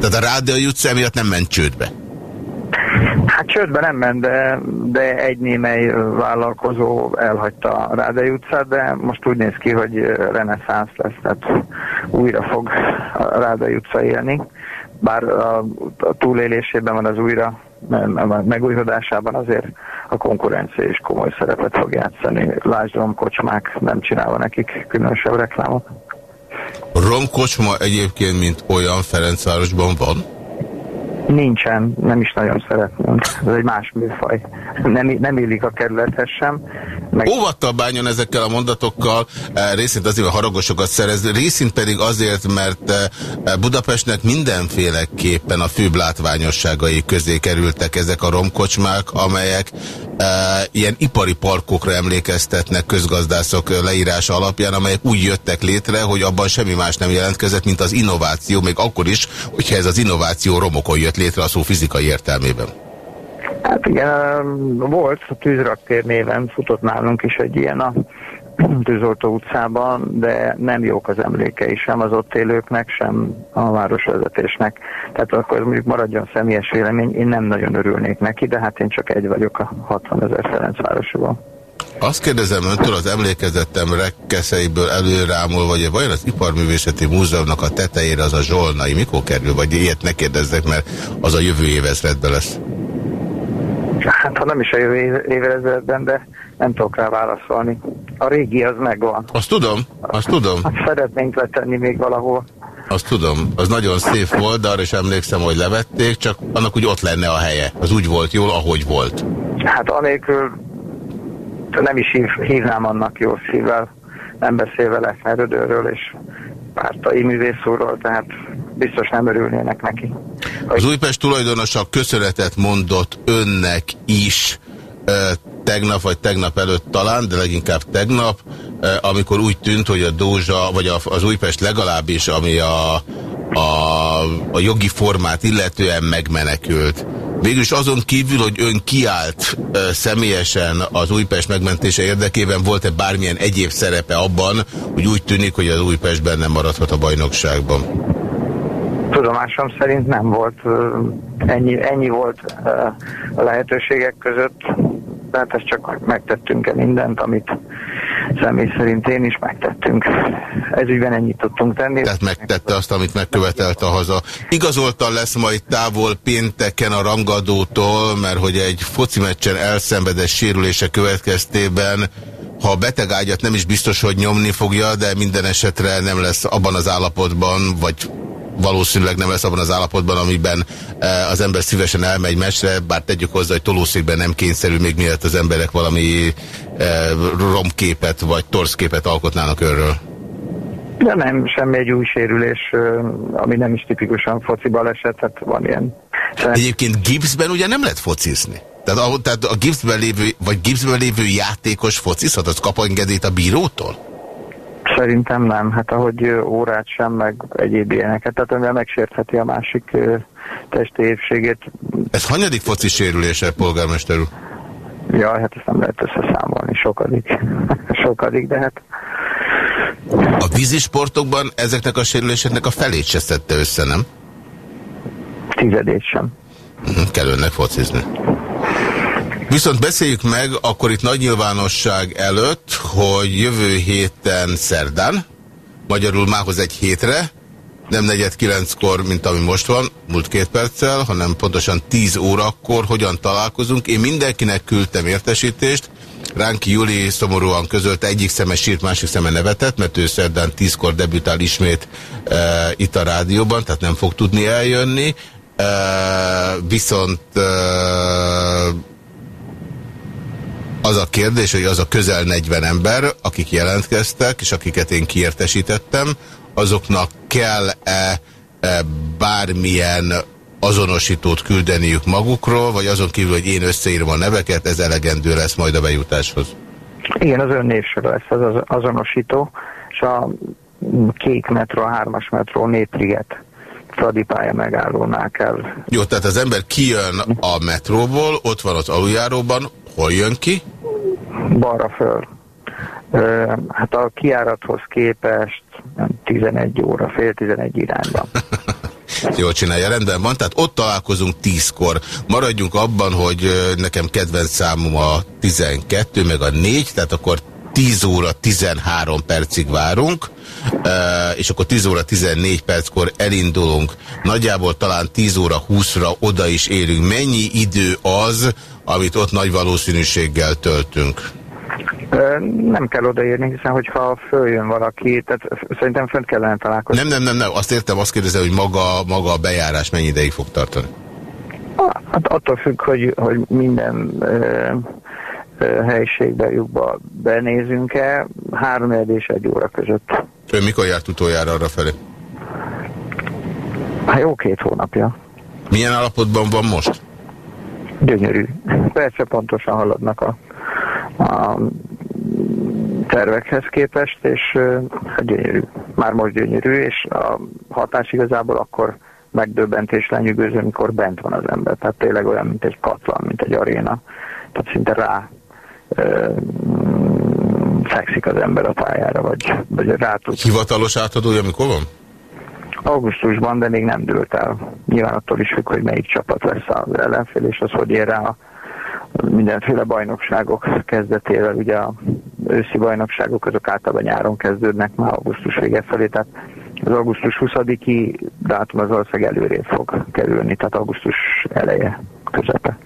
Tehát a Rádió utca miatt nem ment csődbe. Csődbe nem ment, de, de egy némely vállalkozó elhagyta a Rádai utcát, de most úgy néz ki, hogy reneszánsz lesz, tehát újra fog a Rádai utca élni. Bár a, a túlélésében van az újra, megújhodásában azért a konkurencia is komoly szerepet fog játszani. Lásd romkocsmák nem csinálva nekik különösebb reklámot. Romkocsma egyébként, mint olyan Ferencvárosban van? Nincsen, nem is nagyon szeretném. Ez egy más műfaj. Nem, nem illik a kerülethez sem. Meg... Óvattal bánjon ezekkel a mondatokkal, eh, részint azért, hogy haragosokat szerezni, részint pedig azért, mert eh, Budapestnek mindenféleképpen a főbb látványosságai közé kerültek ezek a romkocsmák, amelyek e, ilyen ipari parkokra emlékeztetnek közgazdászok leírása alapján, amelyek úgy jöttek létre, hogy abban semmi más nem jelentkezett, mint az innováció, még akkor is, hogyha ez az innováció romokon jött létre a szó fizikai értelmében. Hát igen, volt a tűzraktér néven, futott nálunk is egy ilyen a Tűzoltó utcában, de nem jók az emlékei sem az ott élőknek, sem a városvezetésnek. Tehát akkor mondjuk maradjon személyes vélemény, én nem nagyon örülnék neki, de hát én csak egy vagyok a 60 ezer Ferencvárosban. Azt kérdezem öntől az emlékezettem rekkeszeiből előrámol, vagy vajon az Iparművészeti Múzeumnak a tetejére az a zsolnai mikor kerül, vagy ilyet ne kérdezzek, mert az a jövő évezredben lesz. Hát ha nem is a jövő évezredben, de nem tudok rá válaszolni. A régi az megvan. Azt tudom, azt tudom. Azt szeretnénk letenni még valahol. Azt tudom, az nagyon szép volt, de arra is emlékszem, hogy levették, csak annak úgy ott lenne a helye. Az úgy volt jól, ahogy volt. Hát anélkül nem is hív, hívnám annak jó szívvel, nem beszélve Lechner és pártai művészúról, tehát biztos nem örülnének neki. Az Újpest tulajdonosa köszönetet mondott önnek is tegnap vagy tegnap előtt talán, de leginkább tegnap, amikor úgy tűnt, hogy a Dózsa, vagy az Újpest legalábbis, ami a, a, a jogi formát illetően megmenekült. Végülis azon kívül, hogy ön kiállt e, személyesen az Újpest megmentése érdekében, volt-e bármilyen egyéb szerepe abban, hogy úgy tűnik, hogy az Újpestben nem maradhat a bajnokságban? Tudomásom szerint nem volt. Ennyi, ennyi volt a lehetőségek között tehát ezt csak megtettünk-e mindent, amit személy szerint én is megtettünk. Ez ügyben ennyit tudtunk tenni. Tehát megtette azt, amit megkövetelt a haza. Igazoltan lesz majd távol pénteken a rangadótól, mert hogy egy foci meccsen elszenvedett sérülése következtében ha a betegágyat nem is biztos, hogy nyomni fogja, de minden esetre nem lesz abban az állapotban, vagy valószínűleg nem lesz abban az állapotban, amiben e, az ember szívesen elmegy mesre, bár tegyük hozzá, hogy tolószékben nem kényszerű, még mielőtt az emberek valami e, romképet vagy torszképet alkotnának örről. De nem, semmi egy új sérülés, ami nem is tipikusan foci baleset, tehát van ilyen. Egyébként gipszben ugye nem lehet focizni? Tehát a, tehát a gipszben lévő, vagy gipszben lévő játékos focizhat, az kap engedélyt a bírótól? Szerintem nem, hát ahogy órát sem, meg egyéb ilyeneket, tehát amivel megsértheti a másik testi épségét. Ez hanyadik foci sérülése, polgármester úr? Ja, hát ezt nem lehet összeszámolni, sokadik, sokadik, de hát... A vízisportokban ezeknek a sérüléseknek a felét se szedte össze, nem? Tizedét sem. Mhm, kell önnek focizni. Viszont beszéljük meg akkor itt nagy nyilvánosság előtt, hogy jövő héten szerdán, magyarul mához egy hétre, nem negyed kilenckor, mint ami most van, múlt két perccel, hanem pontosan tíz órakor hogyan találkozunk. Én mindenkinek küldtem értesítést, Ránki Juli szomorúan közölte, egyik szeme sírt, másik szeme nevetett, mert ő szerdán tízkor debütál ismét e, itt a rádióban, tehát nem fog tudni eljönni. E, viszont e, az a kérdés, hogy az a közel 40 ember, akik jelentkeztek, és akiket én kiértesítettem, azoknak kell-e e, bármilyen azonosítót küldeniük magukról, vagy azon kívül, hogy én összeírom a neveket, ez elegendő lesz majd a bejutáshoz? Igen, az ön névsor lesz az, az azonosító, és a kék metró, hármas metró, népliget. Fradi pálya megállónál kell. Jó, tehát az ember kijön a metróból, ott van az aluljáróban, hol jön ki? balra föl. Hát a kiárathoz képest 11 óra, fél 11 irányban. Jól csinálja, rendben van. Tehát ott találkozunk 10-kor. Maradjunk abban, hogy nekem kedvenc számom a 12, meg a 4, tehát akkor 10 óra 13 percig várunk, és akkor 10 óra 14 perckor elindulunk. Nagyjából talán 10 óra 20-ra oda is érünk. Mennyi idő az, amit ott nagy valószínűséggel töltünk? Nem kell odaérni, hiszen hogyha följön valaki, tehát szerintem fönt kellene találkozni. Nem, nem, nem, nem, azt értem, azt kérdezem, hogy maga, maga a bejárás mennyi ideig fog tartani? Hát attól függ, hogy, hogy minden ö, ö, helyiségbe, lyukba benézünk-e, három és egy óra között. Ön mikor járt utoljára arra felé? Hát jó két hónapja. Milyen állapotban van most? Gyönyörű. Persze pontosan haladnak a, a tervekhez képest, és hát gyönyörű. Már most gyönyörű, és a hatás igazából akkor megdöbbentés lenyűgöző, amikor bent van az ember. Tehát tényleg olyan, mint egy katlan, mint egy aréna. Tehát szinte rá ö, fekszik az ember a pályára, vagy, vagy rá tud. Hivatalos átadója mikor van? Augusztusban, de még nem dőlt el. Nyilván attól is függ, hogy melyik csapat lesz az ellenfél, és az hogy ér rá a mindenféle bajnokságok kezdetével. Ugye a őszi bajnokságok azok általában nyáron kezdődnek már augusztus vége felé, tehát az augusztus 20-i dátum az ország előrébb fog kerülni, tehát augusztus eleje, közepe.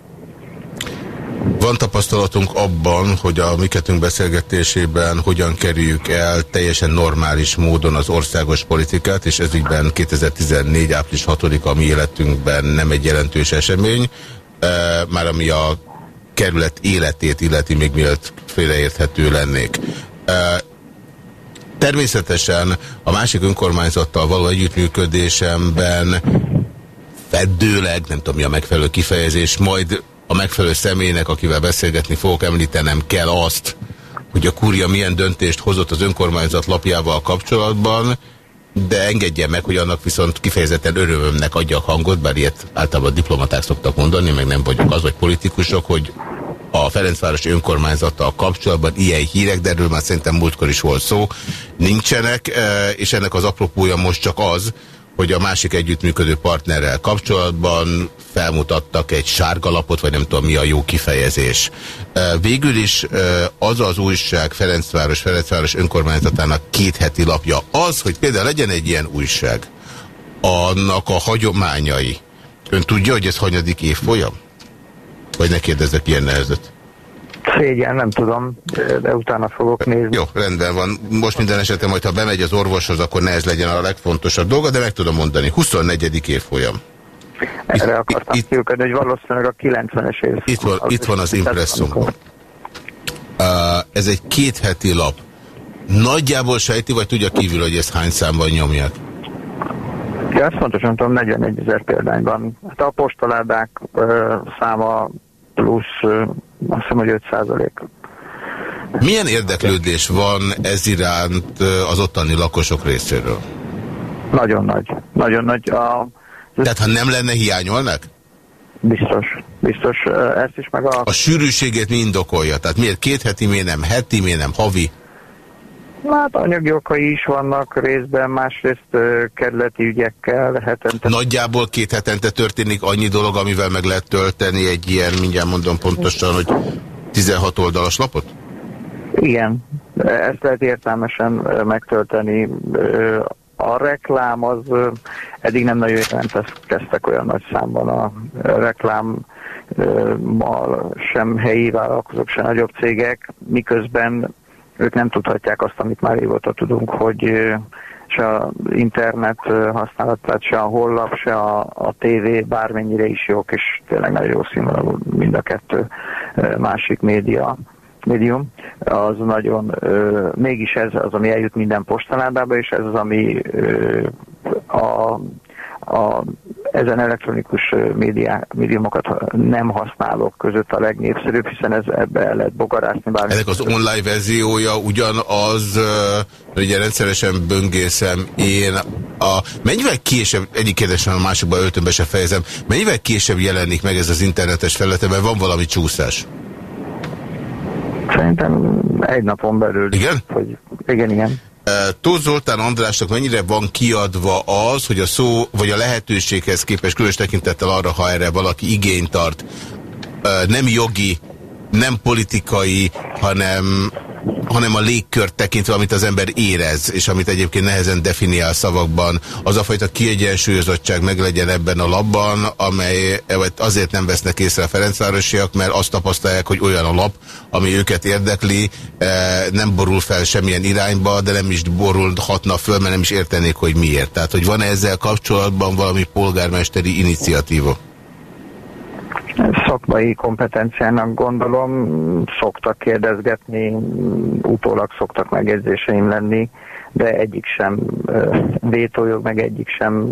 Van tapasztalatunk abban, hogy a mi beszélgetésében hogyan kerüljük el teljesen normális módon az országos politikát, és ez ígyben 2014. április 6-a a mi életünkben nem egy jelentős esemény, e, már ami a kerület életét illeti, még mielőtt félreérthető lennék. E, természetesen a másik önkormányzattal való együttműködésemben feddőleg, nem tudom mi a megfelelő kifejezés, majd a megfelelő személynek, akivel beszélgetni fogok, említenem kell azt, hogy a kúria milyen döntést hozott az önkormányzat lapjával kapcsolatban, de engedje meg, hogy annak viszont kifejezetten örömömnek adjak hangot, bár ilyet általában diplomaták szoktak mondani, meg nem vagyok az, vagy politikusok, hogy a Ferencváros önkormányzattal kapcsolatban ilyen hírek, de erről már szerintem múltkor is volt szó, nincsenek, eh, és ennek az apropója most csak az, hogy a másik együttműködő partnerrel kapcsolatban felmutattak egy sárgalapot, vagy nem tudom mi a jó kifejezés. Végül is az az újság Ferencváros, Ferencváros önkormányzatának két heti lapja az, hogy például legyen egy ilyen újság, annak a hagyományai. Ön tudja, hogy ez hanyadik év folyam? Vagy ne kérdezzek ilyen nehezet? Szégyen, nem tudom, de utána fogok nézni. Jó, rendben van. Most minden esetem, hogy ha bemegy az orvoshoz, akkor ne ez legyen a legfontosabb dolga, de meg tudom mondani. 24. évfolyam. Erre itt, akartam itt, kiukadni, hogy valószínűleg a 90-es év. Itt van, itt van az impresszum. Uh, ez egy kétheti lap. Nagyjából sejti, vagy tudja kívül, hogy ezt hány számban nyomják? Ja, ezt pontosan tudom, 41 ezer példányban. Hát a postaládák uh, száma plusz azt hiszem, hogy 5 százalék. Milyen érdeklődés van ez iránt az ottani lakosok részéről? Nagyon nagy. Nagyon nagy. A... Tehát ha nem lenne, hiányolnak? Biztos. Biztos. Ezt is meg a... A sűrűségét mi indokolja? Tehát miért két heti, miért nem heti, miért nem havi? Hát anyagi okai is vannak részben, másrészt kerületi ügyekkel hetente. Nagyjából két hetente történik annyi dolog, amivel meg lehet tölteni egy ilyen, mindjárt mondom pontosan, hogy 16 oldalas lapot? Igen, ezt lehet értelmesen megtölteni. A reklám az eddig nem nagyon jelentkeztek olyan nagy számban a reklám ma sem helyi vállalkozók, sem nagyobb cégek, miközben ők nem tudhatják azt, amit már régóta tudunk, hogy se az internet használatát, se a hollap, se a, a tévé bármennyire is jók, és tényleg nagyon jó színvonalú mind a kettő másik média médium, az nagyon, ö, mégis ez az, ami eljut minden postaládába, és ez az, ami ö, a a, ezen elektronikus médiá, médiumokat nem használók között a legnépszerűbb, hiszen ez ebbe lehet bogarászni. Bármi Ennek az online verziója ugyanaz, ugye rendszeresen böngészem én, a, mennyivel később, egyik kérdésem a másikban öltönbe se fejezem, mennyivel később jelenik meg ez az internetes felülete, mert van valami csúszás? Szerintem egy napon belül. Igen? Hogy, igen, igen. Tóth Zoltán Andrásnak mennyire van kiadva az, hogy a szó, vagy a lehetőséghez képest különös tekintettel arra, ha erre valaki igényt tart, nem jogi, nem politikai, hanem hanem a légkört tekintve, amit az ember érez, és amit egyébként nehezen definiál szavakban, az a fajta kiegyensúlyozottság meglegyen ebben a labban, amely azért nem vesznek észre a Ferencvárosiak, mert azt tapasztalják, hogy olyan a lap, ami őket érdekli, eh, nem borul fel semmilyen irányba, de nem is borulhatna föl, mert nem is értenék, hogy miért. Tehát, hogy van -e ezzel kapcsolatban valami polgármesteri iniciatíva? Szakmai kompetenciának gondolom, szoktak kérdezgetni, utólag szoktak megjegyzéseim lenni, de egyik sem vétójog, meg egyik sem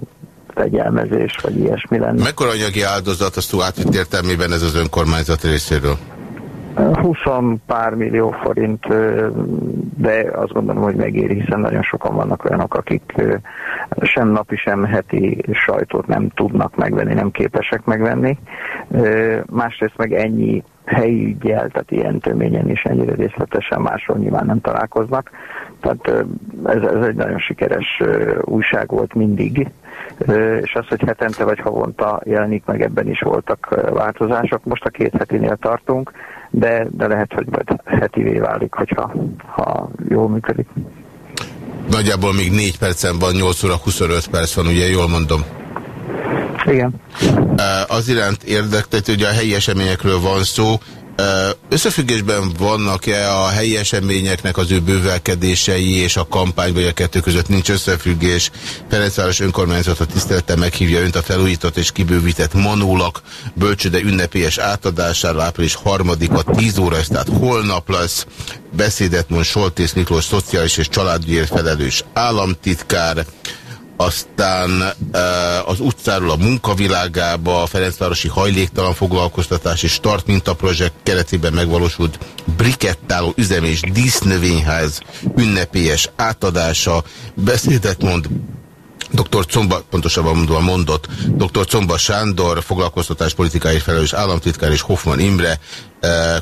fegyelmezés, vagy ilyesmi lenne. Mekkora anyagi áldozat a szó átvitt értelmében ez az önkormányzat részéről? 20 pár millió forint, de azt gondolom, hogy megéri, hiszen nagyon sokan vannak olyanok, akik sem napi, sem heti sajtót nem tudnak megvenni, nem képesek megvenni. Másrészt meg ennyi helyi ügyel, tehát ilyen töményen és ennyire részletesen máshol nyilván nem találkoznak. Tehát ez, ez egy nagyon sikeres újság volt mindig, és az, hogy hetente vagy havonta jelenik meg, ebben is voltak változások. Most a két hetinél tartunk, de, de lehet, hogy majd hetivé válik, hogyha ha jól működik. Nagyjából még 4 percen van, 8 óra 25 perc van, ugye jól mondom? Igen. Az iránt érdekelt, hogy a helyi eseményekről van szó, Összefüggésben vannak-e a helyi eseményeknek az ő bővelkedései és a kampány, vagy a kettő között nincs összefüggés? Ferencváros önkormányzata tisztelete meghívja önt a felújított és kibővített Manólak bölcsöde ünnepélyes átadására április harmadika 10 óra, ez tehát holnap lesz. Beszédet mond Soltész Miklós, szociális és családügyért felelős államtitkár aztán az utcáról a munkavilágába, a Ferencvárosi hajléktalan foglalkoztatás és start mintaprojekt keretében megvalósult brikettáló üzem és dísznövényház ünnepélyes átadása, beszédet mond Dr. Comba, pontosabban mondva mondott, Dr. Comba Sándor, foglalkoztatás politikai felelős államtitkár és Hoffman Imre,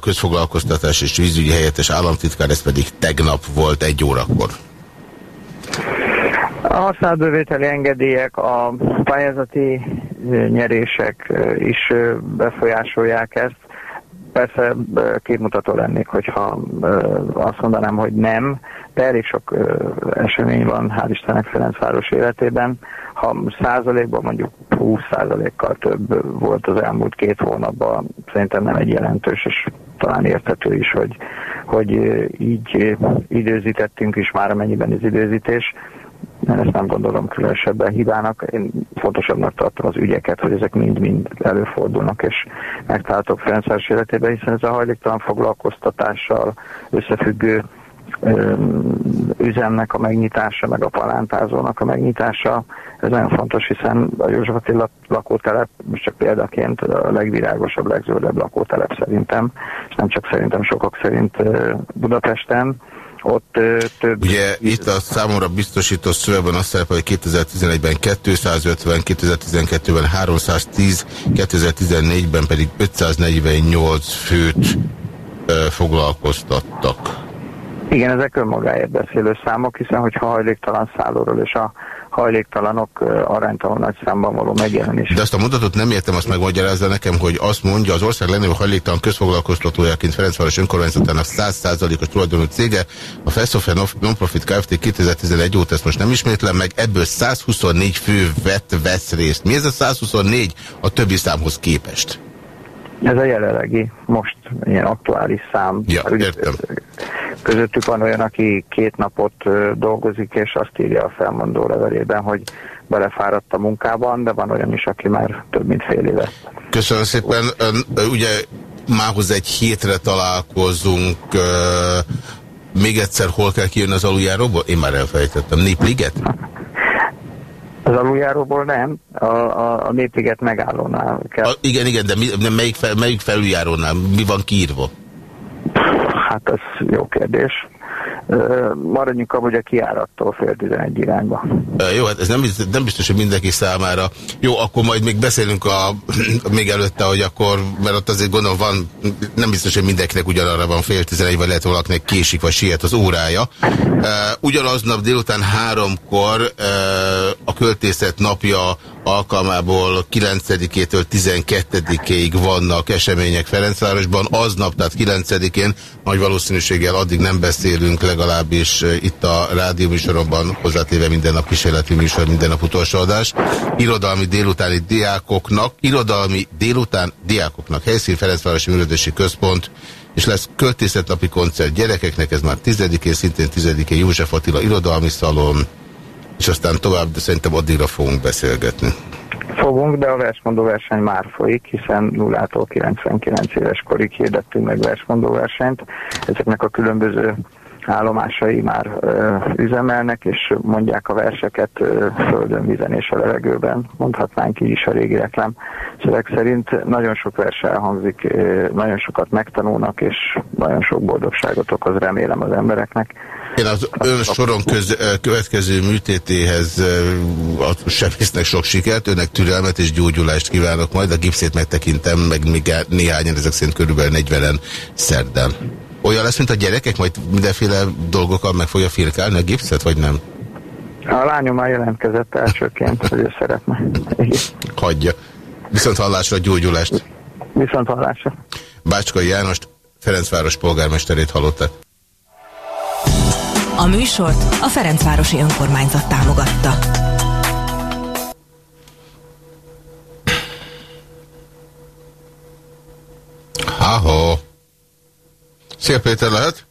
közfoglalkoztatás és vízügyi helyettes államtitkár, ez pedig tegnap volt egy órakor. A használatbővételi engedélyek, a pályázati nyerések is befolyásolják ezt. Persze képmutató lennék, hogyha azt mondanám, hogy nem, de elég sok esemény van, hál' Istennek Ferencváros életében. Ha százalékban mondjuk 20 százalékkal több volt az elmúlt két hónapban, szerintem nem egy jelentős, és talán érthető is, hogy, hogy így időzítettünk is már, amennyiben az időzítés ezt nem gondolom különösebben hibának. Én fontosabbnak tartom az ügyeket, hogy ezek mind-mind előfordulnak, és megtaláltok Ferencváros életében, hiszen ez a hajléktalan foglalkoztatással összefüggő üzemnek a megnyitása, meg a palántázónak a megnyitása, ez nagyon fontos, hiszen a József Attila lakótelep, most csak példaként a legvirágosabb, legzöldebb lakótelep szerintem, és nem csak szerintem, sokak szerint Budapesten, ott több... Ugye itt a számomra biztosító szövegben azt szerepel, hogy 2011-ben 250, 2012-ben 310, 2014-ben pedig 548 főt foglalkoztattak. Igen, ezek önmagáért beszélő számok, hiszen hogyha hajléktalan szállóról és a hajléktalanok aránytalan nagy számban való megjelenés. De azt a mondatot nem értem, azt megmagyarázza nekem, hogy azt mondja, az ország legnagyobb hajléktalan közfoglalkoztatójaként Ferencváros önkormányzatának 100%-os tulajdonú cége, a Fesofen Nonprofit Kft. 2011 óta ezt most nem ismétlem meg, ebből 124 fő vett vesz részt. Mi ez a 124 a többi számhoz képest? Ez a jelenlegi, most ilyen aktuális szám. Ja, értem. Közöttük van olyan, aki két napot dolgozik, és azt írja a felmondó levelében, hogy belefáradt a munkában, de van olyan is, aki már több mint fél éve. Köszönöm szépen. Ugye mához egy hétre találkozunk. Még egyszer hol kell kijönni az aluljáróból? Én már elfelejtettem. Népliget? Az aluljáróból nem, a, a, a népliget megállónál kell. A, igen, igen, de, mi, de melyik, fel, melyik felüljárónál? Mi van kiírva? Hát ez jó kérdés. Maradjunk abban, hogy a kiárattól fél 11 irányba. Jó, hát ez nem, nem biztos, hogy mindenki számára. Jó, akkor majd még beszélünk a, még előtte, hogy akkor, mert ott azért gondolom van, nem biztos, hogy mindenkinek ugyanarra van fél 11, vagy lehet valakinek késik, vagy siet az órája. Ugyanaznap délután háromkor a költészet napja alkalmából 9-től 12-ig vannak események Ferencvárosban. Aznap, tehát 9-én nagy valószínűséggel addig nem beszélünk, legalábbis eh, itt a rádió műsoromban hozzátéve minden nap kísérleti műsor, minden nap utolsó adás. Irodalmi délutáni diákoknak, irodalmi délután diákoknak, helyszín Ferencvárosi Művelődési Központ, és lesz költészetnapi koncert gyerekeknek, ez már 10-én, szintén 10-én József Attila Irodalmi Szalon, és aztán tovább, de szerintem addigra fogunk beszélgetni. Fogunk, de a versmondó verseny már folyik, hiszen 0-tól 99 éves korig hirdettünk meg versmondó versenyt. Ezeknek a különböző állomásai már üzemelnek, és mondják a verseket földön, vízen és a levegőben. Mondhatnánk így is a régi reklám szöveg szerint. Nagyon sok vers elhangzik, nagyon sokat megtanulnak, és nagyon sok boldogságot okoz remélem az embereknek. Én az ön soron köz, következő műtétéhez a sebésznek sok sikert, önnek türelmet és gyógyulást kívánok majd, a gipszét megtekintem, meg még néhányan, ezek szerint körülbelül 40-en szerdán. Olyan lesz, mint a gyerekek, majd mindenféle dolgokkal meg fogja firkálni a gipszet, vagy nem? A lányom már jelentkezett elsőként, hogy ő szeretne. Hagyja. Viszont hallásra gyógyulást. Viszont hallásra. Bácskai Jánost, Ferencváros polgármesterét hallották. A műsort a Ferencvárosi Önkormányzat támogatta. Ahó. Szia Péter lehet?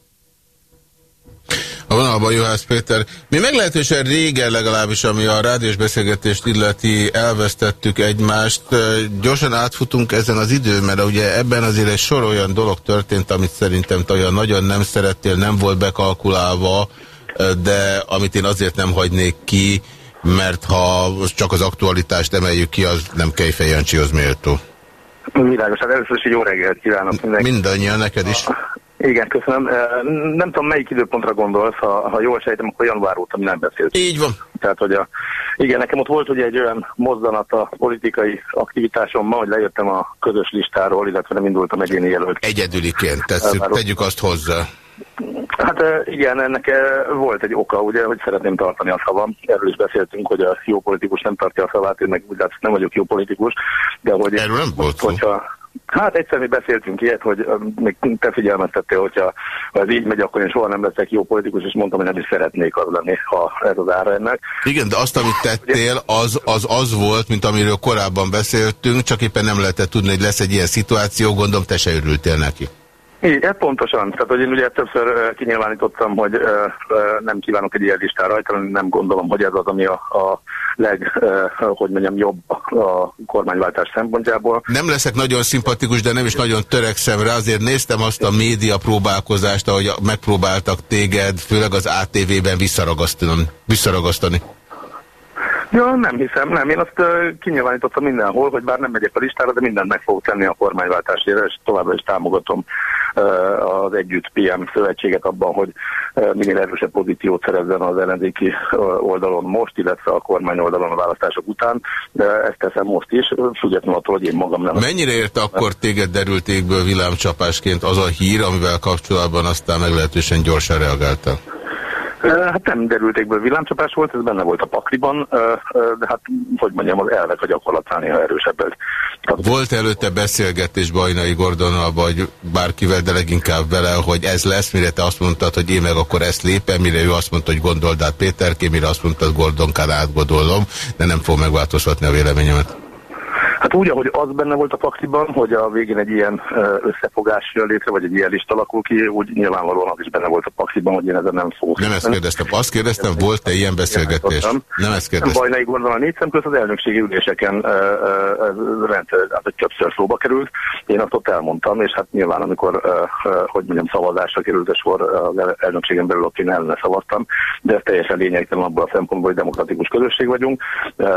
A vonalban Juhász Péter. Mi meglehetősen régen legalábbis, ami a rádiós beszélgetést illeti, elvesztettük egymást. Gyorsan átfutunk ezen az időn, mert ugye ebben azért egy sor olyan dolog történt, amit szerintem te olyan nagyon nem szerettél, nem volt bekalkulálva, de amit én azért nem hagynék ki, mert ha csak az aktualitást emeljük ki, az nem Kejfej Jancsihoz méltó. Világos, hát először is jó reggelt kívánok mindenki. Mindannyian, neked is. Igen, köszönöm. Nem tudom, melyik időpontra gondolsz, ha, ha jól sejtem, akkor január óta mi nem beszélt. Így van. Tehát, hogy a, igen, nekem ott volt ugye egy olyan mozzanat a politikai aktivitásomban, hogy lejöttem a közös listáról, illetve nem indultam egyéni jelölt. Egyedüliként, tesszük, tegyük azt hozzá. Hát igen, ennek volt egy oka, ugye, hogy szeretném tartani a szavam. Erről is beszéltünk, hogy a jó politikus nem tartja a szavát, én meg úgy látszik, nem vagyok jó politikus, de hogy... Erről nem volt hogyha, Hát egyszer mi beszéltünk ilyet, hogy még te figyelmeztettél, hogyha ha ez így megy, akkor én soha nem leszek jó politikus, és mondtam, hogy nem is szeretnék az lenni, ha ez az ára ennek. Igen, de azt, amit tettél, az az, az volt, mint amiről korábban beszéltünk, csak éppen nem lehetett tudni, hogy lesz egy ilyen szituáció, gondolom te se örültél neki. Igen, pontosan. Tehát, hogy én ugye többször kinyilvánítottam, hogy nem kívánok egy ilyen listára rajta, nem gondolom, hogy ez az, ami a, a leg, hogy mondjam, jobb a kormányváltás szempontjából. Nem leszek nagyon szimpatikus, de nem is nagyon törekszem rá. Azért néztem azt a média próbálkozást, ahogy megpróbáltak téged, főleg az ATV-ben visszaragasztani. visszaragasztani. Ja, nem hiszem, nem. Én azt uh, kinyilvánítottam mindenhol, hogy bár nem megyek a listára, de mindent meg fogok tenni a kormányváltásért, és továbbra is támogatom az Együtt PM szövetséget abban, hogy minél erősebb pozíciót szerezzen az ellenzéki oldalon most, illetve a kormány oldalon a választások után. De ezt teszem most is, függetlenül attól, hogy én magam nem... Mennyire érte akkor téged derültékből villámcsapásként az a hír, amivel kapcsolatban aztán meglehetősen gyorsan reagáltál? Hát nem derültékből villámcsapás volt, ez benne volt a pakliban, de hát, hogy mondjam, az elvek a gyakorlatán néha erősebb. Volt előtte beszélgetés Bajnai Gordonnal, vagy bárkivel, de leginkább vele, hogy ez lesz, mire te azt mondtad, hogy én meg akkor ezt lépem, mire ő azt mondta, hogy gondold át Péterké, mire azt mondtad, Gordonkán átgondolom, de nem fog megváltoztatni a véleményemet. Hát úgy, ahogy az benne volt a pakliban, hogy a végén egy ilyen összefogás jön létre, vagy egy ilyen list alakul ki, úgy nyilvánvalóan az is benne volt a pakliban, hogy én ezen nem fogok. Nem ezt kérdeztem. Azt kérdeztem, volt-e ilyen beszélgetés? Nem ezt kérdeztem. Nem Bajnai Gordon a négy szem közt az elnökségi üléseken rendszer, hát egy többször szóba került. Én azt ott elmondtam, és hát nyilván amikor, hogy mondjam, szavazásra került a sor az elnökségen belül, ott én ellene szavaztam, de ez teljesen lényegtelen abból a szempontból, hogy demokratikus közösség vagyunk.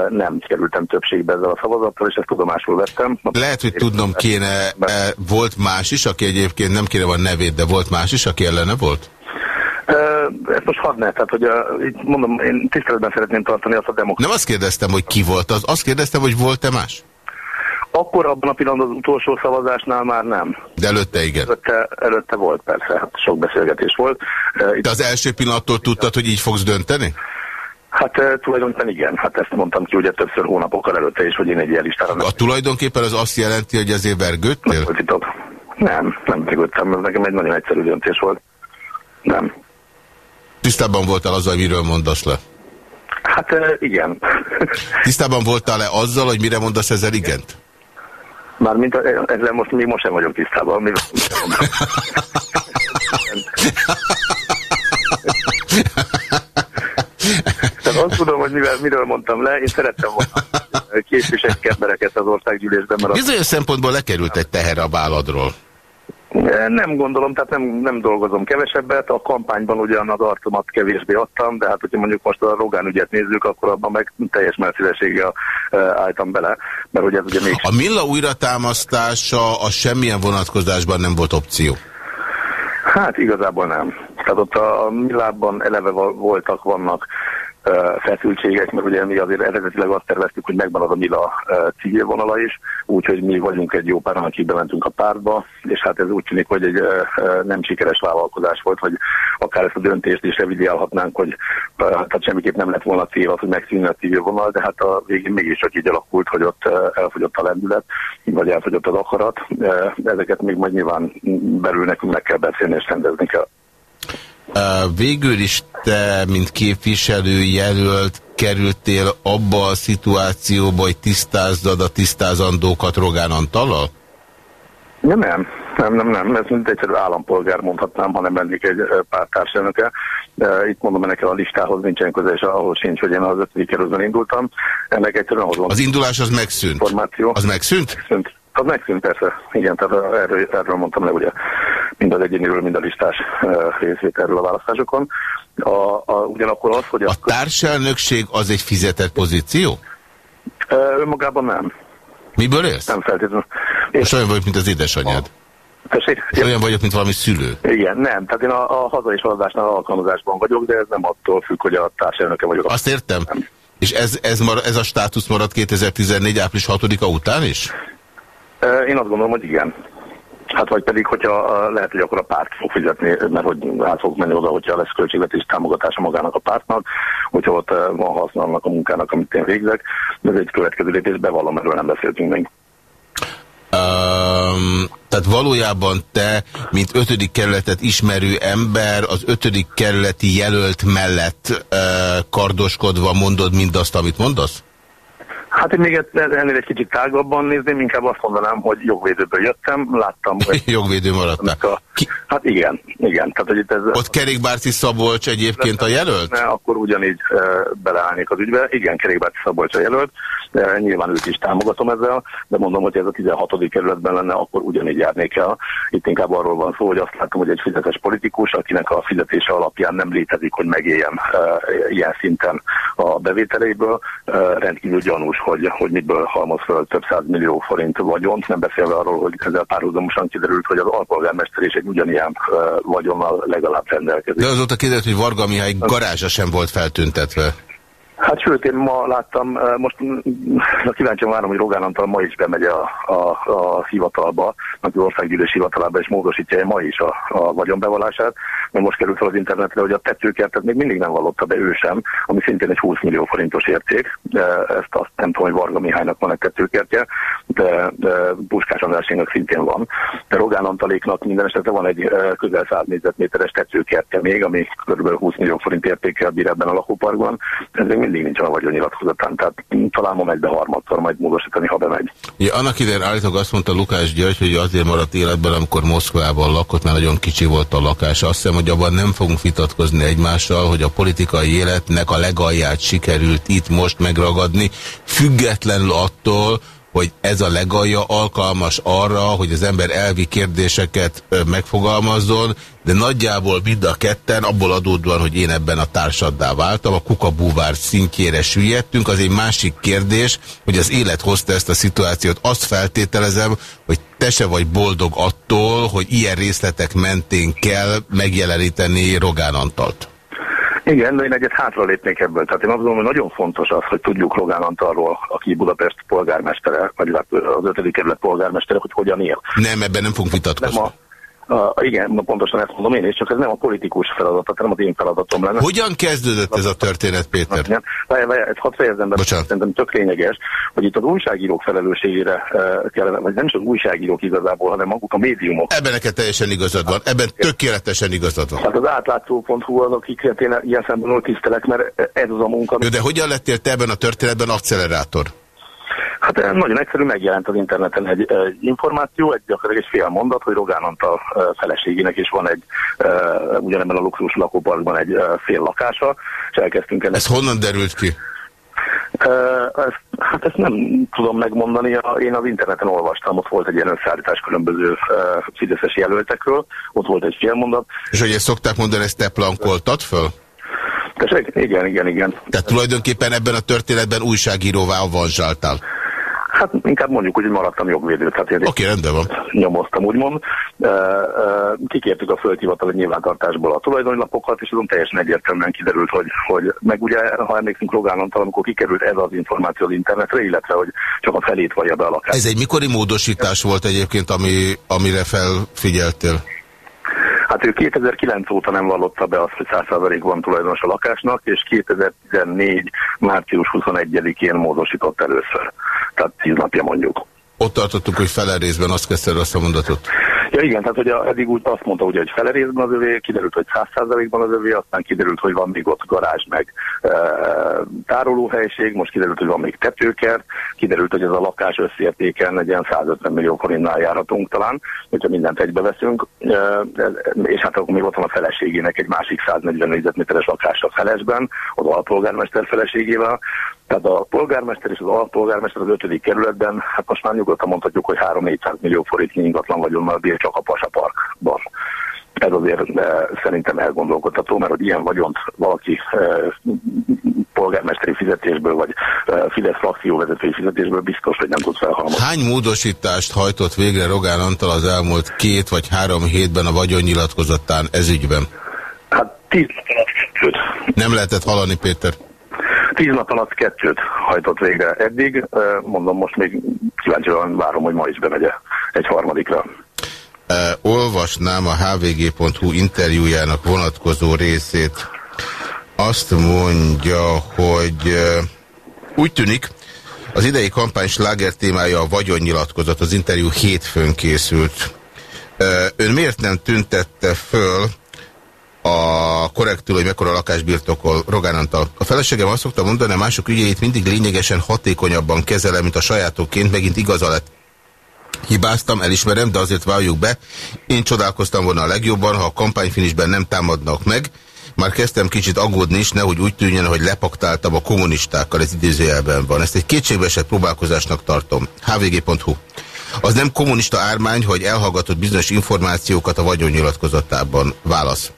Nem kerültem többségbe ezzel a szavazattal, és ezt tudomásul vettem. Lehet, hogy tudnom kéne, e, volt más is, aki egyébként nem kéne van nevét, de volt más is, aki ellene volt? ezt most hadd ne, tehát hogy itt mondom, én tiszteletben szeretném tartani azt a demokráciát. Nem azt kérdeztem, hogy ki volt az, azt kérdeztem, hogy volt-e más? Akkor abban a pillanatban az utolsó szavazásnál már nem. De előtte igen. Előtte, előtte volt persze, hát sok beszélgetés volt. De az első pillanattól tudtad, hogy így fogsz dönteni? Hát uh, tulajdonképpen igen, hát ezt mondtam ki ugye többször hónapokkal előtte is, hogy én egy ilyen listára nem. A tulajdonképpen az azt jelenti, hogy azért vergődtél? Nem, nem vergődtem, ez nekem egy nagyon egyszerű döntés volt. Nem. Tisztában voltál azzal, miről mondasz le? Hát uh, igen. Tisztában voltál-e azzal, hogy mire mondasz ezzel igent? Mármint ezzel most még most sem vagyok tisztában. Mivel... Tehát azt tudom, hogy mivel, miről mondtam le, én szerettem volna képviselik embereket az országgyűlésben. Mert Bizonyos szempontból lekerült egy teher a válladról. Nem gondolom, tehát nem, nem dolgozom kevesebbet, a kampányban ugyan az arcomat kevésbé adtam, de hát hogyha mondjuk most a Rogán ügyet nézzük, akkor abban meg teljes messzélességgel álltam bele, mert ugye ez ugye még... A Milla újratámasztása a semmilyen vonatkozásban nem volt opció? Hát igazából nem. Tehát ott a Millában eleve voltak, vannak feszültségek, mert ugye mi azért eredetileg azt terveztük, hogy megmarad a Mila civil vonala is, úgyhogy mi vagyunk egy jó pár, akik bementünk a pártba, és hát ez úgy tűnik, hogy egy nem sikeres vállalkozás volt, hogy akár ezt a döntést is revidiálhatnánk, hogy hát semmiképp nem lett volna cél az, hogy megszűnne a civil vonal, de hát a végén mégis csak így alakult, hogy ott elfogyott a lendület, vagy elfogyott az akarat. Ezeket még majd nyilván belül nekünk meg kell beszélni és rendezni kell. Végül is te, mint képviselő jelölt, kerültél abba a szituációba, hogy tisztázzad a tisztázandókat Rogán Antallal? Ja, nem, nem, nem, nem, ez mint egyszerű állampolgár mondhatnám, ha nem lennék egy pártárselnöke. Itt mondom, ennek a listához nincsen köze, és ahol sincs, hogy én az ötödik kerülben indultam. Ennek egyszerűen ahhoz Az indulás az megszűnt? Információ. Az megszűnt? Megszűnt. Az megszűnt persze, igen, tehát erről, erről mondtam le ugye mind az egyéniről, mind a listás részvételről a választásokon. A, a, ugyanakkor az, hogy... A, a társelnökség az egy fizetett pozíció? Önmagában nem. Miből élsz? Nem feltétlenül. Most olyan vagyok, mint az édesanyád. Tessék? Olyan vagyok, mint valami szülő. Igen, nem. Tehát én a, a hazai haladásnál alkalmazásban vagyok, de ez nem attól függ, hogy a társelnöke vagyok. Azt értem. Nem. És ez, ez, mar, ez a státusz marad 2014. április 6-a után is? Én azt gondolom, hogy igen. Hát vagy pedig, hogyha lehet, hogy akkor a párt fog fizetni, mert hogy át fog menni oda, hogyha lesz költségvetés támogatása magának a pártnak, hogyha ott van haszna annak a munkának, amit én végzek. De ez egy következő lépés, bevallom, erről nem beszéltünk még. Um, tehát valójában te, mint ötödik kerületet ismerő ember, az ötödik kerületi jelölt mellett uh, kardoskodva mondod mindazt, amit mondasz? Hát én még ennél egy kicsit tágabban nézném, inkább azt mondanám, hogy jogvédőből jöttem, láttam, hogy... Jogvédő maradtál. A... Hát igen, igen. Tehát, hogy itt ez... Ott Kerékbárci Szabolcs egyébként a jelölt? Ne, akkor ugyanígy e, beleállnék az ügybe. Igen, Kerékbárci Szabolcs a jelölt. De nyilván őt is támogatom ezzel, de mondom, hogy ez a 16. kerületben lenne, akkor ugyanígy járnék el. Itt inkább arról van szó, hogy azt látom, hogy egy fizetes politikus, akinek a fizetése alapján nem létezik, hogy megéljem e, ilyen szinten a bevételeiből, e, rendkívül gyanús, hogy, hogy miből halmoz föl több száz millió forint vagyont, nem beszélve arról, hogy ezzel párhuzamosan kiderült, hogy az alpolgármester is egy ugyanilyen uh, vagyonnal legalább rendelkezik. De azóta kiderült, hogy Varga Mihály garázsa sem volt feltüntetve. Hát sőt, én ma láttam, most kíváncsian várom, hogy Rogán Antal ma is bemegy a, a, a hivatalba, az országgyűlés hivatalába, és módosítja ma is a, a vagyonbevallását, mert most került fel az internetre, hogy a tetőkertet még mindig nem vallotta be ő sem, ami szintén egy 20 millió forintos érték. Ezt azt nem tudom, hogy Varga Mihálynak van egy tetőkertje, de, de Puskás Andrásének szintén van. De Rogán Antaléknak minden esetre van egy közel 100 négyzetméteres tetőkertje még, ami kb. 20 millió forint értékkel bír ebben a lakóparkban. Ez még mindig nincs a vagyonnyilatkozatán, tehát talán ma megy be harmadszor majd módosítani, ha bemegy. Ja, annak idején állítólag azt mondta Lukás György, hogy azért maradt életben, amikor Moszkvában lakott, mert nagyon kicsi volt a lakás. Azt hiszem, hogy abban nem fogunk vitatkozni egymással, hogy a politikai életnek a legalját sikerült itt most megragadni, függetlenül attól, hogy ez a legalja alkalmas arra, hogy az ember elvi kérdéseket megfogalmazzon, de nagyjából mind a ketten, abból adódóan, hogy én ebben a társaddá váltam, a kukabúvár szintjére süllyedtünk. Az egy másik kérdés, hogy az élet hozta ezt a szituációt. Azt feltételezem, hogy te se vagy boldog attól, hogy ilyen részletek mentén kell megjeleníteni Rogán Antalt. Igen, de én egyet hátra lépnék ebből. Tehát én azt gondolom, hogy nagyon fontos az, hogy tudjuk Rogán Antalról, aki Budapest polgármestere, vagy az ötödik kerület polgármestere, hogy hogyan él. Nem, ebben nem fogunk vitatkozni. Nem a Uh, igen, pontosan ezt mondom én is, csak ez nem a politikus feladat, hanem az én feladatom lenne. Hogyan kezdődött ez a történet, Péter? Igen, ezt hadd fejezem be, szerintem tök lényeges, hogy itt az újságírók felelősségére uh, kellene, vagy nem csak az újságírók igazából, hanem maguk a médiumok. Ebben neked teljesen igazad van, ebben tökéletesen igazad van. Hát az átlátszó.hu az, akiket én ilyen szemben tisztelek, mert ez az a munka. Jó, de hogyan lettél te ebben a történetben accelerátor? Hát eh, nagyon egyszerű, megjelent az interneten egy, egy információ, egy gyakorlatilag egy fél mondat, hogy Rogán Antal eh, feleségének is van egy, ugyanebben a luxus lakóparkban egy fél lakása, és elkezdtünk ennek. Ez honnan derült ki? Ezt, hát ezt nem tudom megmondani, én az interneten olvastam, ott volt egy ilyen összeállítás különböző fideszes jelöltekről, ott volt egy félmondat. És hogy ezt szokták mondani, ezt te plankoltad föl? Tessék? Igen, igen, igen. Tehát tulajdonképpen ebben a történetben újságíróvá avanzsáltál. Hát inkább mondjuk, hogy maradtam jogvédő. Oké, okay, rendben van. Nyomoztam, úgymond. Kikértük a földhivatal nyilvántartásból a tulajdonlapokat, és azon teljesen egyértelműen kiderült, hogy, hogy meg ugye, ha emlékszünk Rogán Antal, amikor kikerült ez az információ az internetre, illetve, hogy csak a felét vallja be a lakás. Ez egy mikori módosítás volt egyébként, ami, amire felfigyeltél? Hát ő 2009 óta nem vallotta be azt, hogy 100%-ban tulajdonos a lakásnak, és 2014. március 21-én módosított először. Tehát 10 napja mondjuk. Ott tartottuk, hogy fele részben azt kezdte azt a mondatot. Ja igen, tehát hogy eddig úgy azt mondta, ugye, hogy fele részben az övé, kiderült, hogy 100%-ban az övé, aztán kiderült, hogy van még ott garázs meg e, tárolóhelység, most kiderült, hogy van még tetőkert, kiderült, hogy ez a lakás összértéken egy ilyen 150 millió forintnál járhatunk talán, hogyha mindent egybeveszünk, e, és hát akkor még ott van a feleségének egy másik 140 négyzetméteres lakás a felesben, az alpolgármester feleségével, tehát a polgármester és az alpolgármester az ötödik kerületben, hát most már nyugodtan mondhatjuk, hogy 3-400 millió forintnyi ingatlan vagyonnal bír csak a Pasaparkban. Ez azért e, szerintem elgondolkodható, mert hogy ilyen vagyont valaki e, polgármesteri fizetésből, vagy e, Fidesz frakcióvezetői fizetésből biztos, hogy nem tud felhalmozni. Hány módosítást hajtott végre Rogán Antal az elmúlt két vagy három hétben a vagyonnyilatkozatán ezügyben? Hát tíz Nem lehetett hallani, Péter. Tíz nap alatt kettőt hajtott végre eddig, mondom most még kíváncsian várom, hogy ma is bemegye egy harmadikra. Olvasnám a hvg.hu interjújának vonatkozó részét. Azt mondja, hogy úgy tűnik, az idei kampány sláger témája a vagyonnyilatkozat, az interjú hétfőn készült. Ön miért nem tüntette föl a korrektül, hogy mekkora lakásbirtokol Rogán Antal. A feleségem azt szokta mondani, a mások ügyeit mindig lényegesen hatékonyabban kezelem, mint a sajátoként, megint igaza lett. Hibáztam, elismerem, de azért váljuk be. Én csodálkoztam volna a legjobban, ha a kampányfinisben nem támadnak meg. Már kezdtem kicsit aggódni is, nehogy úgy tűnjön, hogy lepaktáltam a kommunistákkal, ez idézőjelben van. Ezt egy kétségbeesett próbálkozásnak tartom. hvg.hu Az nem kommunista ármány, hogy elhallgatott bizonyos információkat a vagyonnyilatkozatában. Válasz.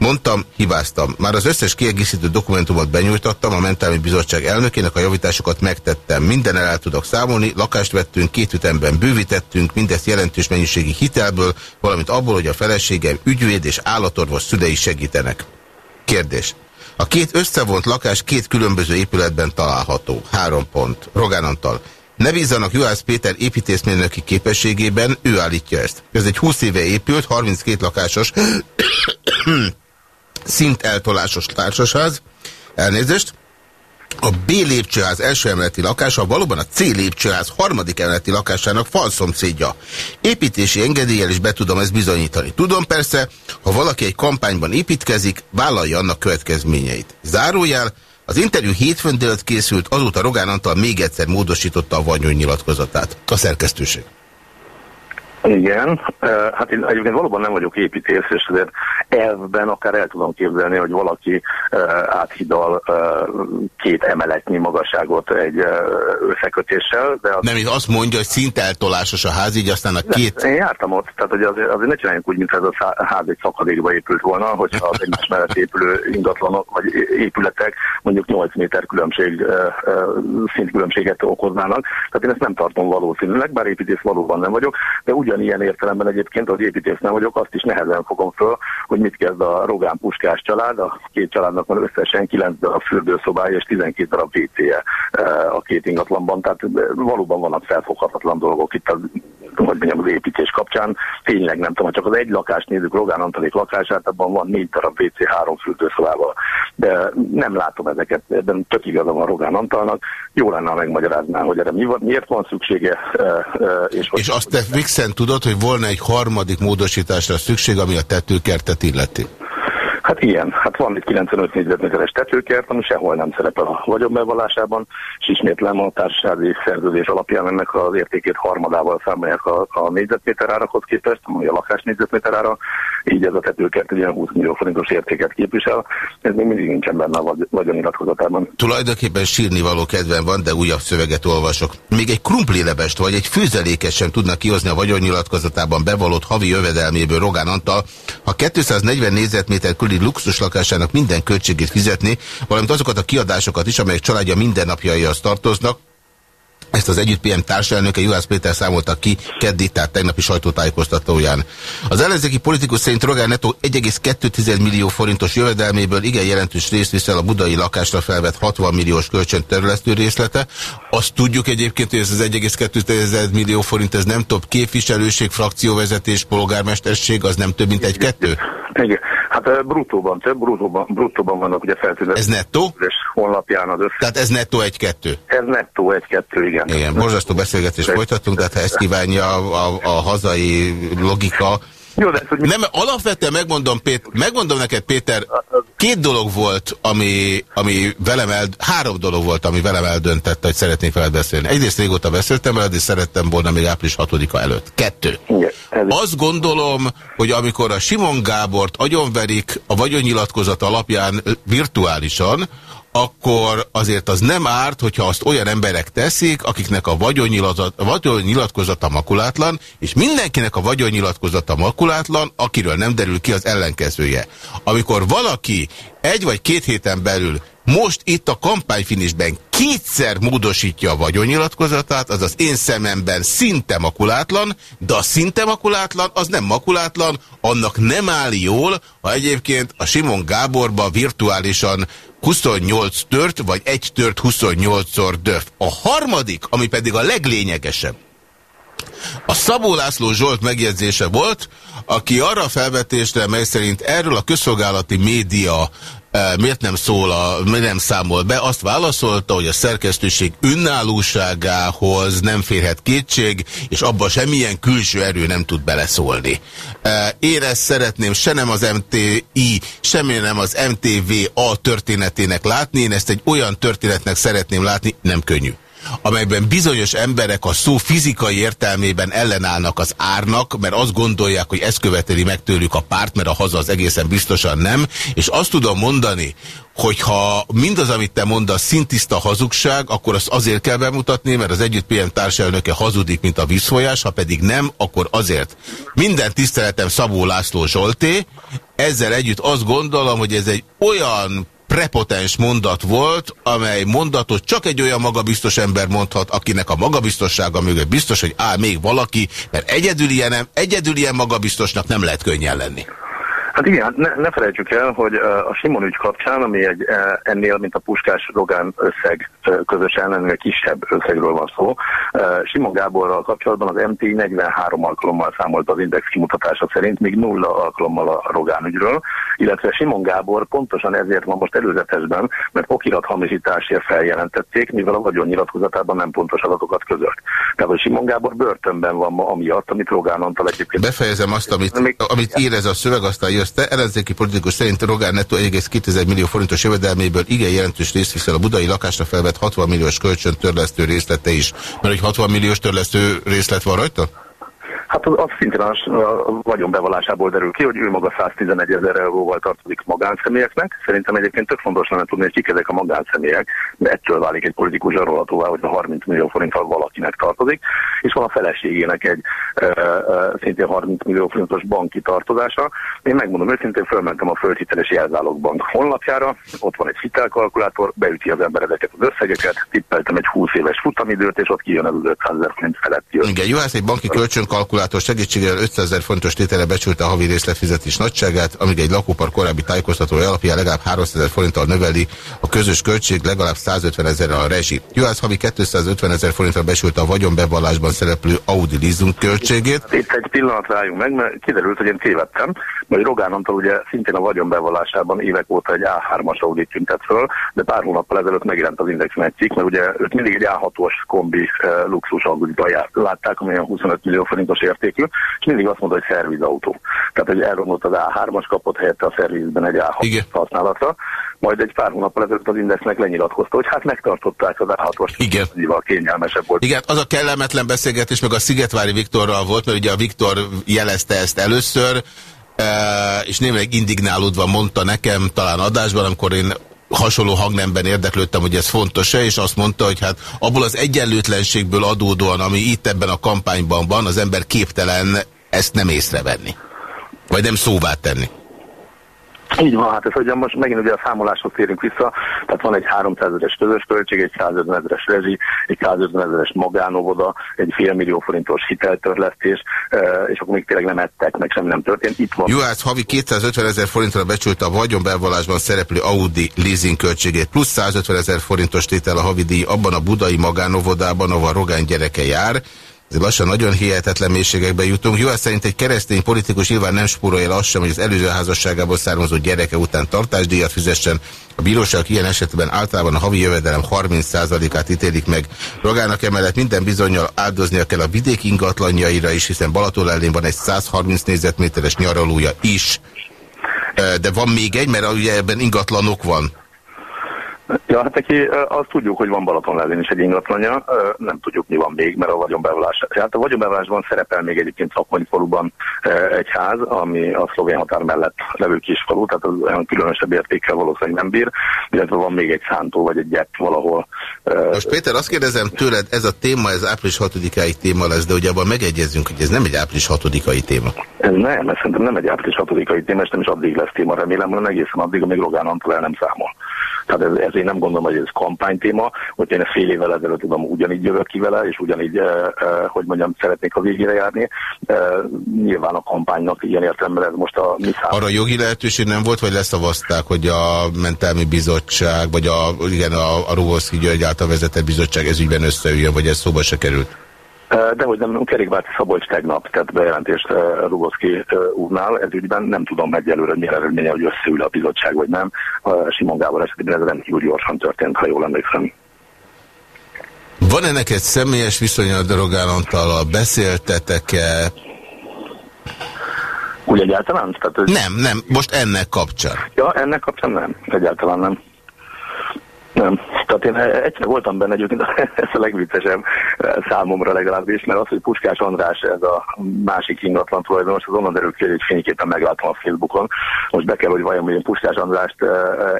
Mondtam, hibáztam. Már az összes kiegészítő dokumentumot benyújtottam, a Mentámi Bizottság elnökének a javításokat megtettem. Minden el tudok számolni, lakást vettünk, két ütemben bővítettünk, mindezt jelentős mennyiségi hitelből, valamint abból, hogy a feleségem ügyvéd és állatorvos szülei segítenek. Kérdés. A két összevont lakás két különböző épületben található. Három pont. Rogán Antal. Ne bízzanak Juhász Péter építészmérnöki képességében, ő állítja ezt. Ez egy 20 éve épült, 32 lakásos szinteltolásos társasház, elnézést, a B lépcsőház első emeleti lakása valóban a C lépcsőház harmadik emeleti lakásának falszomszédja. Építési engedéllyel is be tudom ezt bizonyítani. Tudom persze, ha valaki egy kampányban építkezik, vállalja annak következményeit. Zárójel, az interjú hétfőn délután készült, azóta Rogán Antal még egyszer módosította a vanyó nyilatkozatát. A szerkesztőség. Igen, hát én egyébként valóban nem vagyok építész, és azért elvben akár el tudom képzelni, hogy valaki áthidal két emeletnyi magasságot egy összekötéssel. De az... Nem, itt azt mondja, hogy szinteltolásos a ház, így aztán a két... Én jártam ott, tehát hogy azért, azért ne csináljunk úgy, mintha ez a ház egy szakadékba épült volna, hogyha az egymás mellett épülő ingatlanok vagy épületek mondjuk 8 méter különbség, szintkülönbséget okoznának. Tehát én ezt nem tartom valószínűleg, bár építész valóban nem vagyok, de úgy ugyanilyen értelemben egyébként, hogy építész nem vagyok, azt is nehezen fogom föl, hogy mit kezd a Rogán Puskás család. A két családnak van összesen 9 darab fürdőszobája és 12 darab WC-je eh, a két ingatlanban, tehát eh, valóban vannak felfoghatatlan dolgok itt az, hogy mondjam, az építés kapcsán. Tényleg nem tudom, csak az egy lakást nézzük, Rogán Antalék lakását, abban van négy darab WC, három fürdőszobával. De nem látom ezeket, de tök igaza van Rogán Antalnak. Jó lenne, ha megmagyarázná, hogy erre miért van szüksége. Eh, és, és azt te fixen tudod, hogy volna egy harmadik módosításra szükség, ami a tetőkertet illeti? Hát ilyen. Hát van itt 95 négyzetméteres tetőkert, ami sehol nem szerepel a vagyonbevallásában, és ismétlem a társasági szerződés alapján ennek az értékét harmadával számolják a, a négyzetméter árakhoz képest, ami a lakás négyzetméter ára, így ez a tetőkert egy ilyen 20 millió forintos értéket képvisel. Ez még mindig nincsen benne a vagyoniratkozatában. Tulajdonképpen sírni való kedven van, de újabb szöveget olvasok. Még egy krumplilebest vagy egy fűzeléket sem tudnak kihozni a vagyonnyilatkozatában bevallott havi jövedelméből Rogán Antal, ha 240 négyzetméter luxus lakásának minden költségét fizetni, valamint azokat a kiadásokat is, amelyek családja mindennapjaihoz tartoznak, ezt az Együtt PM társelnöke Juhász Péter számolta ki keddi, tehát tegnapi sajtótájékoztatóján. Az ellenzéki politikus szerint Rogán Netto 1,2 millió forintos jövedelméből igen jelentős részt viszel a budai lakásra felvett 60 milliós kölcsön terülesztő részlete. Azt tudjuk egyébként, hogy ez az 1,2 millió forint, ez nem több képviselőség, frakcióvezetés, polgármesterség, az nem több, mint egy-kettő? Igen. Hát bruttóban több, bruttóban, bruttóban vannak ugye feltűnő. Ez nettó? honlapján az össze. Tehát ez nettó egy-kettő? Ez nettó egy-kettő, igen. Igen, borzasztó beszélgetést folytatunk, tehát ha ezt kívánja a, a, a hazai logika, jó, de hogy Nem, alapvetően megmondom, Pét, megmondom neked, Péter, két dolog volt, ami, ami velem el, három dolog volt, ami velem eldöntette, hogy szeretnék veled beszélni. Egyrészt régóta beszéltem veled, és szerettem volna még április 6-a előtt. Kettő. Igen, Azt gondolom, hogy amikor a Simon Gábort agyonverik a vagyonnyilatkozat alapján virtuálisan, akkor azért az nem árt, hogyha azt olyan emberek teszik, akiknek a vagyonnyilatkozata makulátlan, és mindenkinek a vagyonnyilatkozata makulátlan, akiről nem derül ki az ellenkezője. Amikor valaki egy vagy két héten belül most itt a kampányfinisben kétszer módosítja a vagyonnyilatkozatát, az az én szememben szinte makulátlan, de a szinte makulátlan, az nem makulátlan, annak nem áll jól, ha egyébként a Simon Gáborba virtuálisan 28 tört, vagy egy tört 28-szor döf. A harmadik, ami pedig a leglényegesebb, a Szabó László Zsolt megjegyzése volt, aki arra a felvetésre, mely szerint erről a közszolgálati média miért nem szól, a, miért nem számol be, azt válaszolta, hogy a szerkesztőség önállóságához nem férhet kétség, és abba semmilyen külső erő nem tud beleszólni. Én ezt szeretném se nem az MTI, semmi nem az MTV a történetének látni, én ezt egy olyan történetnek szeretném látni, nem könnyű amelyben bizonyos emberek a szó fizikai értelmében ellenállnak az árnak, mert azt gondolják, hogy ez követeli meg tőlük a párt, mert a haza az egészen biztosan nem, és azt tudom mondani, hogyha mindaz, amit te mondasz, szintiszta hazugság, akkor azt azért kell bemutatni, mert az Együtt PM társelnöke hazudik, mint a vízfolyás, ha pedig nem, akkor azért. Minden tiszteletem Szabó László Zsolté, ezzel együtt azt gondolom, hogy ez egy olyan prepotens mondat volt, amely mondatot csak egy olyan magabiztos ember mondhat, akinek a magabiztossága mögött biztos, hogy áll még valaki, mert egyedül ilyen, egyedül ilyen magabiztosnak nem lehet könnyen lenni. Hát igen, hát ne, ne felejtsük el, hogy a Simon ügy kapcsán, ami egy ennél, mint a Puskás-Rogán összeg közösen, ennél kisebb összegről van szó, Simon Gáborral kapcsolatban az MT 43 alkalommal számolt az index kimutatása szerint, még nulla alkalommal a Rogán ügyről, illetve Simon Gábor pontosan ezért van most előzetesben, mert okirat hamisításért feljelentették, mivel a vagyonnyilatkozatában nem pontos adatokat közölt. Tehát, hogy Simon Gábor börtönben van ma amiatt, amit Rogán Antal egyébként... Befejezem azt, amit, amit ír ez a szöveg, aztán jössz te. Ellenzéki politikus szerint Rogán Netto 1,2 millió forintos jövedelméből igen jelentős részt viszel a budai lakásra felvett 60 milliós kölcsön törlesztő részlete is. Mert hogy 60 milliós törlesztő részlet van rajta? Hát az, az szintén a, a vagyonbevallásából derül ki, hogy ő maga 111 ezer euróval tartozik magánszemélyeknek. Szerintem egyébként tök fontos lenne tudni, hogy kik ezek a magánszemélyek, de ettől válik egy politikus zsarolatóvá, hogy a 30 millió forinttal valakinek tartozik, és van a feleségének egy e, e, szintén 30 millió forintos banki tartozása. Én megmondom őszintén, fölmentem a Földhiteles Jelzálogbank honlapjára, ott van egy hitelkalkulátor, beüti az ember ezeket az összegeket, tippeltem egy 20 éves futamidőt, és ott kijön az 500 ezer forint felett jön. Igen, Juhász egy banki kölcsönkalkulátor kalkulátor segítségével 500 ezer fontos tétele becsülte a havi részletfizetés nagyságát, amíg egy lakópark korábbi tájékoztatója alapján legalább 300 ezer forinttal növeli a közös költség, legalább 150 ezer a rezsi. Juhász havi 250 ezer forintra besülte a vagyonbevallásban szereplő Audi leasing költségét. Itt egy pillanat rájunk meg, mert kiderült, hogy én tévedtem, vagy Rogán Antal ugye szintén a vagyonbevallásában évek óta egy A3-as Audi tüntet föl, de pár hónappal ezelőtt megjelent az Indexen egy cikk, mert ugye őt mindig egy A6-os kombi eh, luxus Audi látták, amelyen 25 millió forintos értékű, és mindig azt mondta, hogy szervizautó. Tehát, hogy elromlott az A3-as kapott helyette a szervizben egy A6 használatra, majd egy pár hónappal ezelőtt az Indexnek lenyilatkozta, hogy hát megtartották az A6-ost, Igen. kényelmesebb volt. Igen, az a kellemetlen beszélgetés meg a Szigetvári Viktorral volt, mert ugye a Viktor jelezte ezt először, és némileg indignálódva mondta nekem talán adásban, amikor én hasonló hangnemben érdeklődtem, hogy ez fontos-e, és azt mondta, hogy hát abból az egyenlőtlenségből adódóan, ami itt ebben a kampányban van, az ember képtelen ezt nem észrevenni. Vagy nem szóvá tenni. Így van, hát ez hogy most megint ugye a számoláshoz térünk vissza, tehát van egy 300 ezeres közös költség, egy 150 ezeres rezsi, egy 150 ezeres magánovoda, egy fél millió forintos hiteltörlesztés, és akkor még tényleg nem ettek, meg semmi nem történt. Itt van. Jó, hát havi 250 ezer forintra becsült a vagyonbevallásban szereplő Audi leasing költségét, plusz 150 ezer forintos tétel a havi díj abban a budai magánovodában, ahol Rogán gyereke jár, lassan nagyon hihetetlen mélységekbe jutunk. Jó, szerint egy keresztény politikus nyilván nem spórolja azt sem, hogy az előző házasságából származó gyereke után tartásdíjat fizessen. A bíróság ilyen esetben általában a havi jövedelem 30%-át ítélik meg. Rogának emellett minden bizonyal áldoznia kell a vidék ingatlanjaira is, hiszen Balaton van egy 130 négyzetméteres nyaralója is. De van még egy, mert ugye ebben ingatlanok van. Ja, hát neki azt tudjuk, hogy van Balatonlázén is egy ingatlanja, nem tudjuk mi van még, mert a vagyonbevallás. Hát a vagyonbevallásban szerepel még egyébként Szakmai faluban egy ház, ami a szlovén határ mellett levő kis falu, tehát az olyan különösebb értékkel valószínűleg nem bír, illetve van még egy szántó vagy egy gyep valahol. Most Péter, azt kérdezem tőled, ez a téma, ez április 6-ai téma lesz, de ugye abban megegyezünk, hogy ez nem egy április 6-ai téma. Ez nem, ez szerintem nem egy április 6-ai téma, és nem is addig lesz téma, remélem, hanem egészen addig, amíg Rogán Antal el nem számol. Tehát ez, ezért nem gondolom, hogy ez kampánytéma, hogy én fél évvel ezelőtt tudom, ugyanígy jövök ki vele, és ugyanígy, eh, eh, hogy mondjam, szeretnék a végére járni. Eh, nyilván a kampánynak ilyen értelemben ez most a mi Arra jogi lehetőség nem volt, vagy leszavazták, hogy a mentelmi bizottság, vagy a, igen, a, a Ruhoszki György által vezetett bizottság ez ügyben összeüljön, vagy ez szóba se került? De hogy nem, Kerékbácsi Szabolcs tegnap tett bejelentést Rugoszki úrnál, ez ügyben nem tudom egyelőre, hogy milyen eredménye, hogy összeül a bizottság, vagy nem. Simon Gábor esetében ez rendkívül gyorsan történt, ha jól emlékszem. Van ennek egy személyes viszony a Drogán Beszéltetek-e? Úgy egyáltalán? Tehát ez... Nem, nem, most ennek kapcsán. Ja, ennek kapcsán nem, egyáltalán nem. Nem. Tehát én egyszer voltam benne egyébként, ez a legviccesebb számomra legalábbis, mert az, hogy Puskás András, ez a másik ingatlan tulajdonos, az onnan derül ki, hogy egy fényképpen meglátom a Facebookon. Most be kell, hogy vajon, hogy én Puskás Andrást eh,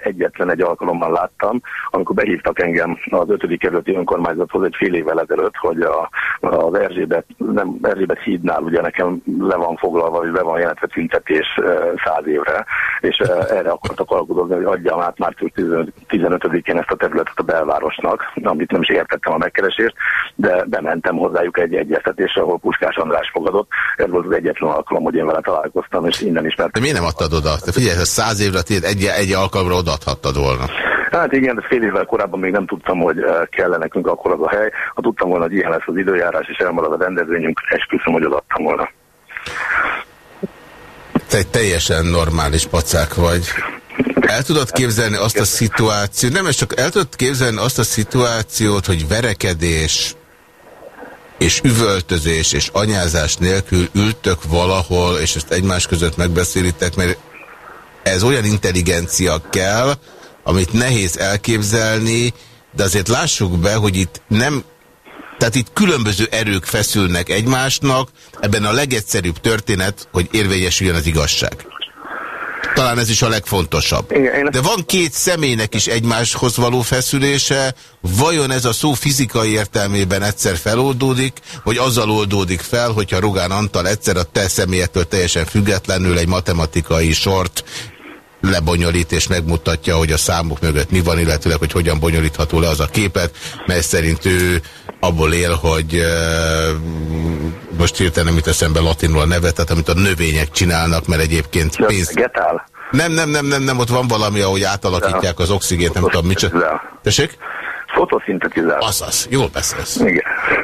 egyetlen egy alkalommal láttam, amikor behívtak engem az 5. kerületi önkormányzathoz egy fél évvel ezelőtt, hogy a, az Erzsébet, nem, Erzsébet hídnál ugye nekem le van foglalva, hogy be van jelentve tüntetés eh, száz évre, és erre akartak alkodozni, hogy adjam át március 15-én ezt a területet a belvárosnak, amit nem is értettem a megkeresést, de bementem hozzájuk egy egyeztetésre, ahol Puskás András fogadott. Ez volt az egyetlen alkalom, hogy én vele találkoztam, és innen ismertem. De miért nem adtad oda? Te figyelj, ez száz évre egy, egy alkalomra odaadhattad volna. Hát igen, de fél évvel korábban még nem tudtam, hogy eh, kell nekünk akkor az a hely. Ha tudtam volna, hogy ilyen lesz az időjárás, és elmarad a rendezvényünk, esküszöm, hogy odaadtam volna. Te egy teljesen normális pacák vagy. El tudod képzelni azt a szituációt, nem, csak el tudod képzelni azt a szituációt, hogy verekedés és üvöltözés és anyázás nélkül ültök valahol, és ezt egymás között megbeszélitek, mert ez olyan intelligencia kell, amit nehéz elképzelni, de azért lássuk be, hogy itt nem tehát itt különböző erők feszülnek egymásnak, ebben a legegyszerűbb történet, hogy érvényesüljön az igazság. Talán ez is a legfontosabb. Igen, De van két személynek is egymáshoz való feszülése, vajon ez a szó fizikai értelmében egyszer feloldódik, vagy azzal oldódik fel, hogyha Rogán Antal egyszer a te személyettől teljesen függetlenül egy matematikai sort lebonyolít és megmutatja, hogy a számok mögött mi van, illetőleg, hogy hogyan bonyolítható le az a képet, mely szerint ő abból él, hogy most hirtelen nem jut eszembe latinul a nevet, tehát amit a növények csinálnak, mert egyébként pénz... Getál. Nem, nem, nem, nem, nem, ott van valami, ahogy átalakítják az oxigént, nem tudom, mit Tessék? Fotoszintetizál. Azaz, jól beszélsz. Igen.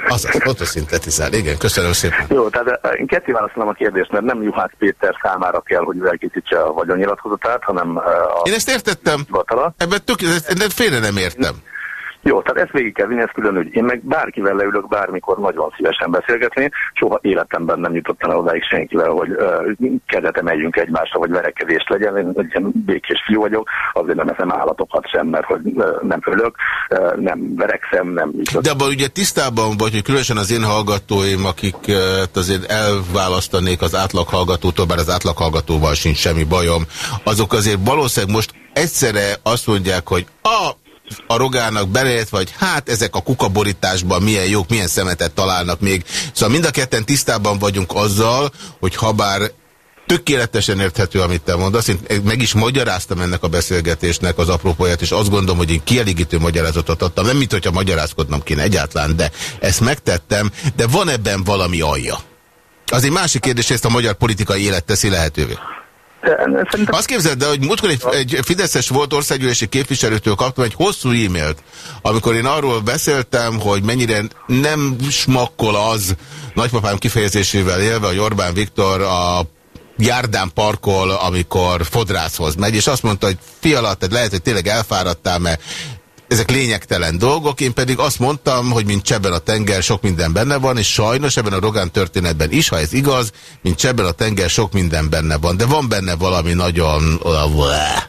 Azaz, fotoszintetizál. Igen, köszönöm szépen. Jó, tehát eh, én ketté válaszolom a kérdést, mert nem Juhász Péter számára kell, hogy elkészítse a vagyonnyilatkozatát, hanem eh, a... Én ezt értettem. Ebben tök, ezt félre nem értem. Jó, tehát ezt végig kell vinni, ez külön ügy. Én meg bárkivel leülök, bármikor nagyon szívesen beszélgetni, soha életemben nem jutottam el odáig senkivel, hogy uh, kezetem megyünk egymásra, vagy verekedés legyen. Én egy békés fiú vagyok, azért nem eszem állatokat sem, mert hogy uh, nem ölök, uh, nem verekszem, nem... De abban ugye tisztában vagy, hogy különösen az én hallgatóim, akik uh, azért elválasztanék az átlaghallgatótól, bár az átlaghallgatóval sincs semmi bajom, azok azért valószínűleg most egyszerre azt mondják, hogy a a rogának belejött, vagy hát ezek a kukaborításban milyen jók, milyen szemetet találnak még. Szóval mind a ketten tisztában vagyunk azzal, hogy ha bár tökéletesen érthető, amit te mondasz. Én meg is magyaráztam ennek a beszélgetésnek az apropóját, és azt gondolom, hogy én kielégítő magyarázatot adtam. Nem, mint hogyha magyarázkodnom kéne egyáltalán, de ezt megtettem, de van ebben valami alja. Az egy másik kérdés, ezt a magyar politikai élet teszi lehetővé. Szerintem... Azt képzeld el, hogy múltkor egy, egy Fideszes volt országgyűlési képviselőtől kaptam egy hosszú e-mailt, amikor én arról beszéltem, hogy mennyire nem smakkol az, nagypapám kifejezésével élve, hogy Orbán Viktor a járdán parkol, amikor fodrászhoz megy, és azt mondta, hogy fiala, tehát lehet, hogy tényleg elfáradtál, mert ezek lényegtelen dolgok, én pedig azt mondtam, hogy mint csebben a tenger sok minden benne van, és sajnos ebben a Rogán történetben is, ha ez igaz, mint csebben a tenger sok minden benne van, de van benne valami nagyon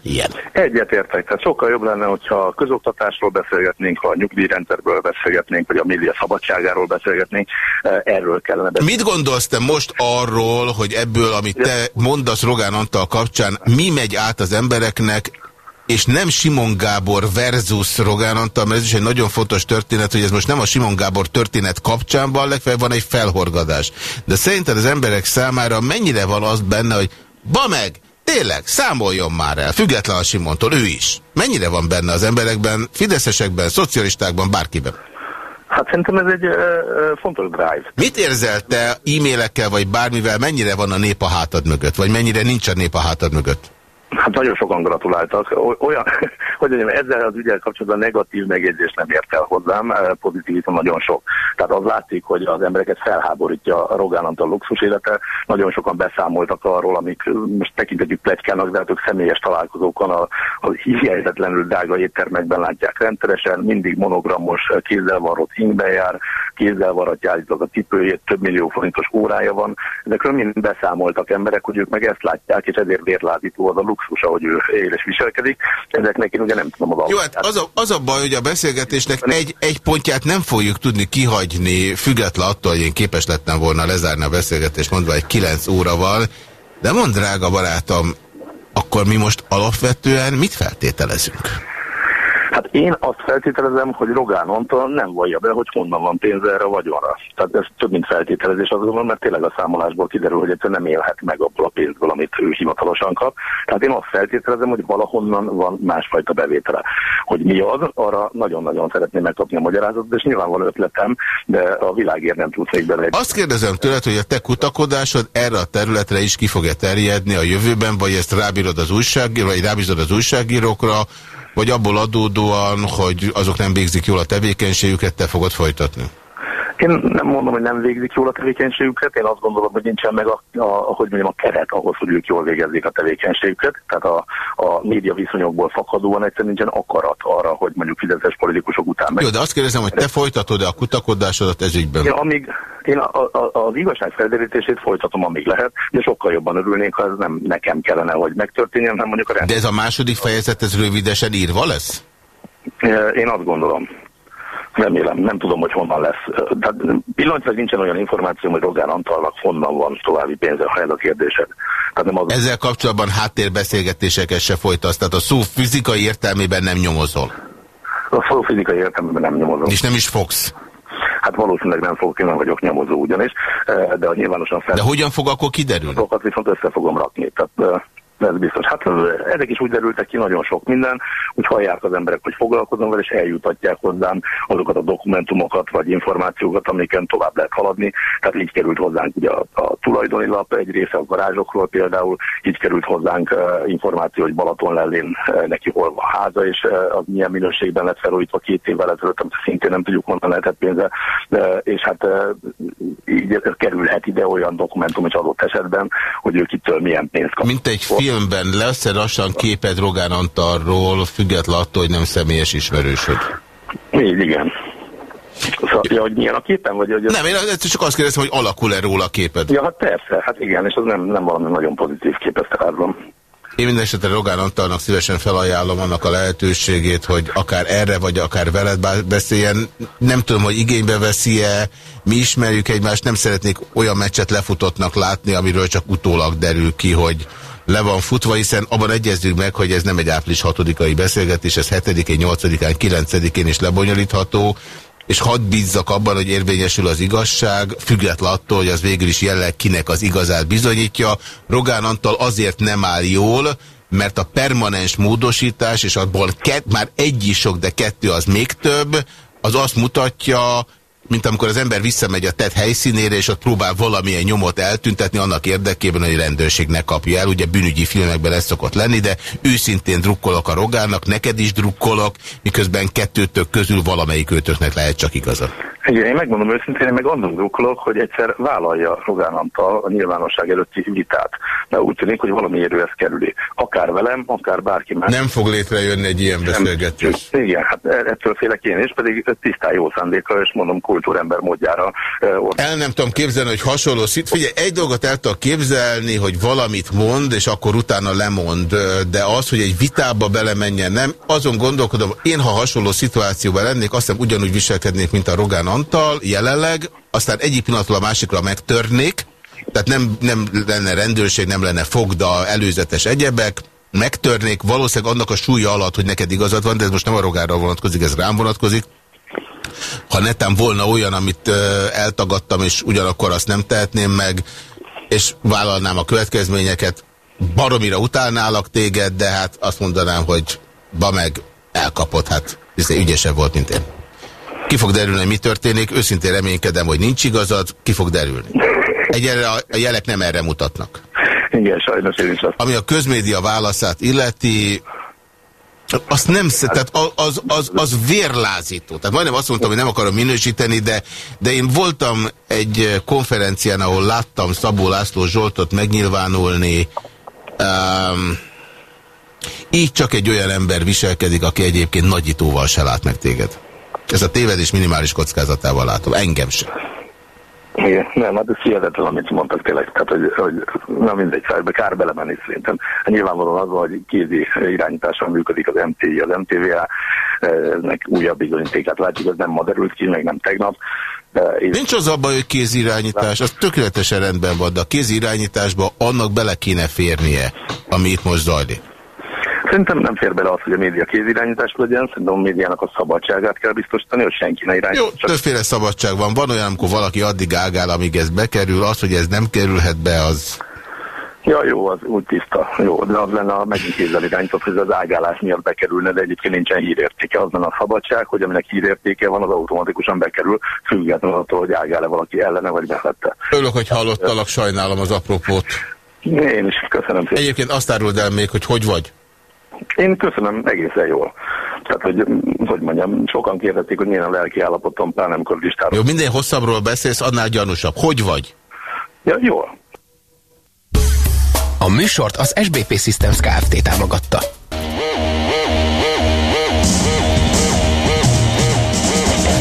ilyen. Egyetértek, tehát sokkal jobb lenne, hogyha a közoktatásról beszélgetnénk, ha a nyugdíjrendszerből beszélgetnénk, vagy a média szabadságáról beszélgetnénk, erről kellene beszélni. Mit gondolsz te most arról, hogy ebből, amit te mondasz Rogán Antal kapcsán, mi megy át az embereknek, és nem Simon Gábor versus Rogán Antal, mert ez is egy nagyon fontos történet, hogy ez most nem a Simon Gábor történet kapcsán van, legfeljebb van egy felhorgadás. De szerinted az emberek számára mennyire van az benne, hogy ba meg, tényleg, számoljon már el, független a Simontól, ő is. Mennyire van benne az emberekben, fideszesekben, szocialistákban, bárkiben? Hát szerintem ez egy ö, ö, fontos drive. Mit érzel te e-mailekkel, vagy bármivel, mennyire van a nép a hátad mögött, vagy mennyire nincs a nép a hátad mögött? Hát nagyon sokan gratuláltak. Olyan, hogy mondjam, ezzel az ügyel kapcsolatban negatív megjegyzés nem ért el hozzám, eh, pozitív nagyon sok. Tehát az látszik, hogy az embereket felháborítja a Rogán Antal luxus élete. Nagyon sokan beszámoltak arról, amik eh, most tekintetjük pletykának, de hát ők személyes találkozókon a, a hihetetlenül drága éttermekben látják rendszeresen, mindig monogramos eh, kézzel varrott ingbe jár, kézzel varratja állítólag a cipőjét, több millió forintos órája van. Ezekről mind beszámoltak emberek, hogy ők meg ezt látják, és ezért vérlázító az a luxus, ahogy ő él és viselkedik. Ezeknek én ugye nem tudom az Jó, hát az a, az a baj, hogy a beszélgetésnek egy, egy pontját nem fogjuk tudni kihagyni, független attól, hogy én képes lettem volna lezárni a beszélgetést, mondva egy 9 óra van, de mond drága barátom, akkor mi most alapvetően mit feltételezünk? Hát én azt feltételezem, hogy Rogán Antal nem vallja be, hogy honnan van pénz erre a vagyonra. Tehát ez több mint feltételezés azonban, mert tényleg a számolásból kiderül, hogy egyszerűen nem élhet meg abból a pénzből, amit ő hivatalosan kap. Tehát én azt feltételezem, hogy valahonnan van másfajta bevétele. Hogy mi az, arra nagyon-nagyon szeretném megkapni a magyarázatot, és nyilván ötletem, de a világért nem tudsz még bele. Azt kérdezem tőled, hogy a te kutakodásod erre a területre is ki fog-e terjedni a jövőben, vagy ezt rábírod az újságíró, vagy rábízod az újságírókra, vagy abból adódóan, hogy azok nem végzik jól a tevékenységüket, te fogod folytatni? Én nem mondom, hogy nem végzik jól a tevékenységüket, én azt gondolom, hogy nincsen meg a, a, hogy mondjam, a keret ahhoz, hogy ők jól végezzék a tevékenységüket. Tehát a, a média viszonyokból fakadóan egyszerűen nincsen akarat arra, hogy mondjuk fizetes politikusok után meg... Jó, de azt kérdezem, hogy te folytatod-e a kutakodásodat ez ügyben? Én, amíg, én a, a, az igazság felderítését folytatom, amíg lehet, de sokkal jobban örülnék, ha ez nem nekem kellene, hogy megtörténjen, hanem mondjuk a rend... De ez a második fejezet, ez rövidesen írva lesz? Én azt gondolom. Remélem, nem tudom, hogy honnan lesz. Tehát pillanatilag nincsen olyan információ, hogy Rogán Antalnak honnan van további pénze, ha ez a kérdésed. Tehát nem az... Ezzel kapcsolatban háttérbeszélgetéseket se folytasz, tehát a szó fizikai értelmében nem nyomozol. A szó fizikai értelmében nem nyomozol. És nem is fogsz. Hát valószínűleg nem fogok, én nem vagyok nyomozó ugyanis, de nyilvánosan fel... De hogyan fog akkor kiderülni? Azokat viszont össze fogom rakni. Tehát ez biztos. Hát ezek is úgy derültek ki nagyon sok minden, úgy hallják az emberek, hogy foglalkozom vele, és eljutatják hozzám azokat a dokumentumokat vagy információkat, amiken tovább lehet haladni. Tehát így került hozzánk ugye a, a tulajdoni lap, egy része a garázsokról például, így került hozzánk uh, információ, hogy Balaton lellén uh, neki hol van háza, és uh, az milyen minőségben lett felújítva két évvel ezelőtt, amit szintén nem tudjuk honnan lehetett pénze, uh, és hát uh, így kerülhet ide olyan dokumentum is adott esetben, hogy ők ittől milyen pénzt kap. Mint egy filmben lesz-e lassan képed Rogán Antalról, független attól, hogy nem személyes ismerősöd? Így, igen. Szóval, ja, hogy milyen a képen? Vagy, hogy nem, én csak azt kérdezem, hogy alakul-e róla a képed? Ja, hát persze, hát igen, és az nem, nem valami nagyon pozitív kép, ezt elárulom. Én minden esetre Rogán Antalnak szívesen felajánlom annak a lehetőségét, hogy akár erre, vagy akár veled beszéljen. Nem tudom, hogy igénybe veszi-e, mi ismerjük egymást, nem szeretnék olyan meccset lefutottnak látni, amiről csak utólag derül ki, hogy le van futva, hiszen abban egyezzük meg, hogy ez nem egy április 6-ai beszélgetés, ez 7-én, 8-án, 9-én is lebonyolítható, és hadd bízzak abban, hogy érvényesül az igazság, független attól, hogy az végül is jelenleg kinek az igazát bizonyítja. Rogán Antal azért nem áll jól, mert a permanens módosítás, és abból kett, már egy is sok, de kettő az még több, az azt mutatja, mint amikor az ember visszamegy a tett helyszínére, és ott próbál valamilyen nyomot eltüntetni annak érdekében, hogy a rendőrség ne kapja el. Ugye bűnügyi filmekben ez szokott lenni, de őszintén drukkolok a rogárnak, neked is drukkolok, miközben kettőtök közül valamelyik őtöknek lehet csak igaza. Igen, én megmondom őszintén, én meg annak drukkolok, hogy egyszer vállalja Rogán Antal a nyilvánosság előtti vitát. Mert úgy tűnik, hogy valamiért ő ezt kerüli. Akár velem, akár bárki más. Nem fog létrejönni egy ilyen beszélgetés. Igen, hát ettől félek én is, pedig tisztán jó szándéka, és mondom kultúrember módjára. El nem tudom képzelni, hogy hasonló szit. Figyelj, egy dolgot el tudok képzelni, hogy valamit mond, és akkor utána lemond, de az, hogy egy vitába belemenjen, nem. Azon gondolkodom, én ha hasonló szituációban lennék, azt hiszem ugyanúgy viselkednék, mint a Rogán Antal jelenleg, aztán egyik pillanatról a másikra megtörnék, tehát nem, nem lenne rendőrség, nem lenne fogda, előzetes egyebek, megtörnék, valószínűleg annak a súlya alatt, hogy neked igazad van, de ez most nem a rogára vonatkozik, ez rám vonatkozik. Ha netán volna olyan, amit eltagadtam, és ugyanakkor azt nem tehetném meg, és vállalnám a következményeket, baromira utálnálak téged, de hát azt mondanám, hogy ba meg elkapott, hát ügyesebb volt, mint én. Ki fog derülni, hogy mi történik, őszintén reménykedem, hogy nincs igazad, ki fog derülni. Egyelőre a jelek nem erre mutatnak. Igen, sajnos én is azt. Ami a közmédia válaszát illeti, azt nem, tehát az, az, az vérlázító. Tehát majdnem azt mondtam, hogy nem akarom minősíteni, de, de én voltam egy konferencián, ahol láttam Szabó László Zsoltot megnyilvánulni. Um, így csak egy olyan ember viselkedik, aki egyébként nagyítóval se lát meg téged. Ez a tévedés minimális kockázatával látom. Engem sem. Igen, nem, hát ez hihetetlen, amit mondtak tényleg, tehát hogy, hogy na mindegy, fejbe kár belemenni szerintem. Nyilvánvalóan az, hogy kézi irányításon működik az MTI, az MTVA, nek újabb bizonyítékát látjuk, az nem ma derült ki, meg nem tegnap. Én... Nincs az abban, hogy kézirányítás, az tökéletesen rendben van, de a kézirányításba annak bele kéne férnie, ami itt most zajlik. Szerintem nem fér bele az, hogy a média kézirányítás legyen, szerintem a médiának a szabadságát kell biztosítani, hogy senki ne irányítsa. Jó, csak... többféle szabadság van. Van olyan, amikor valaki addig ágál, amíg ez bekerül, az, hogy ez nem kerülhet be, az... Ja, jó, az úgy tiszta. Jó, de az lenne a megint kézzel irányított, hogy az ágálás miatt bekerülne, de egyébként nincsen hírértéke. Az lenne a szabadság, hogy aminek hírértéke van, az automatikusan bekerül, függetlenül attól, hogy ágál-e valaki ellene, vagy mellette. Örülök, hogy hallottalak, sajnálom az apropót. Én is köszönöm szépen. Egyébként azt áruld el még, hogy hogy vagy? Én köszönöm egészen jól. Tehát, hogy, hogy mondjam, sokan kérdezték, hogy milyen a lelki állapotom, pláne amikor listáról. Jó, minden hosszabbról beszélsz, annál gyanúsabb. Hogy vagy? Ja, jól. A műsort az SBP Systems Kft. támogatta.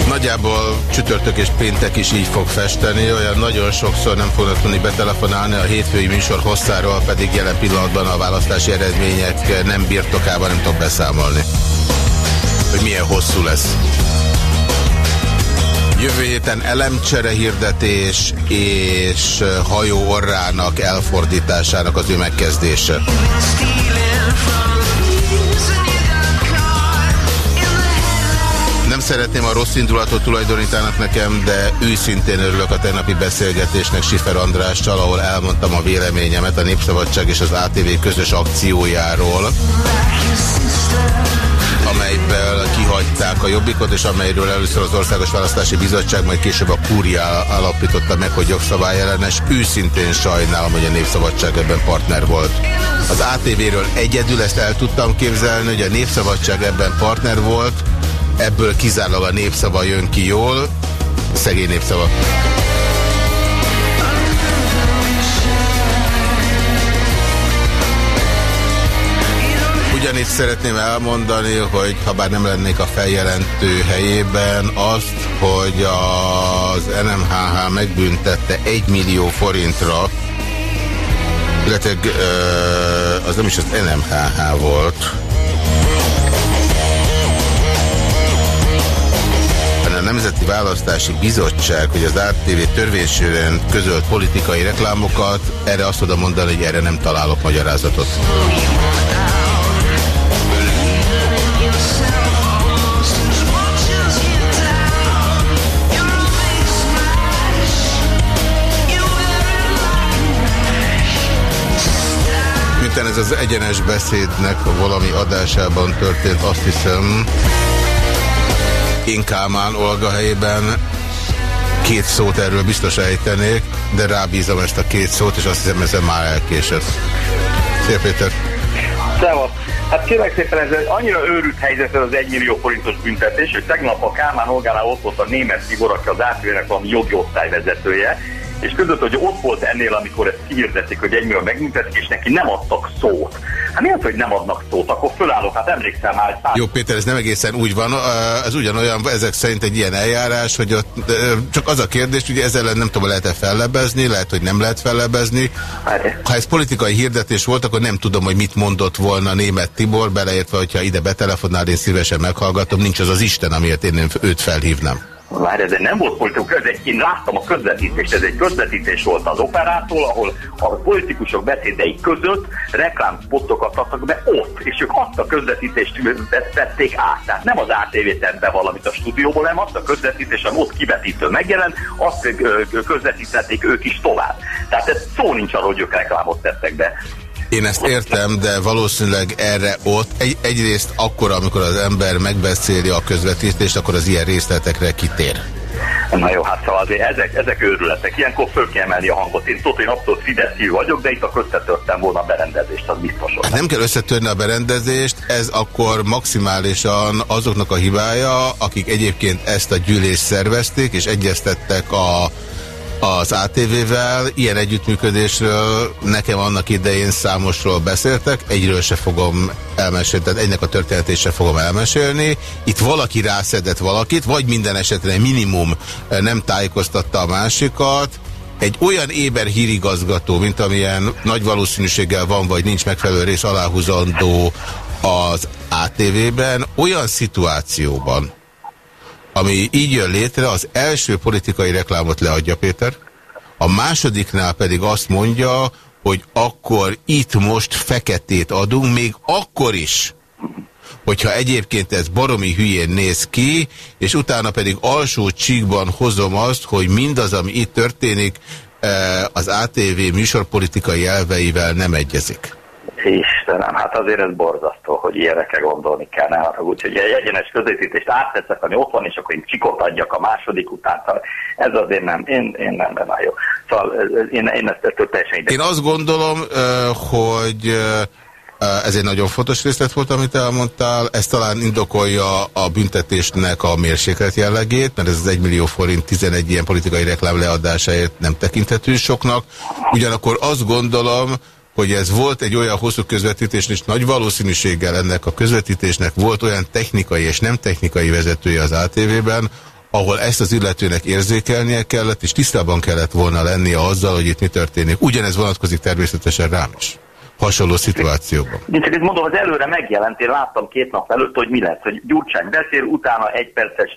Nagyjából csütörtök és péntek is így fog festeni, olyan nagyon sokszor nem fognak tudni betelefonálni, a hétfői műsor hosszáról pedig jelen pillanatban a választási eredmények nem birtokában nem tudok beszámolni. Hogy milyen hosszú lesz. Jövő héten elemcsere hirdetés és hajó orrának elfordításának az ő megkezdése. Szeretném a rossz indulatot tulajdonítanak nekem, de őszintén örülök a tegnapi beszélgetésnek Sifer Andrással, ahol elmondtam a véleményemet a Népszabadság és az ATV közös akciójáról amelyből kihagyták a jobbikot, és amelyről először az Országos Választási Bizottság, majd később a kúria alapította meg, hogy jogszabályellenes. Őszintén sajnálom, hogy a Népszabadság ebben partner volt. Az ATV-ről egyedül ezt el tudtam képzelni, hogy a Népszabadság ebben partner volt, ebből kizárólag a népszava jön ki jól, szegény népszava. Ugyanitt szeretném elmondani, hogy ha bár nem lennék a feljelentő helyében, azt, hogy az NMHH megbüntette 1 millió forintra, illetve az nem is az NMHH volt, Nemzeti Választási Bizottság, hogy az ATV törvénysőren közölt politikai reklámokat, erre azt tudom mondani, hogy erre nem találok magyarázatot. Miután ez az egyenes beszédnek valami adásában történt, azt hiszem, én Kálmán Olga helyében két szót erről biztos ejtenék, de rábízom ezt a két szót, és azt hiszem ezen már elkésett. Szia Péter! Szevasz! Hát kérlek szépen ez annyira őrült helyzet ez az 1 millió forintos büntetés, hogy tegnap a Kálmán Olgánál ott volt a német Tibor, aki az átvének valami jogi osztályvezetője, és között, hogy ott volt ennél, amikor ezt kihirdették, hogy egymillió megbüntetik, és neki nem adtak szót. Hát mi az, hogy nem adnak szót? Akkor fölállok, hát emlékszem már. Pár... Jó, Péter, ez nem egészen úgy van. Ez ugyanolyan, ezek szerint egy ilyen eljárás, hogy ott csak az a kérdés, hogy ezzel nem tudom, lehet-e fellebezni, lehet, hogy nem lehet fellebezni. Hát, ha ez politikai hirdetés volt, akkor nem tudom, hogy mit mondott volna német Tibor, beleértve, hogyha ide betelefonál, én szívesen meghallgatom, nincs az az Isten, amiért én őt felhívnám. Már ez nem volt politikus, ez egy, én láttam a közvetítést, ez egy közvetítés volt az operától, ahol a politikusok beszédei között reklámspotokat adtak be ott, és ők azt a közvetítést vették át. Tehát nem az ATV tett be valamit a stúdióból, hanem azt a közvetítést, ami ott kivetítő megjelent, azt közvetítették ők is tovább. Tehát ez szó nincs arról, hogy ők reklámot tettek be. Én ezt értem, de valószínűleg erre ott egy, egyrészt akkor, amikor az ember megbeszéli a közvetítést, akkor az ilyen részletekre kitér. Na jó, hát szóval azért ezek, ezek őrületek. Ilyenkor föl kell emelni a hangot. Én tudod, én abszolút Fideszű vagyok, de itt a összetörtem volna a berendezést, az biztos. Hát nem kell összetörni a berendezést, ez akkor maximálisan azoknak a hibája, akik egyébként ezt a gyűlést szervezték, és egyeztettek a az ATV-vel. Ilyen együttműködésről nekem annak idején számosról beszéltek, egyről se fogom elmesélni, tehát egynek a történetét se fogom elmesélni. Itt valaki rászedett valakit, vagy minden esetre minimum eh, nem tájékoztatta a másikat, egy olyan éber hírigazgató, mint amilyen nagy valószínűséggel van, vagy nincs megfelelő rész aláhúzandó az ATV-ben, olyan szituációban, ami így jön létre, az első politikai reklámot leadja Péter, a másodiknál pedig azt mondja, hogy akkor itt most feketét adunk, még akkor is, hogyha egyébként ez baromi hülyén néz ki, és utána pedig alsó csíkban hozom azt, hogy mindaz, ami itt történik, eh, az ATV műsorpolitikai elveivel nem egyezik. Istenem, hát azért ez borzasztó, hogy ilyenekre gondolni kell, ne haragudj, hogy egy egyenes közvetítést átteszek, ami ott van, és akkor én csikot adjak a második után. Szóval ez azért nem, én, én nem, nem jó. Szóval én, én ezt, ezt teljesen ide. Én azt gondolom, hogy ez egy nagyon fontos részlet volt, amit elmondtál. Ez talán indokolja a büntetésnek a mérséklet jellegét, mert ez az 1 millió forint 11 ilyen politikai reklám leadásáért nem tekinthető soknak. Ugyanakkor azt gondolom, hogy ez volt egy olyan hosszú közvetítés, és nagy valószínűséggel ennek a közvetítésnek volt olyan technikai és nem technikai vezetője az ATV-ben, ahol ezt az illetőnek érzékelnie kellett, és tisztában kellett volna lennie azzal, hogy itt mi történik. Ugyanez vonatkozik természetesen rám is hasonló szituációban. Én csak ezt mondom, hogy előre megjelent, én láttam két nap előtt, hogy mi lesz, hogy Gyurcsány beszél, utána egy perces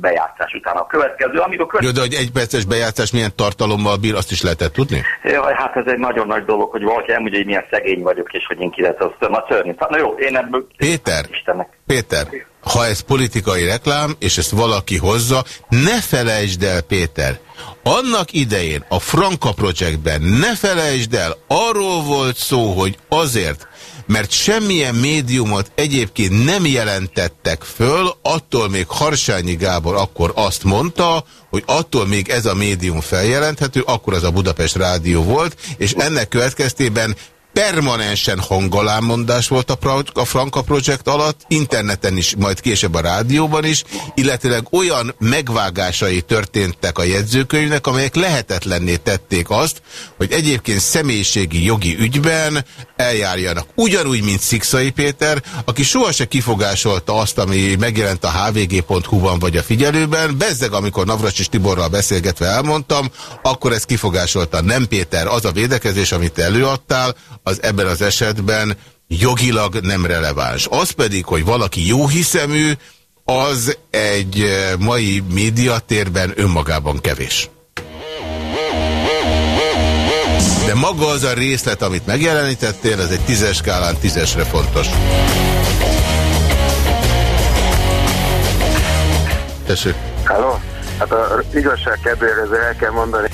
bejátszás, utána a következő, amikor következő... Jó, de hogy egy perces bejátszás milyen tartalommal bír, azt is lehetett tudni? Jó, hát ez egy nagyon nagy dolog, hogy valaki elmondja, hogy milyen szegény vagyok, és hogy én ki lehet, az a szörnyű. Na jó, én ebből... Péter, Istennek. Péter, ha ez politikai reklám, és ezt valaki hozza, ne felejtsd el, Péter, annak idején a Franka Projectben ne felejtsd el, arról volt szó, hogy azért, mert semmilyen médiumot egyébként nem jelentettek föl, attól még Harsányi Gábor akkor azt mondta, hogy attól még ez a médium feljelenthető, akkor az a Budapest Rádió volt, és ennek következtében permanensen hangalámondás volt a, a Franka Project alatt, interneten is, majd később a rádióban is, illetőleg olyan megvágásai történtek a jegyzőkönyvnek, amelyek lehetetlenné tették azt, hogy egyébként személyiségi jogi ügyben eljárjanak. Ugyanúgy, mint Szikszai Péter, aki sohasem kifogásolta azt, ami megjelent a hvg.hu-ban vagy a figyelőben. Bezzeg, amikor Navracsis Tiborral beszélgetve elmondtam, akkor ez kifogásolta. Nem Péter, az a védekezés, amit előadtál, az ebben az esetben jogilag nem releváns. Az pedig, hogy valaki jó hiszemű, az egy eh, mai médiatérben önmagában kevés. De maga az a részlet, amit megjelenítettél, ez egy tízes skálán tízesre fontos. Tessék. Halló? Hát a igazság kedvére el kell mondani.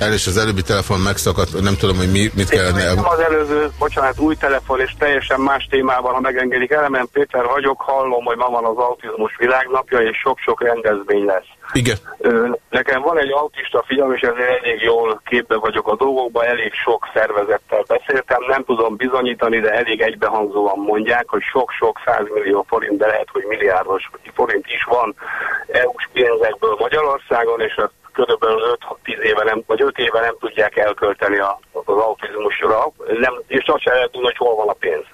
El és az előbbi telefon megszakadt, nem tudom, hogy mi, mit kellene... El... Az előző, bocsánat, új telefon, és teljesen más témában, ha megengedik. Elemen Péter vagyok, hallom, hogy ma van az autizmus világnapja, és sok-sok rendezvény lesz. Igen. Nekem van egy autista fiam, és ezért elég jól képbe vagyok a dolgokban, elég sok szervezettel beszéltem, nem tudom bizonyítani, de elég egybehangzóan mondják, hogy sok-sok százmillió forint, de lehet, hogy milliárdos forint is van EU-s pénzekből Magyarországon, és a körülbelül 5-10 éve nem, vagy 5 éve nem tudják elkölteni a, az autizmusra, nem, és azt sem lehet tudni, hogy hol van a pénz.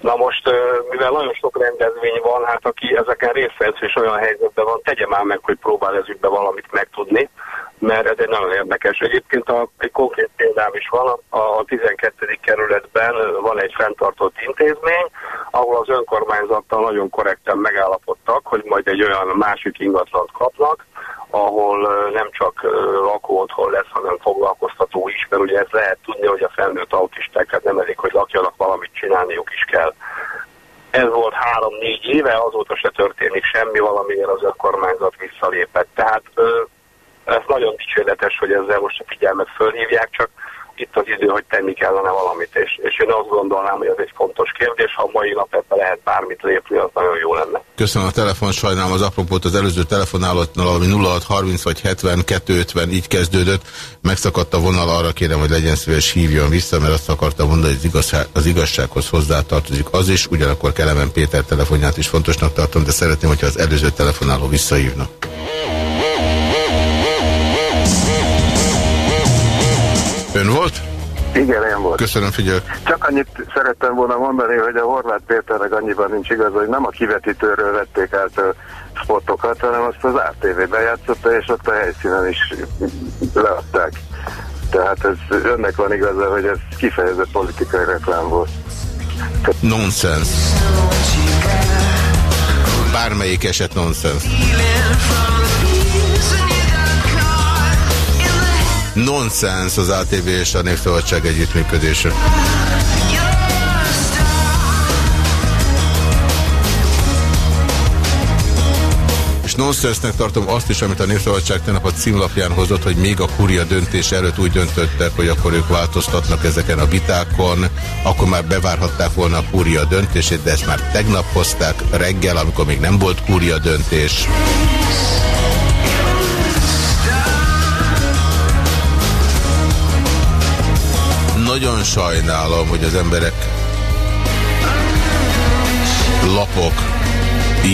Na most, mivel nagyon sok rendezvény van, hát aki ezeken részt vesz és olyan helyzetben van, tegye már meg, hogy próbál ezügybe valamit megtudni, mert ez egy nagyon érdekes. Egyébként a, egy konkrét példám is van, a 12. kerületben van egy fenntartott intézmény, ahol az önkormányzattal nagyon korrekten megállapodtak, hogy majd egy olyan másik ingatlant kapnak, ahol nem csak lakóotthon lesz, hanem foglalkoztató is, mert ugye ez lehet tudni, hogy a felnőtt autistákat nem elég, hogy lakjanak, valamit csinálniuk is kell. Ez volt három-négy éve, azóta se történik semmi, valamiért az önkormányzat visszalépett. Tehát ez nagyon dicséretes, hogy ezzel most a figyelmet fölhívják, csak itt az idő, hogy tenni kellene valamit, és, és én azt gondolnám, hogy ez egy fontos kérdés, ha a mai nap ebben lehet bármit lépni, az nagyon jó lenne. Köszönöm a telefon, sajnálom az apropót az előző telefonálótnál, ami 0630 vagy 70 250 így kezdődött, megszakadt a vonal, arra kérem, hogy legyen szíves hívjon vissza, mert azt akarta mondani, hogy az, igazság, az igazsághoz hozzátartozik az is, ugyanakkor Kelemen Péter telefonját is fontosnak tartom, de szeretném, hogyha az előző telefonáló visszahívna. Igen, én volt. Köszönöm, figyelj. Csak annyit szerettem volna mondani, hogy a Horváth Péternek annyiban nincs igaz, hogy nem a kivetítőről vették át a spotokat, hanem azt az ATV bejátszotta, és ott a helyszínen is leadták. Tehát ez önnek van igaza, hogy ez kifejezett politikai reklám volt. Nonsense. Bármelyik eset nonsense. Nonsens az ATV és a Népszabadság együttműködése. És nonsensnek tartom azt is, amit a Népszabadság tegnap a címlapján hozott, hogy még a kuria döntés előtt úgy döntöttek, hogy akkor ők változtatnak ezeken a vitákon, akkor már bevárhatták volna a kuria döntését, de ezt már tegnap hozták reggel, amikor még nem volt kuria döntés. Nagyon sajnálom, hogy az emberek lapok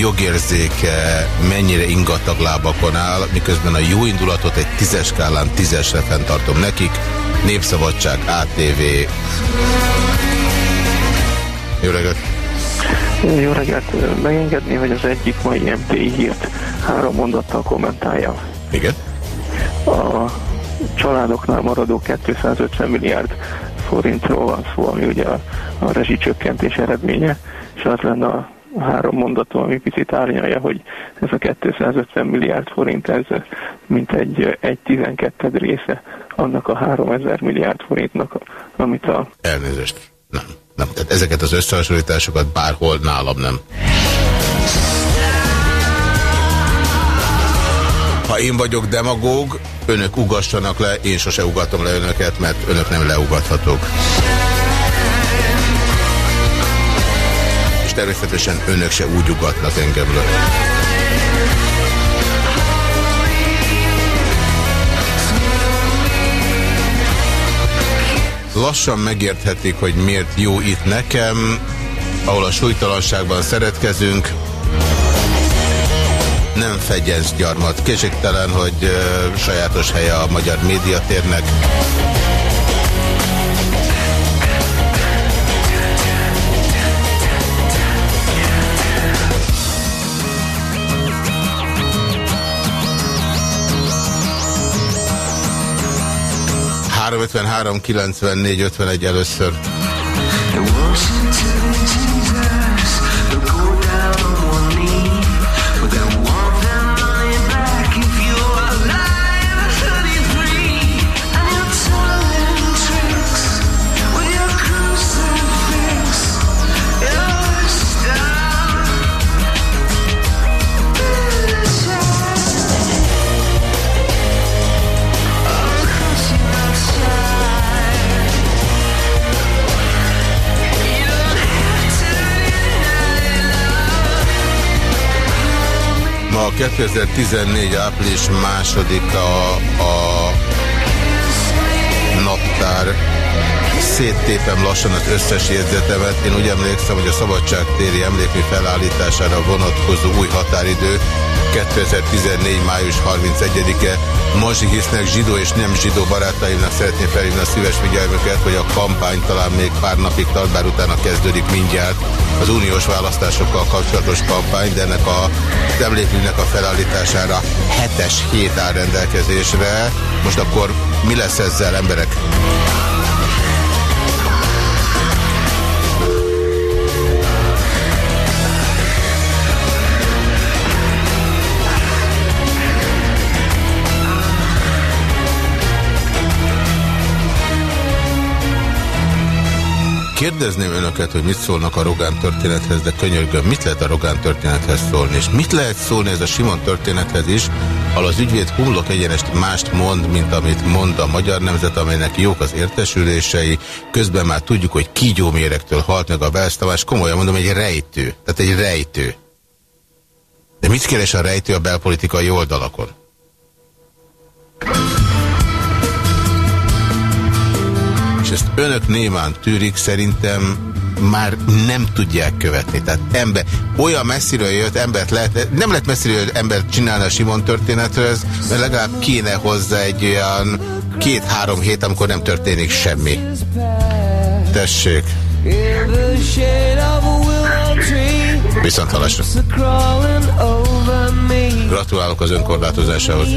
jogérzéke mennyire ingatag lábakon áll, miközben a jó indulatot egy tízes skálán tízesre fenntartom nekik. Népszabadság, ATV. Jó reggelt! Jó reggelt! Megengedni, hogy az egyik mai MTI hírt három mondattal kommentáljam. Igen? A családoknál maradó 250 milliárd forintról van szó, ami ugye a, a rezsicsökkentés eredménye, és az lenne a három mondatom, ami picit árnyalja, hogy ez a 250 milliárd forint, ez mint egy, egy 12 része annak a 3000 milliárd forintnak, amit a... Elnézést. Nem, nem. Tehát ezeket az összehasonlításokat bárhol nálam nem. Ha én vagyok demagóg, önök ugassanak le, én sose ugatom le önöket, mert önök nem leugathatók. És természetesen önök se úgy ugatnak engem le. Lassan megérthetik, hogy miért jó itt nekem, ahol a súlytalanságban szeretkezünk, nem fegyensz gyarmat. Készségtelen, hogy uh, sajátos helye a magyar médiatérnek. Három 54 51 először. 2014. április másodika a naptár. Széttépem lassan az összes jegyzetemet. Én úgy emlékszem, hogy a szabadságtéri emlékmű felállítására vonatkozó új határidő 2014. május 31-e. Mazsi hisznek zsidó és nem zsidó barátaimnak szeretném felhívni a szíves figyelmüket, hogy a kampány talán még pár napig tart, bár utána kezdődik mindjárt az uniós választásokkal kapcsolatos kampány, de ennek a emlékműnek a felállítására hetes hét áll rendelkezésre. Most akkor mi lesz ezzel, emberek? Kérdezném önöket, hogy mit szólnak a Rogán történethez, de könyörgöm, mit lehet a Rogán történethez szólni, és mit lehet szólni ez a Simon történethez is, ahol az ügyvéd humlok egyenest mást mond, mint amit mond a magyar nemzet, amelynek jók az értesülései, közben már tudjuk, hogy kígyómérektől halt meg a Velsztavás, komolyan mondom, egy rejtő, tehát egy rejtő. De mit keres a rejtő a belpolitikai oldalakon? Ezt önök némán tűrik, szerintem már nem tudják követni. Tehát ember, olyan messziről jött embert lehet, nem lehet messziről jött embert csinálni a Simon történetről, mert legalább kéne hozzá egy olyan két-három hét, amikor nem történik semmi. Tessék. Viszont halasra. Gratulálok az önkorlátozásához.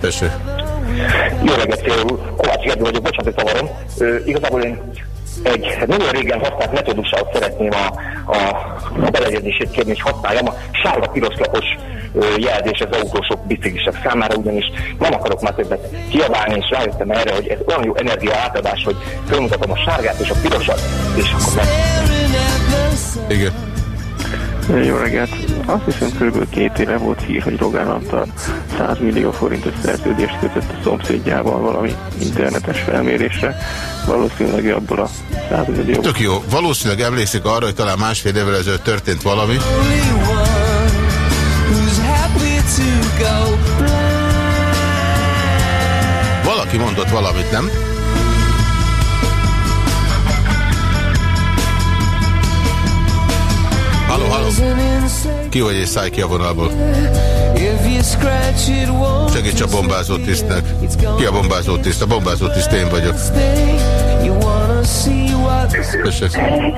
Tessék. Jó reggelt, Kovács Gergő vagyok, bocsánat, hogy zavarom. Igazából én egy nagyon régen használt metódussal szeretném a, a, beleegyezését kérni, hogy használjam a sárga-piros lapos jelzés az autósok, biciklisek számára, ugyanis nem akarok már többet kiabálni, és rájöttem erre, hogy ez olyan jó energia átadás, hogy fölmutatom a sárgát és a pirosat, és akkor meg... Igen. Jó reggelt! Azt hiszem kb. két éve volt hír, hogy Rogán Antal 100 millió forintos szerződést kötött a szomszédjával valami internetes felmérésre. Valószínűleg abból a 100 millió... Tök jó. Valószínűleg emlékszik arra, hogy talán másfél évvel ezelőtt történt valami. Valaki mondott valamit, nem? Halló, halló. Ki vagy és szállj ki a vonalból? Segíts a bombázó tisztnek. Ki a bombázó tiszt? A bombázó tiszt én vagyok. Köszönöm.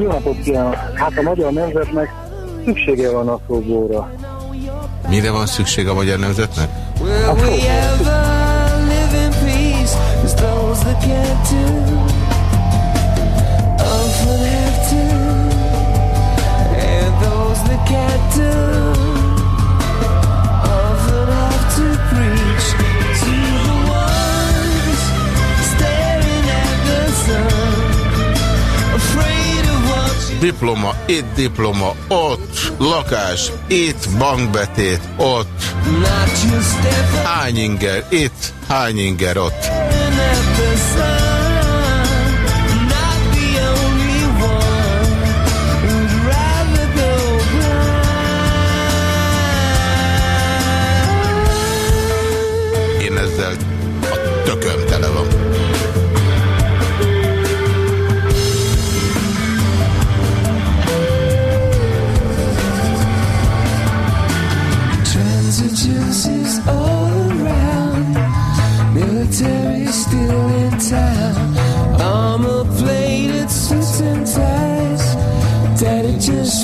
Jó napot kívánok! Hát a magyar nemzetnek szüksége van a szóbóra. Mire van szükség a magyar nemzetnek? A szóbóra. Diploma, itt diploma, ott, lakás, itt bankbetét, ott. Hány inger, itt, hány inger, ott.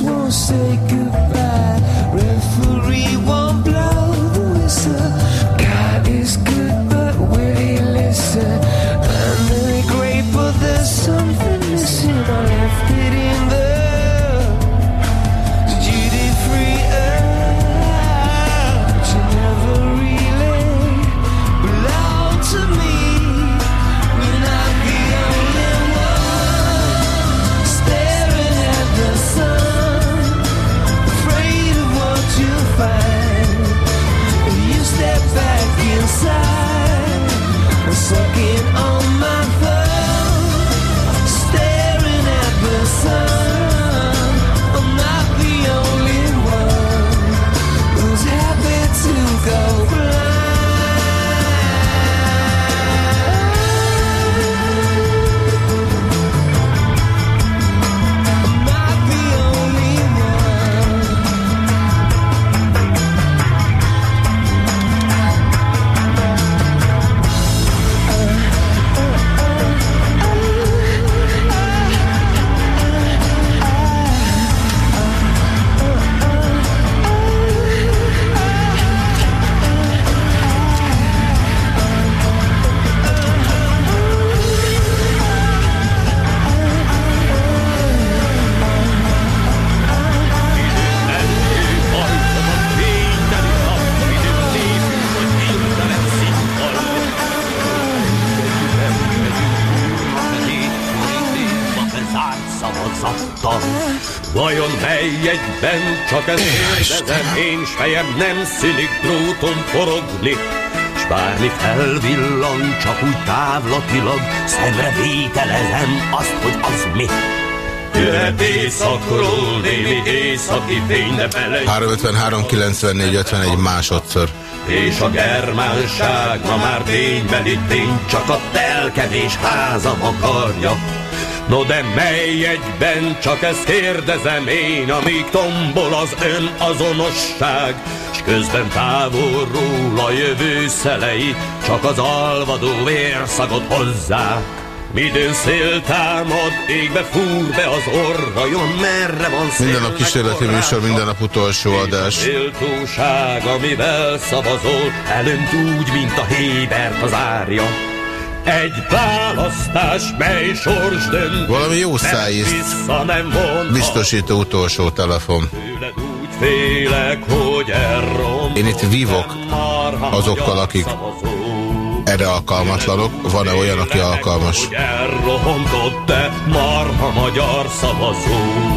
Won't say goodbye. Csak ez kérdezem, én s fejem nem szülik dróton forogni, s bármi felvillan, csak úgy távlatilag, szemre vételezem azt, hogy az mi. Jöhet éjszakról némi északi fény, de bele 353 94 51 másodszor. és a germánság ma már ténybeli tény, csak a telkevés házam akarja. No de mely egyben, csak ezt kérdezem én, amíg tombol az ön azonosság, s közben távolról a jövő szelei, csak az alvadó vérszagot hozzá. Midőn szél támad, égbe fúr be az orvajon, merre van szél Minden nap kísérleti műsor, minden nap utolsó adás. Méltóság, amivel szavazol, elönt úgy, mint a Hébert az árja. Egy választás, mely sors dönt. Valami jó szájízt. Vissza nem von. Biztosító utolsó telefon. Úgy félek, hogy. Én itt vívok azokkal, akik erre alkalmatlanok. Van-e olyan, aki alkalmas? Elrohontott te marha magyar szavazó.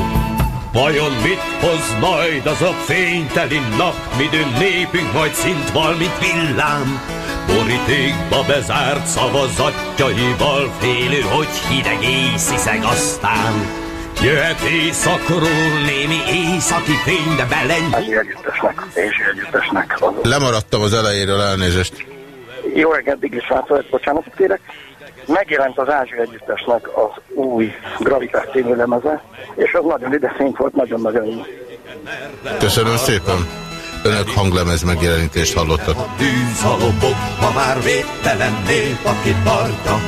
Vajon mit hoz majd az a fényteli nap, midőn népünk majd szint val, mint villám? Borítékba bezárt szavazatjaival félő, hogy hideg észiszeg aztán. Jöhet éjszakról némi északi fény, de belenyúl. Ázsi együttesnek, Ázsi együttesnek. Az... Lemaradtam az elejéről, elnézést. Jó reggelt, Digis László, bocsánatot kérek. Megjelent az Ázsi együttesnek az új Gravitás című lemeze, és az nagyon ideszénk volt, nagyon-nagyon jó. Köszönöm szépen. Önök hanglemez megjelenítést hallottak. Tűzhalobok, ma már védtelen nép, aki tartja.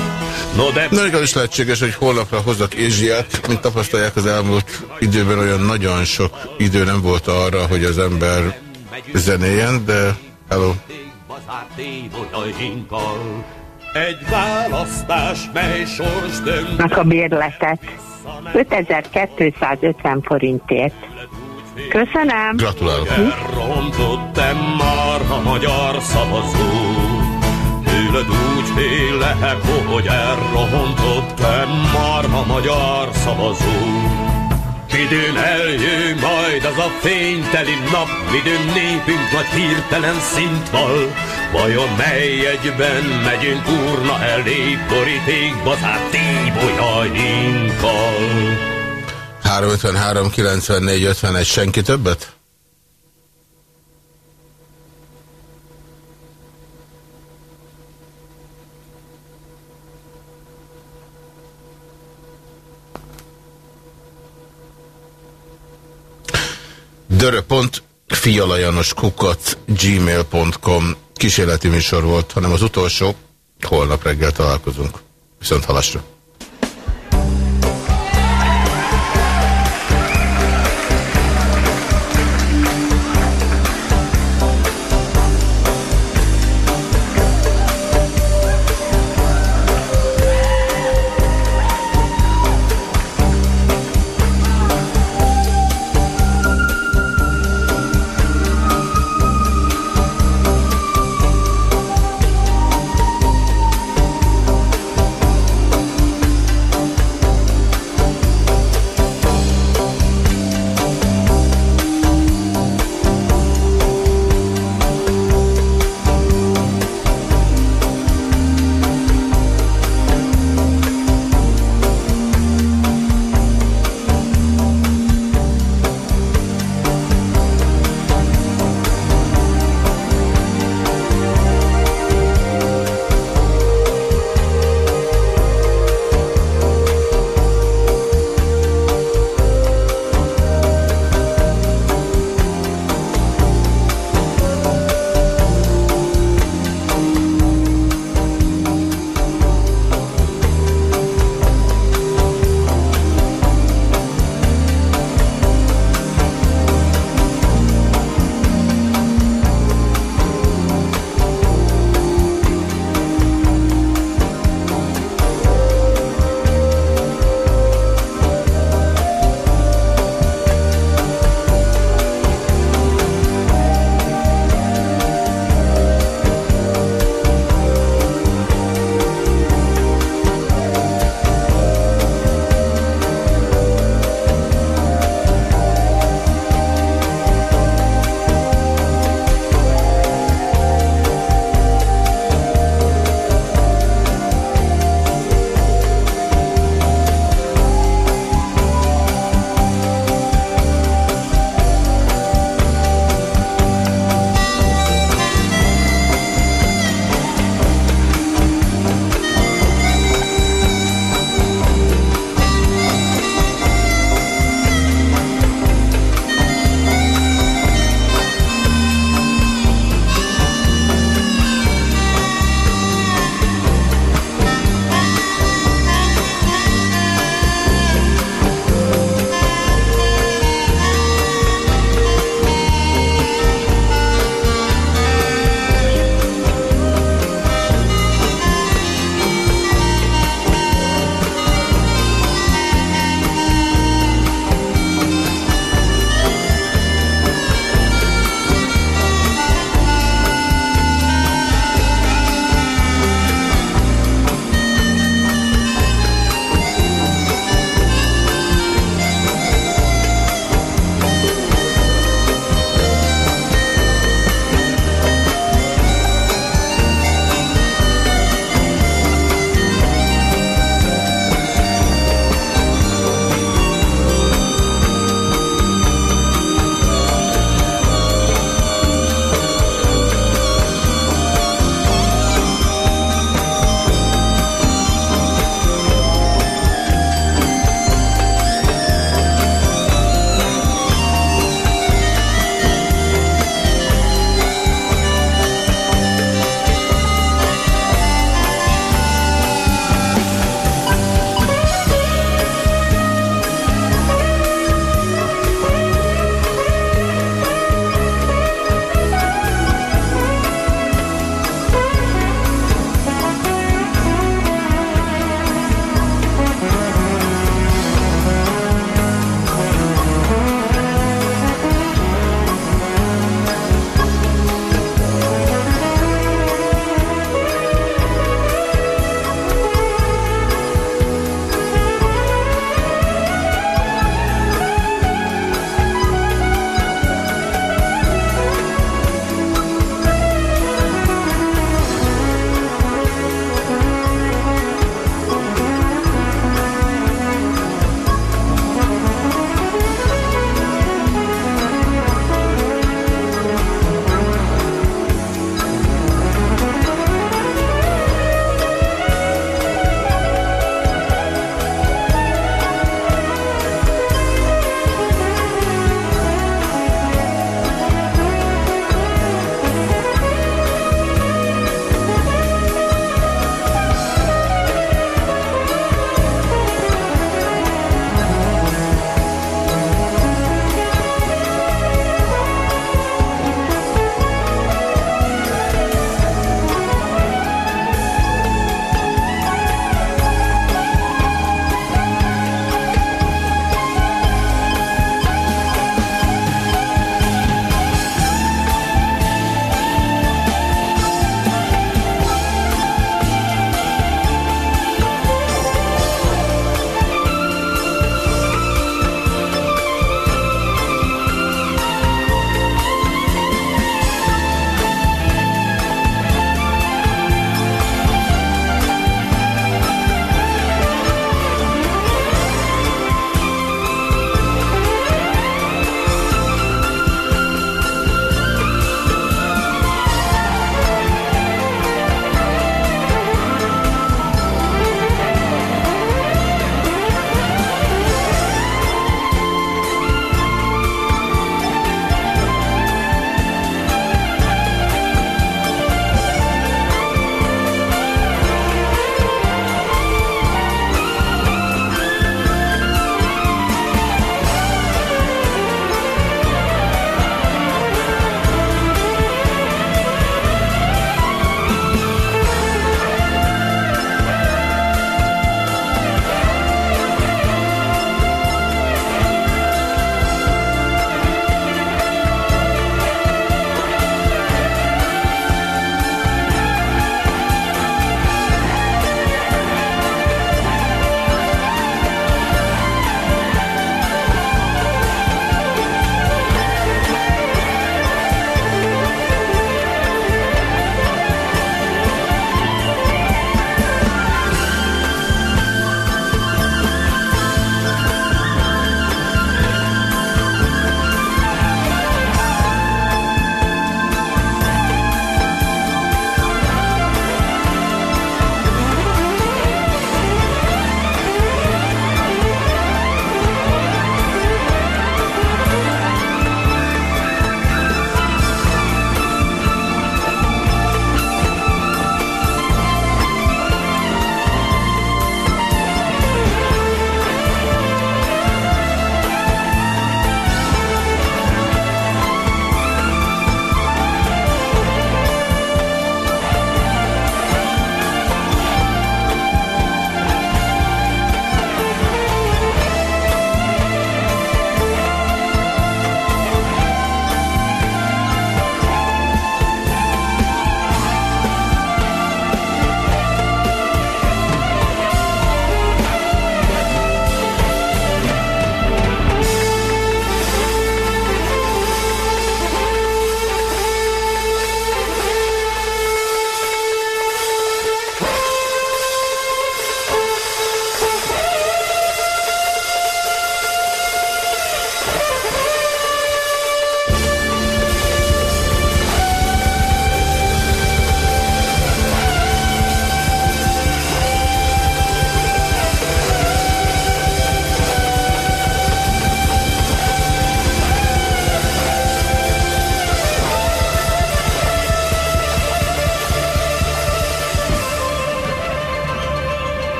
No de... Na, igaz is lehetséges, hogy holnapra hozzak Ézsiát, mint tapasztalják az elmúlt időben olyan nagyon sok idő nem volt arra, hogy az ember zenéljen, de hello. Egy választás, mely sors dönt. A bérletet 5250 forintért. Köszönöm. Gratulálok. Elrontottam marha magyar szavazó. Tőled úgy félek, hogy elrontottam marha magyar szavazó. Midőn eljön majd az a fényteli nap, midőn népünk nagy hirtelen szint val. Vajon mely egyben megyünk urna elé, borítékba zárt tíbolyainkkal? 353 94 51 senki többet? Dörö pont fialajanos kukat gmail.com kísérleti műsor volt, hanem az utolsó. Holnap reggel találkozunk. Viszont halasra.